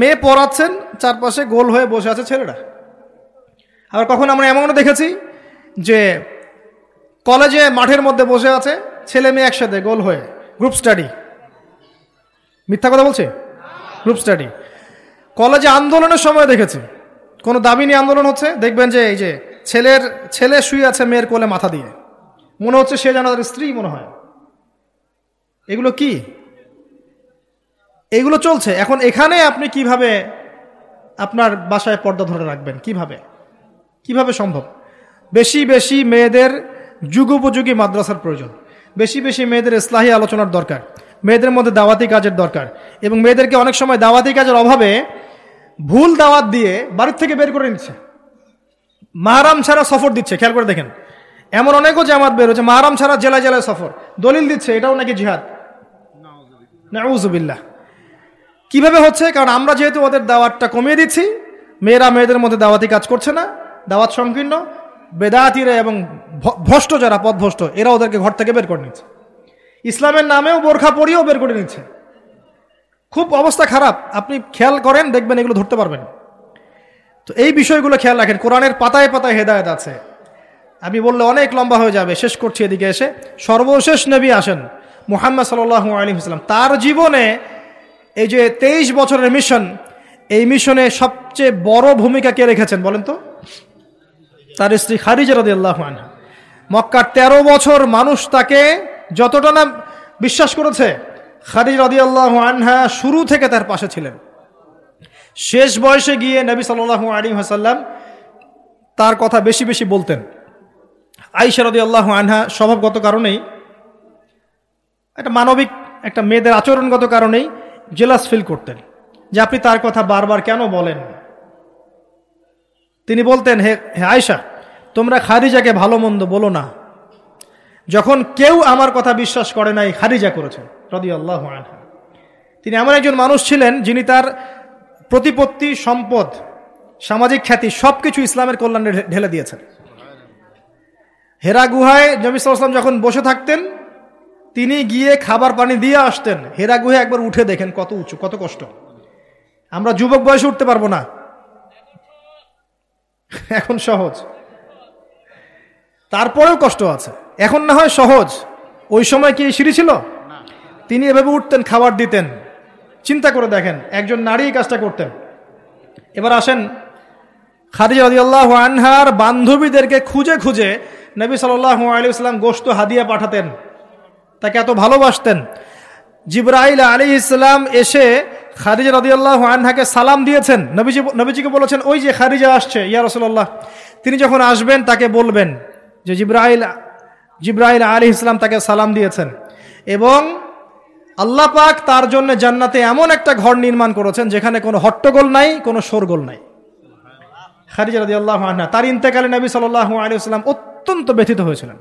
মেয়ে পড়াচ্ছেন, চারপাশে গোল হয়ে বসে আছে ছেলেরা। আবার কখন আমরা এমনও দেখেছি যে কলেজে মাঠের মধ্যে বসে আছে, ছেলে মেয়ে একসাথে গোল হয়ে গ্রুপ স্টাডি মিথ্যা কথা বলছে? গ্রুপ স্টাডি কলেজে আন্দোলনের সময় দেখেছি। কোনো দাবি নিয়ে আন্দোলন হচ্ছে? দেখবেন যে এই যে ছেলের, ছেলে শুয়ে আছে মেয়ের কোলে মাথা দিয়ে। মনে হচ্ছে সে যেন তার স্ত্রী মনে হয়। এগুলো কি? এগুলো চলছে। এখন এখানে আপনি কীভাবে আপনার বাসায় পর্দা ধরে রাখবেন? কীভাবে? কীভাবে সম্ভব? বেশি বেশি মেয়েদের যুগোপযোগী মাদ্রাসার প্রয়োজন। বেশি বেশি মেয়েদের ইসলাহী আলোচনার দরকার, মেয়েদের মধ্যে দাওয়াতি কাজের দরকার এবং মেয়েদেরকে অনেক সময় দাওয়াতি কাজের অভাবে ভুল দাওয়াত দিয়ে বাড়ির থেকে বের করে নিচ্ছে। মাহারাম ছাড়া সফর দিচ্ছে, খেয়াল করে দেখেন। এমন অনেকও জামাত বের হচ্ছে মাহারাম ছাড়া জেলায় জেলায় সফর। দলিল দিচ্ছে, এটাও নাকি জিহাদ? নাউজুবিল্লাহ। কীভাবে হচ্ছে? কারণ আমরা যেহেতু ওদের দাওয়াতটা কমিয়ে দিচ্ছি, মেয়েরা মেয়েদের মধ্যে দাওয়াতি কাজ করছে না, দাওয়াত সংকীর্ণ বেদাতিরা এবং ভ্রষ্ট যারা পথভ্রষ্ট এরা ওদেরকে ঘর থেকে বের করে নিচ্ছে ইসলামের নামেও বোরখা পরিয়েও বের করে নিচ্ছে খুব অবস্থা খারাপ। আপনি খেয়াল করেন, দেখবেন এগুলো ধরতে পারবেন তো এই বিষয়গুলো খেয়াল রাখেন। কোরআনের পাতায় পাতায় হেদায়ত আছে। আমি বললে অনেক লম্বা হয়ে যাবে। শেষ করছি এদিকে এসে। সর্বশেষ নবী আসেন, মুহাম্মদ সাল আলী ইসলাম তার জীবনে এই যে তেইশ বছরের মিশন, এই মিশনে সবচেয়ে বড় ভূমিকা কে রেখেছেন বলেন তো? তার স্ত্রী খারিজা রদি আল্লাহ আনহা। মক্কার তেরো বছর মানুষ তাকে যতটা না বিশ্বাস করেছে খারিজ রদি আল্লাহ আনহা শুরু থেকে তার পাশে ছিলেন। শেষ বয়সে গিয়ে নবী সাল্লাহ আলী হাসাল্লাম তার কথা বেশি বেশি বলতেন। আইসা রদি আল্লাহ আনহা স্বভাবগত কারণেই, একটা মানবিক একটা মেয়েদের আচরণগত কারণেই জেলাস ফিল করতেন, যে আপনি তার কথা বারবার কেন বলেন? তিনি বলতেন, হে হে আয়সা তোমরা খারিজাকে ভালো মন্দ বলো না। যখন কেউ আমার কথা বিশ্বাস করে নাই খারিজা করেছেন রদি আল্লাহ তিনি এমন একজন মানুষ ছিলেন যিনি তার প্রতিপত্তি, সম্পদ, সামাজিক খ্যাতি সব কিছু ইসলামের কল্যাণে ঢেলে দিয়েছেন। হেরা গুহায় সাল্লাম যখন বসে থাকতেন, তিনি গিয়ে খাবার পানি দিয়ে আসতেন। হেরা গুহে একবার উঠে দেখেন কত উঁচু, কত কষ্ট। আমরা যুবক বয়সে উঠতে পারব না। এখন সহজ। তারপরেও কষ্ট আছে। এখন না হয় সহজ। ওই সময় কি সিঁড়ি ছিল? তিনি এভাবে উঠতেন খাবার দিতেন। চিন্তা করে দেখেন একজন নারী কাজটা করতেন। এবার আসেন খাদিজা আল্লাহ আনহার বান্ধবীদেরকে খুঁজে খুঁজে নবী সাল্লাহ আলী ইসলাম গোস্ত হাদিয়া পাঠাতেন। তাকে এত ভালোবাসতেন। জিব্রাইল আলী ইসলাম এসে খাদিজা রদিয়াল্লাহ আনহাকে সালাম দিয়েছেন। নবীজি নবীজিকে বলেছেন, ওই যে খাদিজা আসছে, ইয়া রসল্লাহ তিনি যখন আসবেন, তাকে বলবেন যে জিব্রাইল জিব্রাইল আলী ইসলাম তাকে সালাম দিয়েছেন। এবং আল্লাহ পাক তার জন্য জান্নাতে এমন একটা ঘর নির্মাণ করেছেন, যেখানে কোনো হট্টগোল নাই, কোনো শোরগোল নাই। খারিজা রদি আল্লাহ আনহা, তার ইন্তেকালে নবী সাল্লাহ ইসলাম অত্যন্ত ব্যথিত হয়েছিলেন।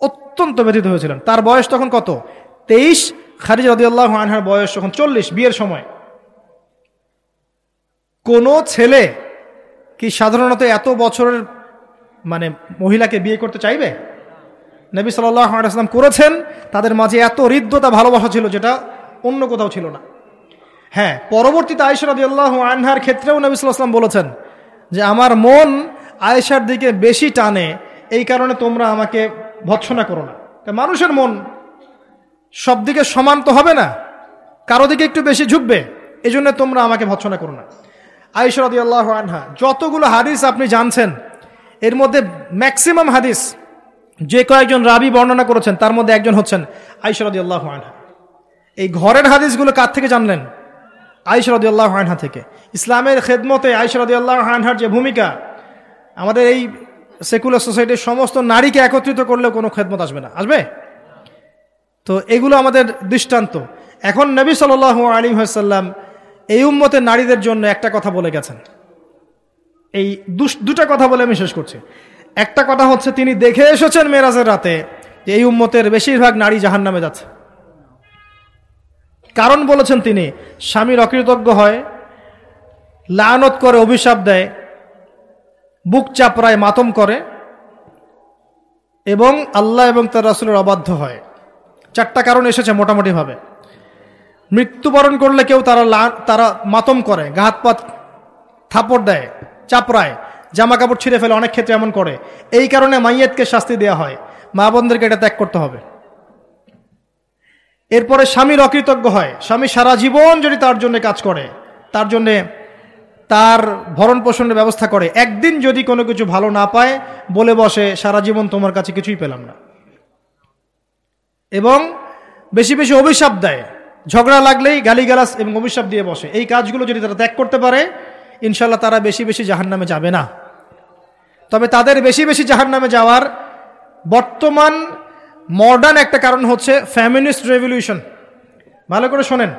অত্যন্ত ব্যথিত হয়েছিলেন। তার বয়স তখন কত? তেইশ খারিজ রদিয়াল্লাহ আনহার বয়স যখন চল্লিশ, বিয়ের সময়। কোনো ছেলে কি সাধারণত এত বছরের মানে মহিলাকে বিয়ে করতে চাইবে? নবী সাল্লাম করেছেন, তাদের মাঝে এত হৃদ্যতা, ভালোবাসা ছিল যেটা অন্য কোথাও ছিল না। হ্যাঁ পরবর্তীতে আয়সা রদিয়াল্লাহ আনহার ক্ষেত্রেও নবী সাল্লাম বলেছেন যে, আমার মন আয়েশার দিকে বেশি টানে, এই কারণে তোমরা আমাকে ভৎসনা করো না। মানুষের মন সব দিকে সমান তো হবে না। কারও দিকে একটু বেশি ঝুঁকবে। এই জন্য তোমরা আমাকে ভৎসনা করো না। আইসরদি আল্লাহ আনহা, যতগুলো হাদিস আপনি জানছেন, এর মধ্যে ম্যাক্সিমাম হাদিস যে কয়েকজন রাবি বর্ণনা করেছেন, তার মধ্যে একজন হচ্ছেন আইসরদি আল্লাহ আনহা। এই ঘরের হাদিসগুলো কার থেকে জানলেন? আইসরদি আল্লাহ আনহা থেকে। ইসলামের খেদমতে আইসরদি আল্লাহ আনহার যে ভূমিকা, আমাদের এই সেকুলার সোসাইটির সমস্ত নারীকে একত্রিত করলেও কোনো খেদমত আসবে না। আসবে? তো এগুলো আমাদের দৃষ্টান্ত। এখন নবী সাল আলী হাসাল্লাম এই উম্মতের নারীদের জন্য একটা কথা বলে গেছেন। এই দুটা কথা বলে আমি শেষ করছি। একটা কথা হচ্ছে, তিনি দেখে এসেছেন মেরাজের রাতে যে এই উম্মতের বেশিরভাগ নারী জাহান নামে যাচ্ছে। কারণ বলেছেন তিনি স্বামীর অকৃতজ্ঞ হয়, লানত করে, অভিশাপ দেয়, বুক চাপড়ায়, মাতম করে, এবং আল্লাহ এবং তার রাসুলের অবাধ্য হয়। চারটা কারণ এসেছে মোটামুটিভাবে। মৃত্যুবরণ করলে কেউ তারা তারা মাতম করে গাহাত পাত থাপড় দেয়, চাপড়ায় জামা কাপড় ছিঁড়ে ফেলে, অনেক ক্ষেত্রে এমন করে। এই কারণে মাইয়েতকে শাস্তি দেওয়া হয়। মা বোনদেরকে এটা ত্যাগ করতে হবে। এরপরে স্বামীর অকৃতজ্ঞ হয়। স্বামী সারা জীবন যদি তার জন্য কাজ করে, তার জন্যে তার ভরণ পোষণের ব্যবস্থা করে, একদিন যদি কোনো কিছু ভালো না পায়, বলে বসে, সারা জীবন তোমার কাছে কিছুই পেলাম না। এবং বেশি বেশি অভিশাপ দেয়। ঝগড়া লাগলেই গালিগালাস এবং অভিশাপ দিয়ে বসে। এই কাজগুলো যদি তারা ত্যাগ করতে পারে ইনশাল্লাহ তারা বেশি বেশি জাহান নামে যাবে না। তবে তাদের বেশি বেশি জাহান নামে যাওয়ার বর্তমান মডার্ন একটা কারণ হচ্ছে ফ্যামিনিস্ট রেভলিউশন ভালো করে শোনেন।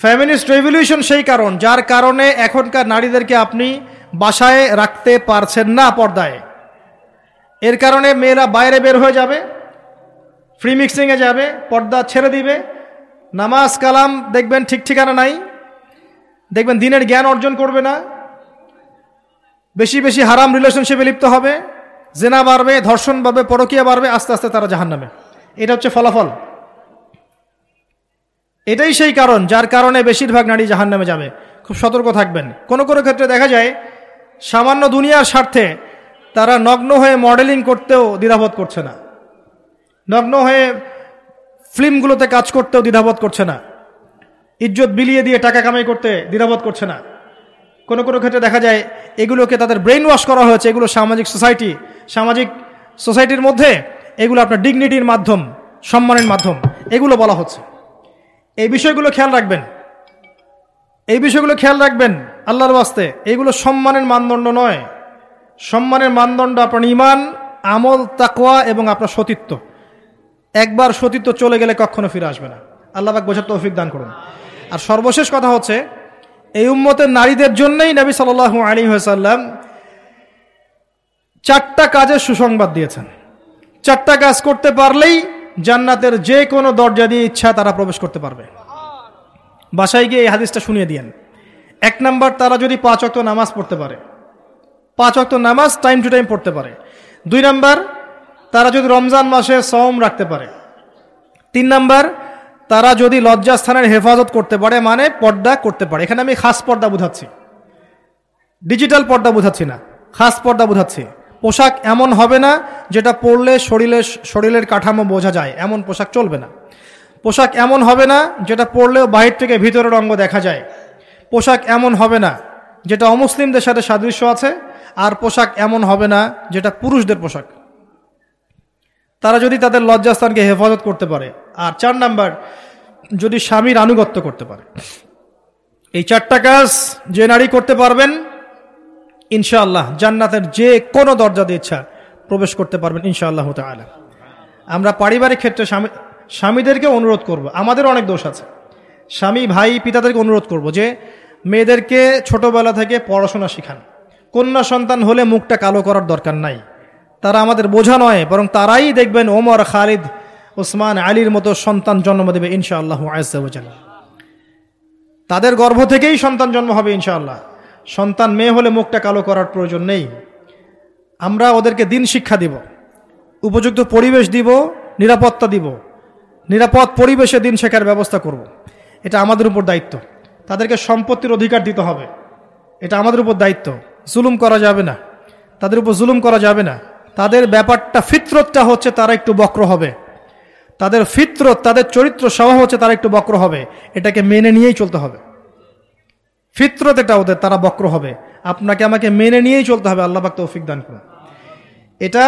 ফ্যামিনিস্ট রেভলিউশন সেই কারণ, যার কারণে এখনকার নারীদেরকে আপনি বাসায় রাখতে পারছেন না পর্দায়। এর কারণে মেয়েরা বাইরে বের হয়ে যাবে। ফ্রি মিক্সিংয়ে যাবে, পর্দা ছেড়ে দিবে, নামাজ কালাম দেখবেন ঠিক ঠিকানা নাই, দেখবেন দিনের জ্ঞান অর্জন করবে না, বেশি বেশি হারাম রিলেশনশিপে লিপ্ত হবে, জেনা বাড়বে, ধর্ষণ বাড়বে, পরকিয়া বাড়বে, আস্তে আস্তে তারা জাহান নামে এটা হচ্ছে ফলাফল। এটাই সেই কারণ, যার কারণে বেশিরভাগ নারী জাহান নামে যাবে। খুব সতর্ক থাকবেন। কোনো কোনো ক্ষেত্রে দেখা যায়, সামান্য দুনিয়ার স্বার্থে তারা নগ্ন হয়ে মডেলিং করতেও দ্বিধাবোধ করছে না। নগ্ন হয়ে ফিল্মগুলোতে কাজ করতেও দ্বিধাবোধ করছে না। ইজ্জত বিলিয়ে দিয়ে টাকা কামাই করতে দ্বিধাবোধ করছে না। কোনো কোনো ক্ষেত্রে দেখা যায় এগুলোকে তাদের ব্রেন ওয়াশ করা হয়েছে, এগুলো সামাজিক সোসাইটি সামাজিক সোসাইটির মধ্যে এগুলো আপনার ডিগনিটির মাধ্যম, সম্মানের মাধ্যম, এগুলো বলা হচ্ছে। এই বিষয়গুলো খেয়াল রাখবেন। এই বিষয়গুলো খেয়াল রাখবেন আল্লাহর বাস্তে এইগুলো সম্মানের মানদণ্ড নয়। সম্মানের মানদণ্ড আপনার ইমান আমল তাকোয়া এবং আপনার সতীত্ব। একবার সতীত্ব চলে গেলে কখনো ফিরে আসবে না। আল্লাহবাক বোঝার তৌফিক দান করুন। আর সর্বশেষ কথা হচ্ছে, এই উম্মতের নারীদের জন্যই নবী সাল আলী সাল্লাম চারটা কাজের সুসংবাদ দিয়েছেন। চারটা কাজ করতে পারলেই জান্নাতের যে কোনো দরজা দিয়ে ইচ্ছা তারা প্রবেশ করতে পারবে। বাসায় গিয়ে এই হাদিসটা শুনিয়ে দিয়েন। এক নাম্বার, তারা যদি পাঁচ অক্ত নামাজ পড়তে পারে, পাঁচ অক্ত নামাজ টাইম টু টাইম পড়তে পারে। দুই নাম্বার তারা যদি রমজান মাসে সম রাখতে পারে। তিন নাম্বার, তারা যদি লজ্জাস্থানের হেফাজত করতে পারে মানে পর্দা করতে পারে। এখানে আমি খাস পর্দা বুঝাচ্ছি। ডিজিটাল পর্দা বুঝাচ্ছি না। খাস পর্দা বুঝাচ্ছি। পোশাক এমন হবে না যেটা পরলে শরীরের শরীরের কাঠামো বোঝা যায়। এমন পোশাক চলবে না। পোশাক এমন হবে না যেটা পরলেও বাহির থেকে ভিতরের অঙ্গ দেখা যায়। পোশাক এমন হবে না যেটা অমুসলিমদের সাথে সাদৃশ্য আছে, আর পোশাক এমন হবে না যেটা পুরুষদের পোশাক। তারা যদি তাদের লজ্জাস্থানকে হেফাজত করতে পারে। আর চার নাম্বার, যদি স্বামীর আনুগত্য করতে পারে। এই চারটা কাজ যে নারী করতে পারবেন, ইনশাআল্লাহ জান্নাতের যে কোনো দরজা দিয়ে ইচ্ছা প্রবেশ করতে পারবেন ইনশাআল্লাহ হতে তালা আমরা পারিবারিক ক্ষেত্রে স্বামী স্বামীদেরকে অনুরোধ করব। আমাদের অনেক দোষ আছে। স্বামী, ভাই, পিতাদেরকে অনুরোধ করব যে মেয়েদেরকে ছোটবেলা থেকে পড়াশোনা শিখান। কন্যা সন্তান হলে মুখটা কালো করার দরকার নাই। তারা আমাদের বোঝা নয়, বরং তারাই দেখবেন ওমর, খালিদ ওসমান আলীর মতো সন্তান জন্ম দেবে ইনশাআল্লাহ আজাল তাদের গর্ভ থেকেই সন্তান জন্ম হবে ইনশাআল্লাহ। সন্তান মেয়ে হলে মুখটা কালো করার প্রয়োজন নেই। আমরা ওদেরকে দিন শিক্ষা দিব, উপযুক্ত পরিবেশ দিব, নিরাপত্তা দিব। নিরাপদ পরিবেশে দিন শেখার ব্যবস্থা করব। এটা আমাদের উপর দায়িত্ব। তাদেরকে সম্পত্তির অধিকার দিতে হবে। এটা আমাদের উপর দায়িত্ব। জুলুম করা যাবে না। তাদের উপর জুলুম করা যাবে না। তাদের ব্যাপারটা ফিতরতটা হচ্ছে তারা একটু বক্র হবে। তাদের ফিতরত, তাদের চরিত্র স্বভাব হচ্ছে তারা একটু বক্র হবে। এটাকে মেনে নিয়েই চলতে হবে। ফিতরত এটা ওদের, তারা বক্র হবে। আপনাকে আমাকে মেনে নিয়েই চলতে হবে, আল্লাহ পাক তৌফিক দান করুন। এটা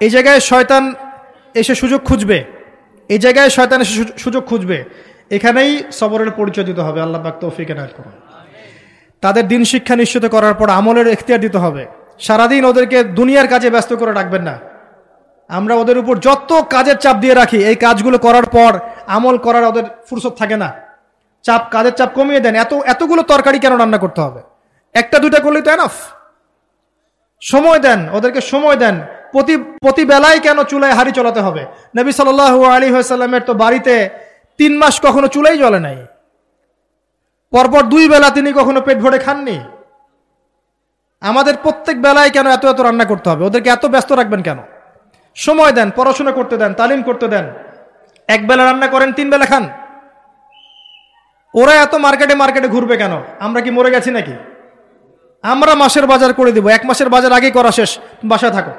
এই জায়গায় শয়তান এসে সুযোগ খুঁজবে। এই জায়গায় শয়তান এসে সুযোগ খুঁজবে। এখানেই সবরের পরিচয় দিতে হবে, আল্লাহ পাক তৌফিক এনায়ত করুন। তাদের দিন শিক্ষা নিশ্চিত করার পর আমলের এখতিয়ার দিতে হবে। সারাদিন ওদেরকে দুনিয়ার কাজে ব্যস্ত করে রাখবেন না। আমরা ওদের উপর যত কাজের চাপ দিয়ে রাখি, এই কাজগুলো করার পর আমল করার ওদের ফুরসত থাকে না। চাপ, কাজের চাপ কমিয়ে দেন। এত, এতগুলো তরকারি কেন রান্না করতে হবে? একটা, দুইটা করলেই তো এনাফ সময় দেন, ওদেরকে সময় দেন। প্রতি প্রতি বেলায় কেন চুলায় হাড়ি চলাতে হবে? নবী সাল আলী হাসাল্লামের তো বাড়িতে তিন মাস কখনো চুলাই জ্বলে নাই। পরপর দুই বেলা তিনি কখনো পেট ভরে খাননি। আমাদের প্রত্যেক বেলায় কেন এত এত রান্না করতে হবে? ওদেরকে এত ব্যস্ত রাখবেন কেন? সময় দেন, পড়াশোনা করতে দেন, তালিম করতে দেন। এক বেলা রান্না করেন, তিন বেলা খান। ওরা এত মার্কেটে মার্কেটে ঘুরবে কেন? আমরা কি মরে গেছি নাকি? আমরা মাসের বাজার করে দিব। এক মাসের বাজার আগেই করা শেষ। বাসায় থাকো।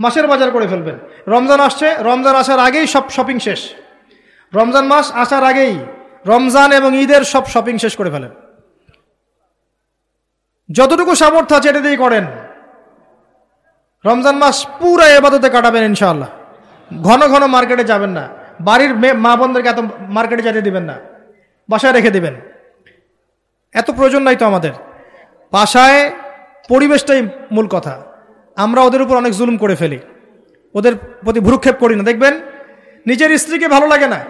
মাসের বাজার করে ফেলবেন। রমজান আসছে। রমজান আসার আগেই সব শপিং শেষ। রমজান মাস আসার আগেই রমজান এবং ঈদের সব শপিং শেষ করে ফেলেন। যতটুকু সামর্থ্য আছে এটা দিয়ে করেন। রমজান মাস পুরো এবাদতে কাটাবেন ইনশাআল্লাহ। ঘন ঘন মার্কেটে যাবেন না। বাড়ির মা বোনদেরকে এত মার্কেটে যেতে দিবেন না। বাসায় রেখে দিবেন। এত প্রয়োজন নাই তো আমাদের। বাসায় পরিবেশটাই মূল কথা। আমরা ওদের উপর অনেক জুলুম করে ফেলি। ওদের প্রতি ভ্রুক্ষেপ করি না। দেখবেন, নিজের স্ত্রীকে ভালো লাগে না।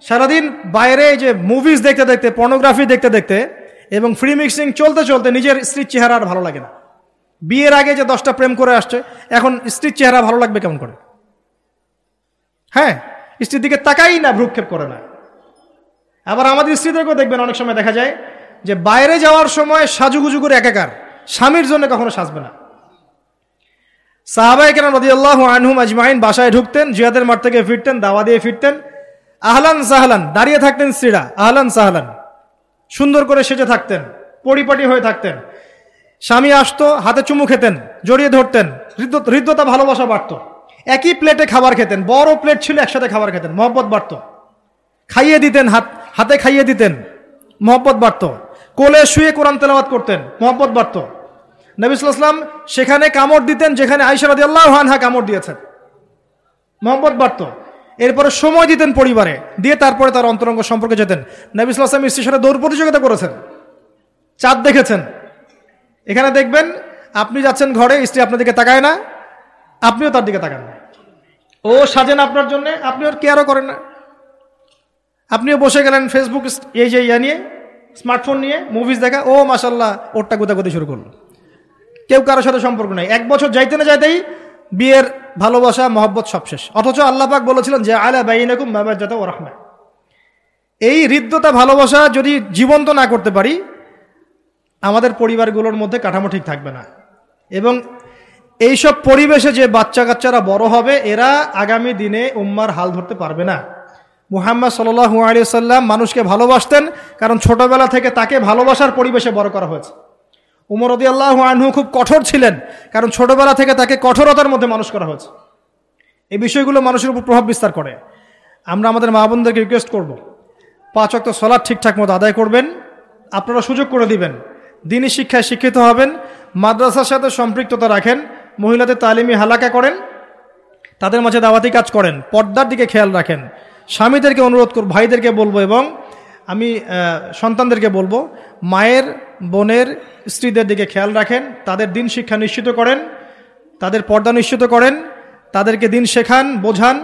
সারাদিন বাইরে যে মুভিজ দেখতে দেখতে পর্নোগ্রাফি দেখতে দেখতে এবং ফ্রি মিক্সিং চলতে চলতে নিজের স্ত্রীর চেহারা আর ভালো লাগে না। বিয়ের আগে যে দশটা প্রেম করে আসছে, এখন স্ত্রীর চেহারা ভালো লাগবে কেমন করে? হ্যাঁ স্ত্রীর দিকে তাকাই না, ভ্রুক্ষেপ করে না। আবার আমাদের স্ত্রীদেরকেও দেখবেন, অনেক সময় দেখা যায় যে বাইরে যাওয়ার সময় সাজুগুজু করে একাকার, স্বামীর জন্য কখনো সাজবে না। সাহাবাই কেন রদিয়াল্লাহ আনহুম আজমাইন বাসায় ঢুকতেন, জিয়াদের মাঠ থেকে ফিরতেন, দাওয়া দিয়ে ফিরতেন। আহলান সাহলান, দাঁড়িয়ে থাকতেন স্ত্রীরা, আহলান সাহলান। সুন্দর করে সেজে থাকতেন, পরিপাটি হয়ে থাকতেন। স্বামী আসতো, হাতে চুমু খেতেন, জড়িয়ে ধরতেন হৃদ্যতা, ভালোবাসা বাড়ত। একই প্লেটে খাবার খেতেন, বড় প্লেট ছিল, একসাথে খাবার খেতেন, মহব্বত বাড়ত। খাইয়ে দিতেন, হাত, হাতে খাইয়ে দিতেন, মহব্বত বাড়ত। কোলে শুয়ে কোরআন তেলাওয়াত করতেন, মহব্বত বাড়ত। নবিসাম সেখানে কামড় দিতেন, যেখানে আইসারাদি আল্লাহ হানহা কামড় দিয়েছেন। মোহাম্মদ বাড়ত। এরপরে সময় দিতেন পরিবারে। দিয়ে তারপরে তার অন্তরঙ্গ সম্পর্কে যেতেন। নবী সাল্লাম স্ত্রীর সাথে দৌড় প্রতিযোগিতা করেছেন। চাঁদ দেখেছেন। এখানে দেখবেন, আপনি যাচ্ছেন ঘরে, স্ত্রী আপনার দিকে তাকায় না, আপনিও তার দিকে তাকান না। ও সাজেন আপনার জন্য, আপনি ওর কেয়ারও করেন না। আপনিও বসে গেলেন ফেসবুক এই যে ইয়া নিয়ে স্মার্টফোন নিয়ে মুভিজ দেখা, ও মাসাল্লাহ ওরটা গুতাগুতি শুরু করল। কেউ কারোর সাথে সম্পর্ক নাই। এক বছর যাইতে না যাইতেই বিয়ের ভালোবাসা, মহব্বত সব শেষ। অথচ আল্লাপাক বলেছিলেন যে, আলা বাইনাকুম মামাজাতা ও রহমা এই হৃদ্যতা, ভালোবাসা যদি জীবন্ত না করতে পারি, আমাদের পরিবারগুলোর মধ্যে কাঠামো ঠিক থাকবে না। এবং এইসব পরিবেশে যে বাচ্চা কাচ্চারা বড় হবে, এরা আগামী দিনে উম্মার হাল ধরতে পারবে না। মুহাম্মদ সাল্লাহ আলী সাল্লাম মানুষকে ভালোবাসতেন, কারণ ছোটবেলা থেকে তাকে ভালোবাসার পরিবেশে বড় করা হয়েছে। উমর রদি আল্লাহ আনহু খুব কঠোর ছিলেন, কারণ ছোটবেলা থেকে তাকে কঠোরতার মধ্যে মানুষ করা হয়েছে। এই বিষয়গুলো মানুষের উপর প্রভাব বিস্তার করে। আমরা আমাদের মা বোনদেরকে রিকোয়েস্ট করব, পাঁচ অক্ত সলাদ ঠিকঠাক মতো আদায় করবেন, আপনারা সুযোগ করে দিবেন, দিনই শিক্ষায় শিক্ষিত হবেন, মাদ্রাসার সাথে সম্পৃক্ততা রাখেন, মহিলাদের তালিমি হালাকা করেন, তাদের মাঝে দাওয়াতি কাজ করেন, পর্দার দিকে খেয়াল রাখেন, স্বামীদেরকে অনুরোধ করব ভাইদেরকে বলব এবং আমি সন্তানদেরকে বলব, মায়ের, বোনের, স্ত্রীদের দিকে খেয়াল রাখেন, তাদের দিন শিক্ষা নিশ্চিত করেন, তাদের পর্দা নিশ্চিত করেন, তাদেরকে দিন শেখান, বোঝান।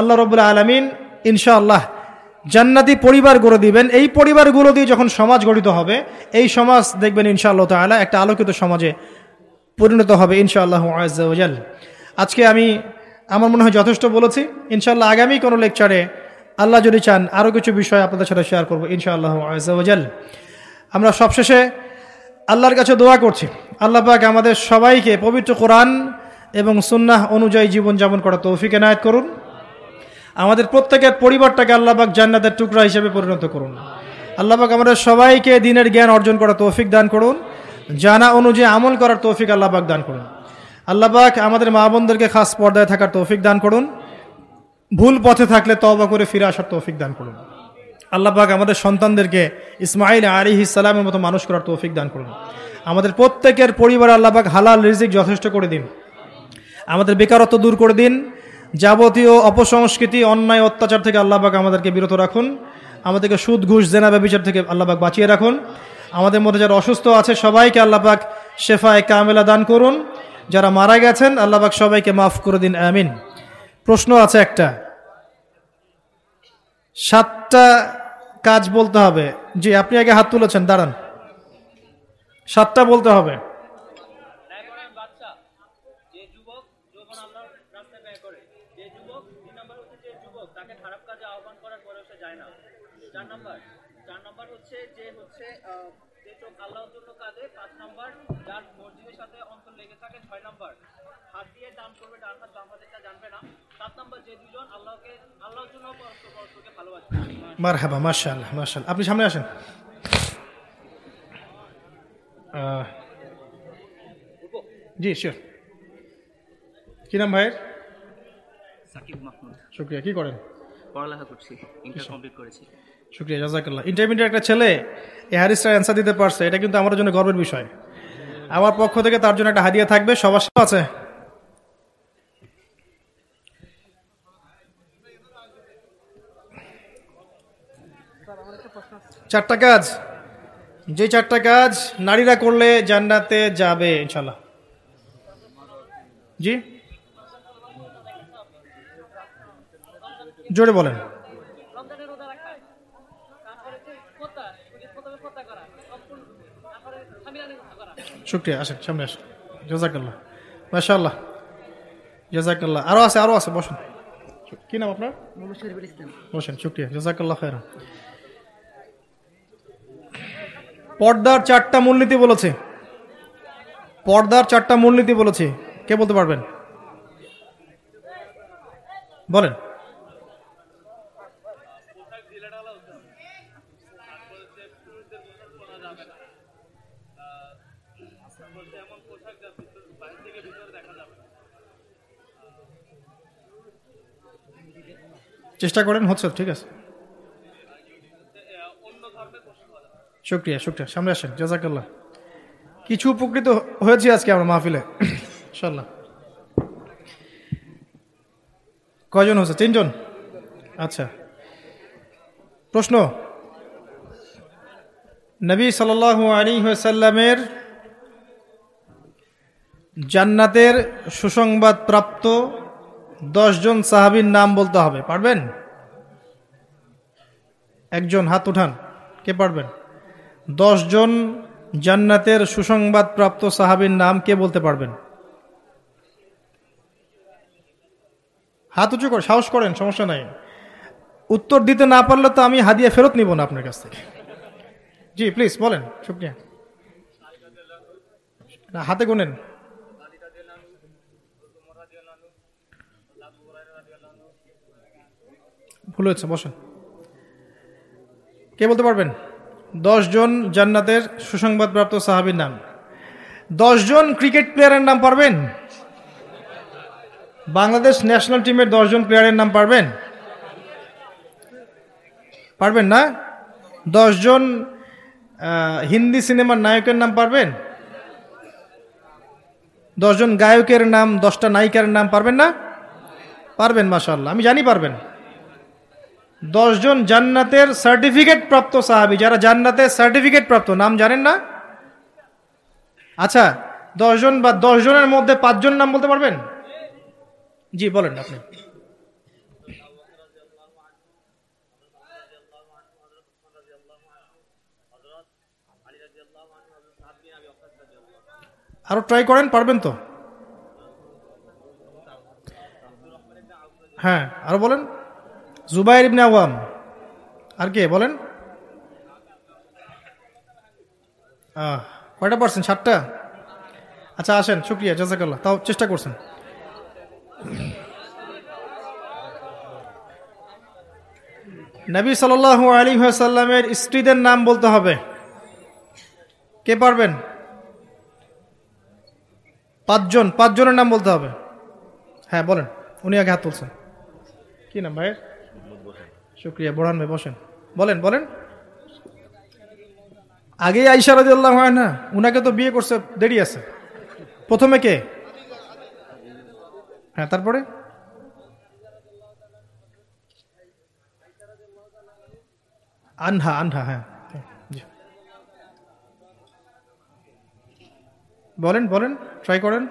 আল্লাহ রবুল্লা আলমিন ইনশাআল্লাহ জান্নাতি পরিবার গড়ে দিবেন। এই পরিবারগুলো দিয়ে যখন সমাজ গঠিত হবে, এই সমাজ দেখবেন ইনশাআল্লাহ তালা একটা আলোকিত সমাজে পরিণত হবে ইনশাআল্লাহ আজকে আমি, আমার মনে হয় যথেষ্ট বলেছি। ইনশাআল্লাহ আগামী কোনো লেকচারে আল্লাহ যদি চান আরও কিছু বিষয় আপনাদের সাথে শেয়ার করব, ইনশাআল্লাহ আজাল আমরা সবশেষে আল্লাহর কাছে দোয়া করছি। আল্লাহ পাক আমাদের সবাইকে পবিত্র কোরআন এবং সুন্নাহ অনুযায়ী জীবনযাপন করা তৌফিক এনায়ত করুন। আমাদের প্রত্যেকের পরিবারটাকে আল্লাহবাক জান্নাতের টুকরা হিসেবে পরিণত করুন। আল্লাহবাক আমাদের সবাইকে দিনের জ্ঞান অর্জন করার তৌফিক দান করুন। জানা অনুযায়ী আমল করার তৌফিক আল্লাহবাক দান করুন। আল্লাহবাক আমাদের মা বোনদেরকে খাস পর্দায় থাকার তৌফিক দান করুন। ভুল পথে থাকলে তবা করে ফিরে আসার তৌফিক দান করুন। আল্লাহবাক আমাদের সন্তানদেরকে ইসমাইল আলী ইসালামের মতো মানুষ করার তৌফিক দান করুন। আমাদের প্রত্যেকের পরিবার আল্লাহবাক হালাল রিজিক যথেষ্ট করে দিন। আমাদের বেকারত্ব দূর করে দিন। যাবতীয় অপসংস্কৃতি, অন্যায়, অত্যাচার থেকে আল্লাহবাক আমাদেরকে বিরত রাখুন। আমাদেরকে সুদ, ঘুষ, জেনা, ব্যবচার থেকে আল্লাহবাক বাঁচিয়ে রাখুন। আমাদের মধ্যে যারা অসুস্থ আছে, সবাইকে আল্লাহবাক শেফায় কামেলা দান করুন। যারা মারা গেছেন আল্লাহবাক সবাইকে মাফ করে দিন, আমিন। প্রশ্ন আছে একটা। সাতটা কাজ বলতে হবে। জি, আপনি আগে হাত তুলেছেন, দাঁড়ান। সাতটা বলতে হবে। মার হাবা মার্শাল মার্শাল আপনি সামনে আসেন। জি শিওর কি নাম ভাইয়ের? সাকিব মাহমুদ। শুক্রিয়া কি করেন? পড়ালেখা করছি ইন্টার কমপ্লিট করেছি। শুক্রিয়া জাজাকাল্লাহ। ইন্টারমিডিয়েট একটা ছেলে এ হ্যারিসটা অ্যান্সার দিতে পারছে এটা কিন্তু আমার জন্য গর্বের বিষয়। আমার পক্ষ থেকে তার জন্য একটা হাদিয়া থাকবে সবার আছে। চারটা কাজ। যে চারটা কাজ নারীরা করলে জান্নাতে যাবে ইনশাল্লাহ জি? জোরে বলেন। শুক্রিয়া আসেন সামনে আসেন। জাজাকাল্লাহ। মাশাল্লাহ জাজাকাল্লাহ। আরও আছে আরও আছে বসেন। কি নাম আপনার? বসেন শুক্রিয়া। জাজাকাল্লাহ খেরা পর্দার চারটা মূলনীতি বলেছে। পর্দার চারটা মূলনীতি বলেছে। কে বলতে পারবেন? বলেন। চেষ্টা করেন, হচ্ছে, ঠিক আছে। শুক্রিয়া শুক্রিয়া। সামনে আসেন, জাজাকাল্লাহ। কিছু উপকৃত হয়েছি আজকে আমরা মাহফিলে। ইনশাল্লাহ কয়জন হচ্ছে তিনজন? আচ্ছা। প্রশ্ন। নবী সাল আলী সাল্লামের জান্নাতের সুসংবাদ প্রাপ্ত দশজন সাহাবীর নাম বলতে হবে। পারবেন? একজন হাত উঠান। কে পারবেন? দশজন জান্নাতের সুসংবাদ প্রাপ্ত সাহাবীর নাম কে বলতে পারবেন? হাত উঁচু করে সাহস করেন সমস্যা নাই। উত্তর দিতে না পারলে তো আমি হাদিয়া ফেরত নিব না আপনার কাছ থেকে। জি প্লিজ বলেন শুক্রিয়া। না, হাতে গুনেন। ভুল হয়েছে বসেন। কে বলতে পারবেন? জন জান্নাতের সুসংবাদপ্রাপ্ত সাহাবীর নাম। জন ক্রিকেট প্লেয়ারের নাম পারবেন? বাংলাদেশ ন্যাশনাল টিমের দশজন প্লেয়ারের নাম পারবেন? পারবেন না? আহ, হিন্দি সিনেমার নায়কের নাম পারবেন? দশজন গায়কের নাম দশটা নায়িকার নাম পারবেন না? পারবেন মাশাল্লাহ আমি জানি পারবেন। দশজন জান্নাতের সার্টিফিকেট প্রাপ্ত সাহাবি, যারা জান্নাতের সার্টিফিকেট প্রাপ্ত, নাম জানেন না? আচ্ছা দশজন বা দশজনের মধ্যে পাঁচজন নাম বলতে পারবেন? জি, বলেন আপনি। আরও ট্রাই করেন, পারবেন তো? হ্যাঁ আরও বলেন। জুবাইর ইবনে আওয়াম। আর কে বলেন? কয়টা পারছেন সাতটা? আচ্ছা আসেন, শুক্রিয়া, জাজাকাল্লাহ। তাও চেষ্টা করছেন। নবী সাল আলী সাল্লামের স্ত্রীদের নাম বলতে হবে। কে পারবেন? পাঁচজন, পাঁচজনের নাম বলতে হবে। হ্যাঁ বলেন। উনি আগে হাত তুলছেন। কি নাম ভাইয়ের? শুক্রিয়া, বোরহান ভাই, বসেন। বলেন বলেন। আগে আইসা রাজি আল্লাহ হয় না উনাকে তো বিয়ে করছে, দেরি আছে। প্রথমে কে? হ্যাঁ তারপরে? আনহা আনহা হ্যাঁ। বলেন বলেন ট্রাই করেন।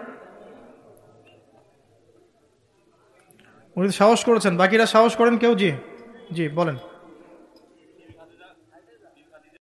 উনি সাহস করেছেন, বাকিরা সাহস করেন কেউ? জি। জি বলেন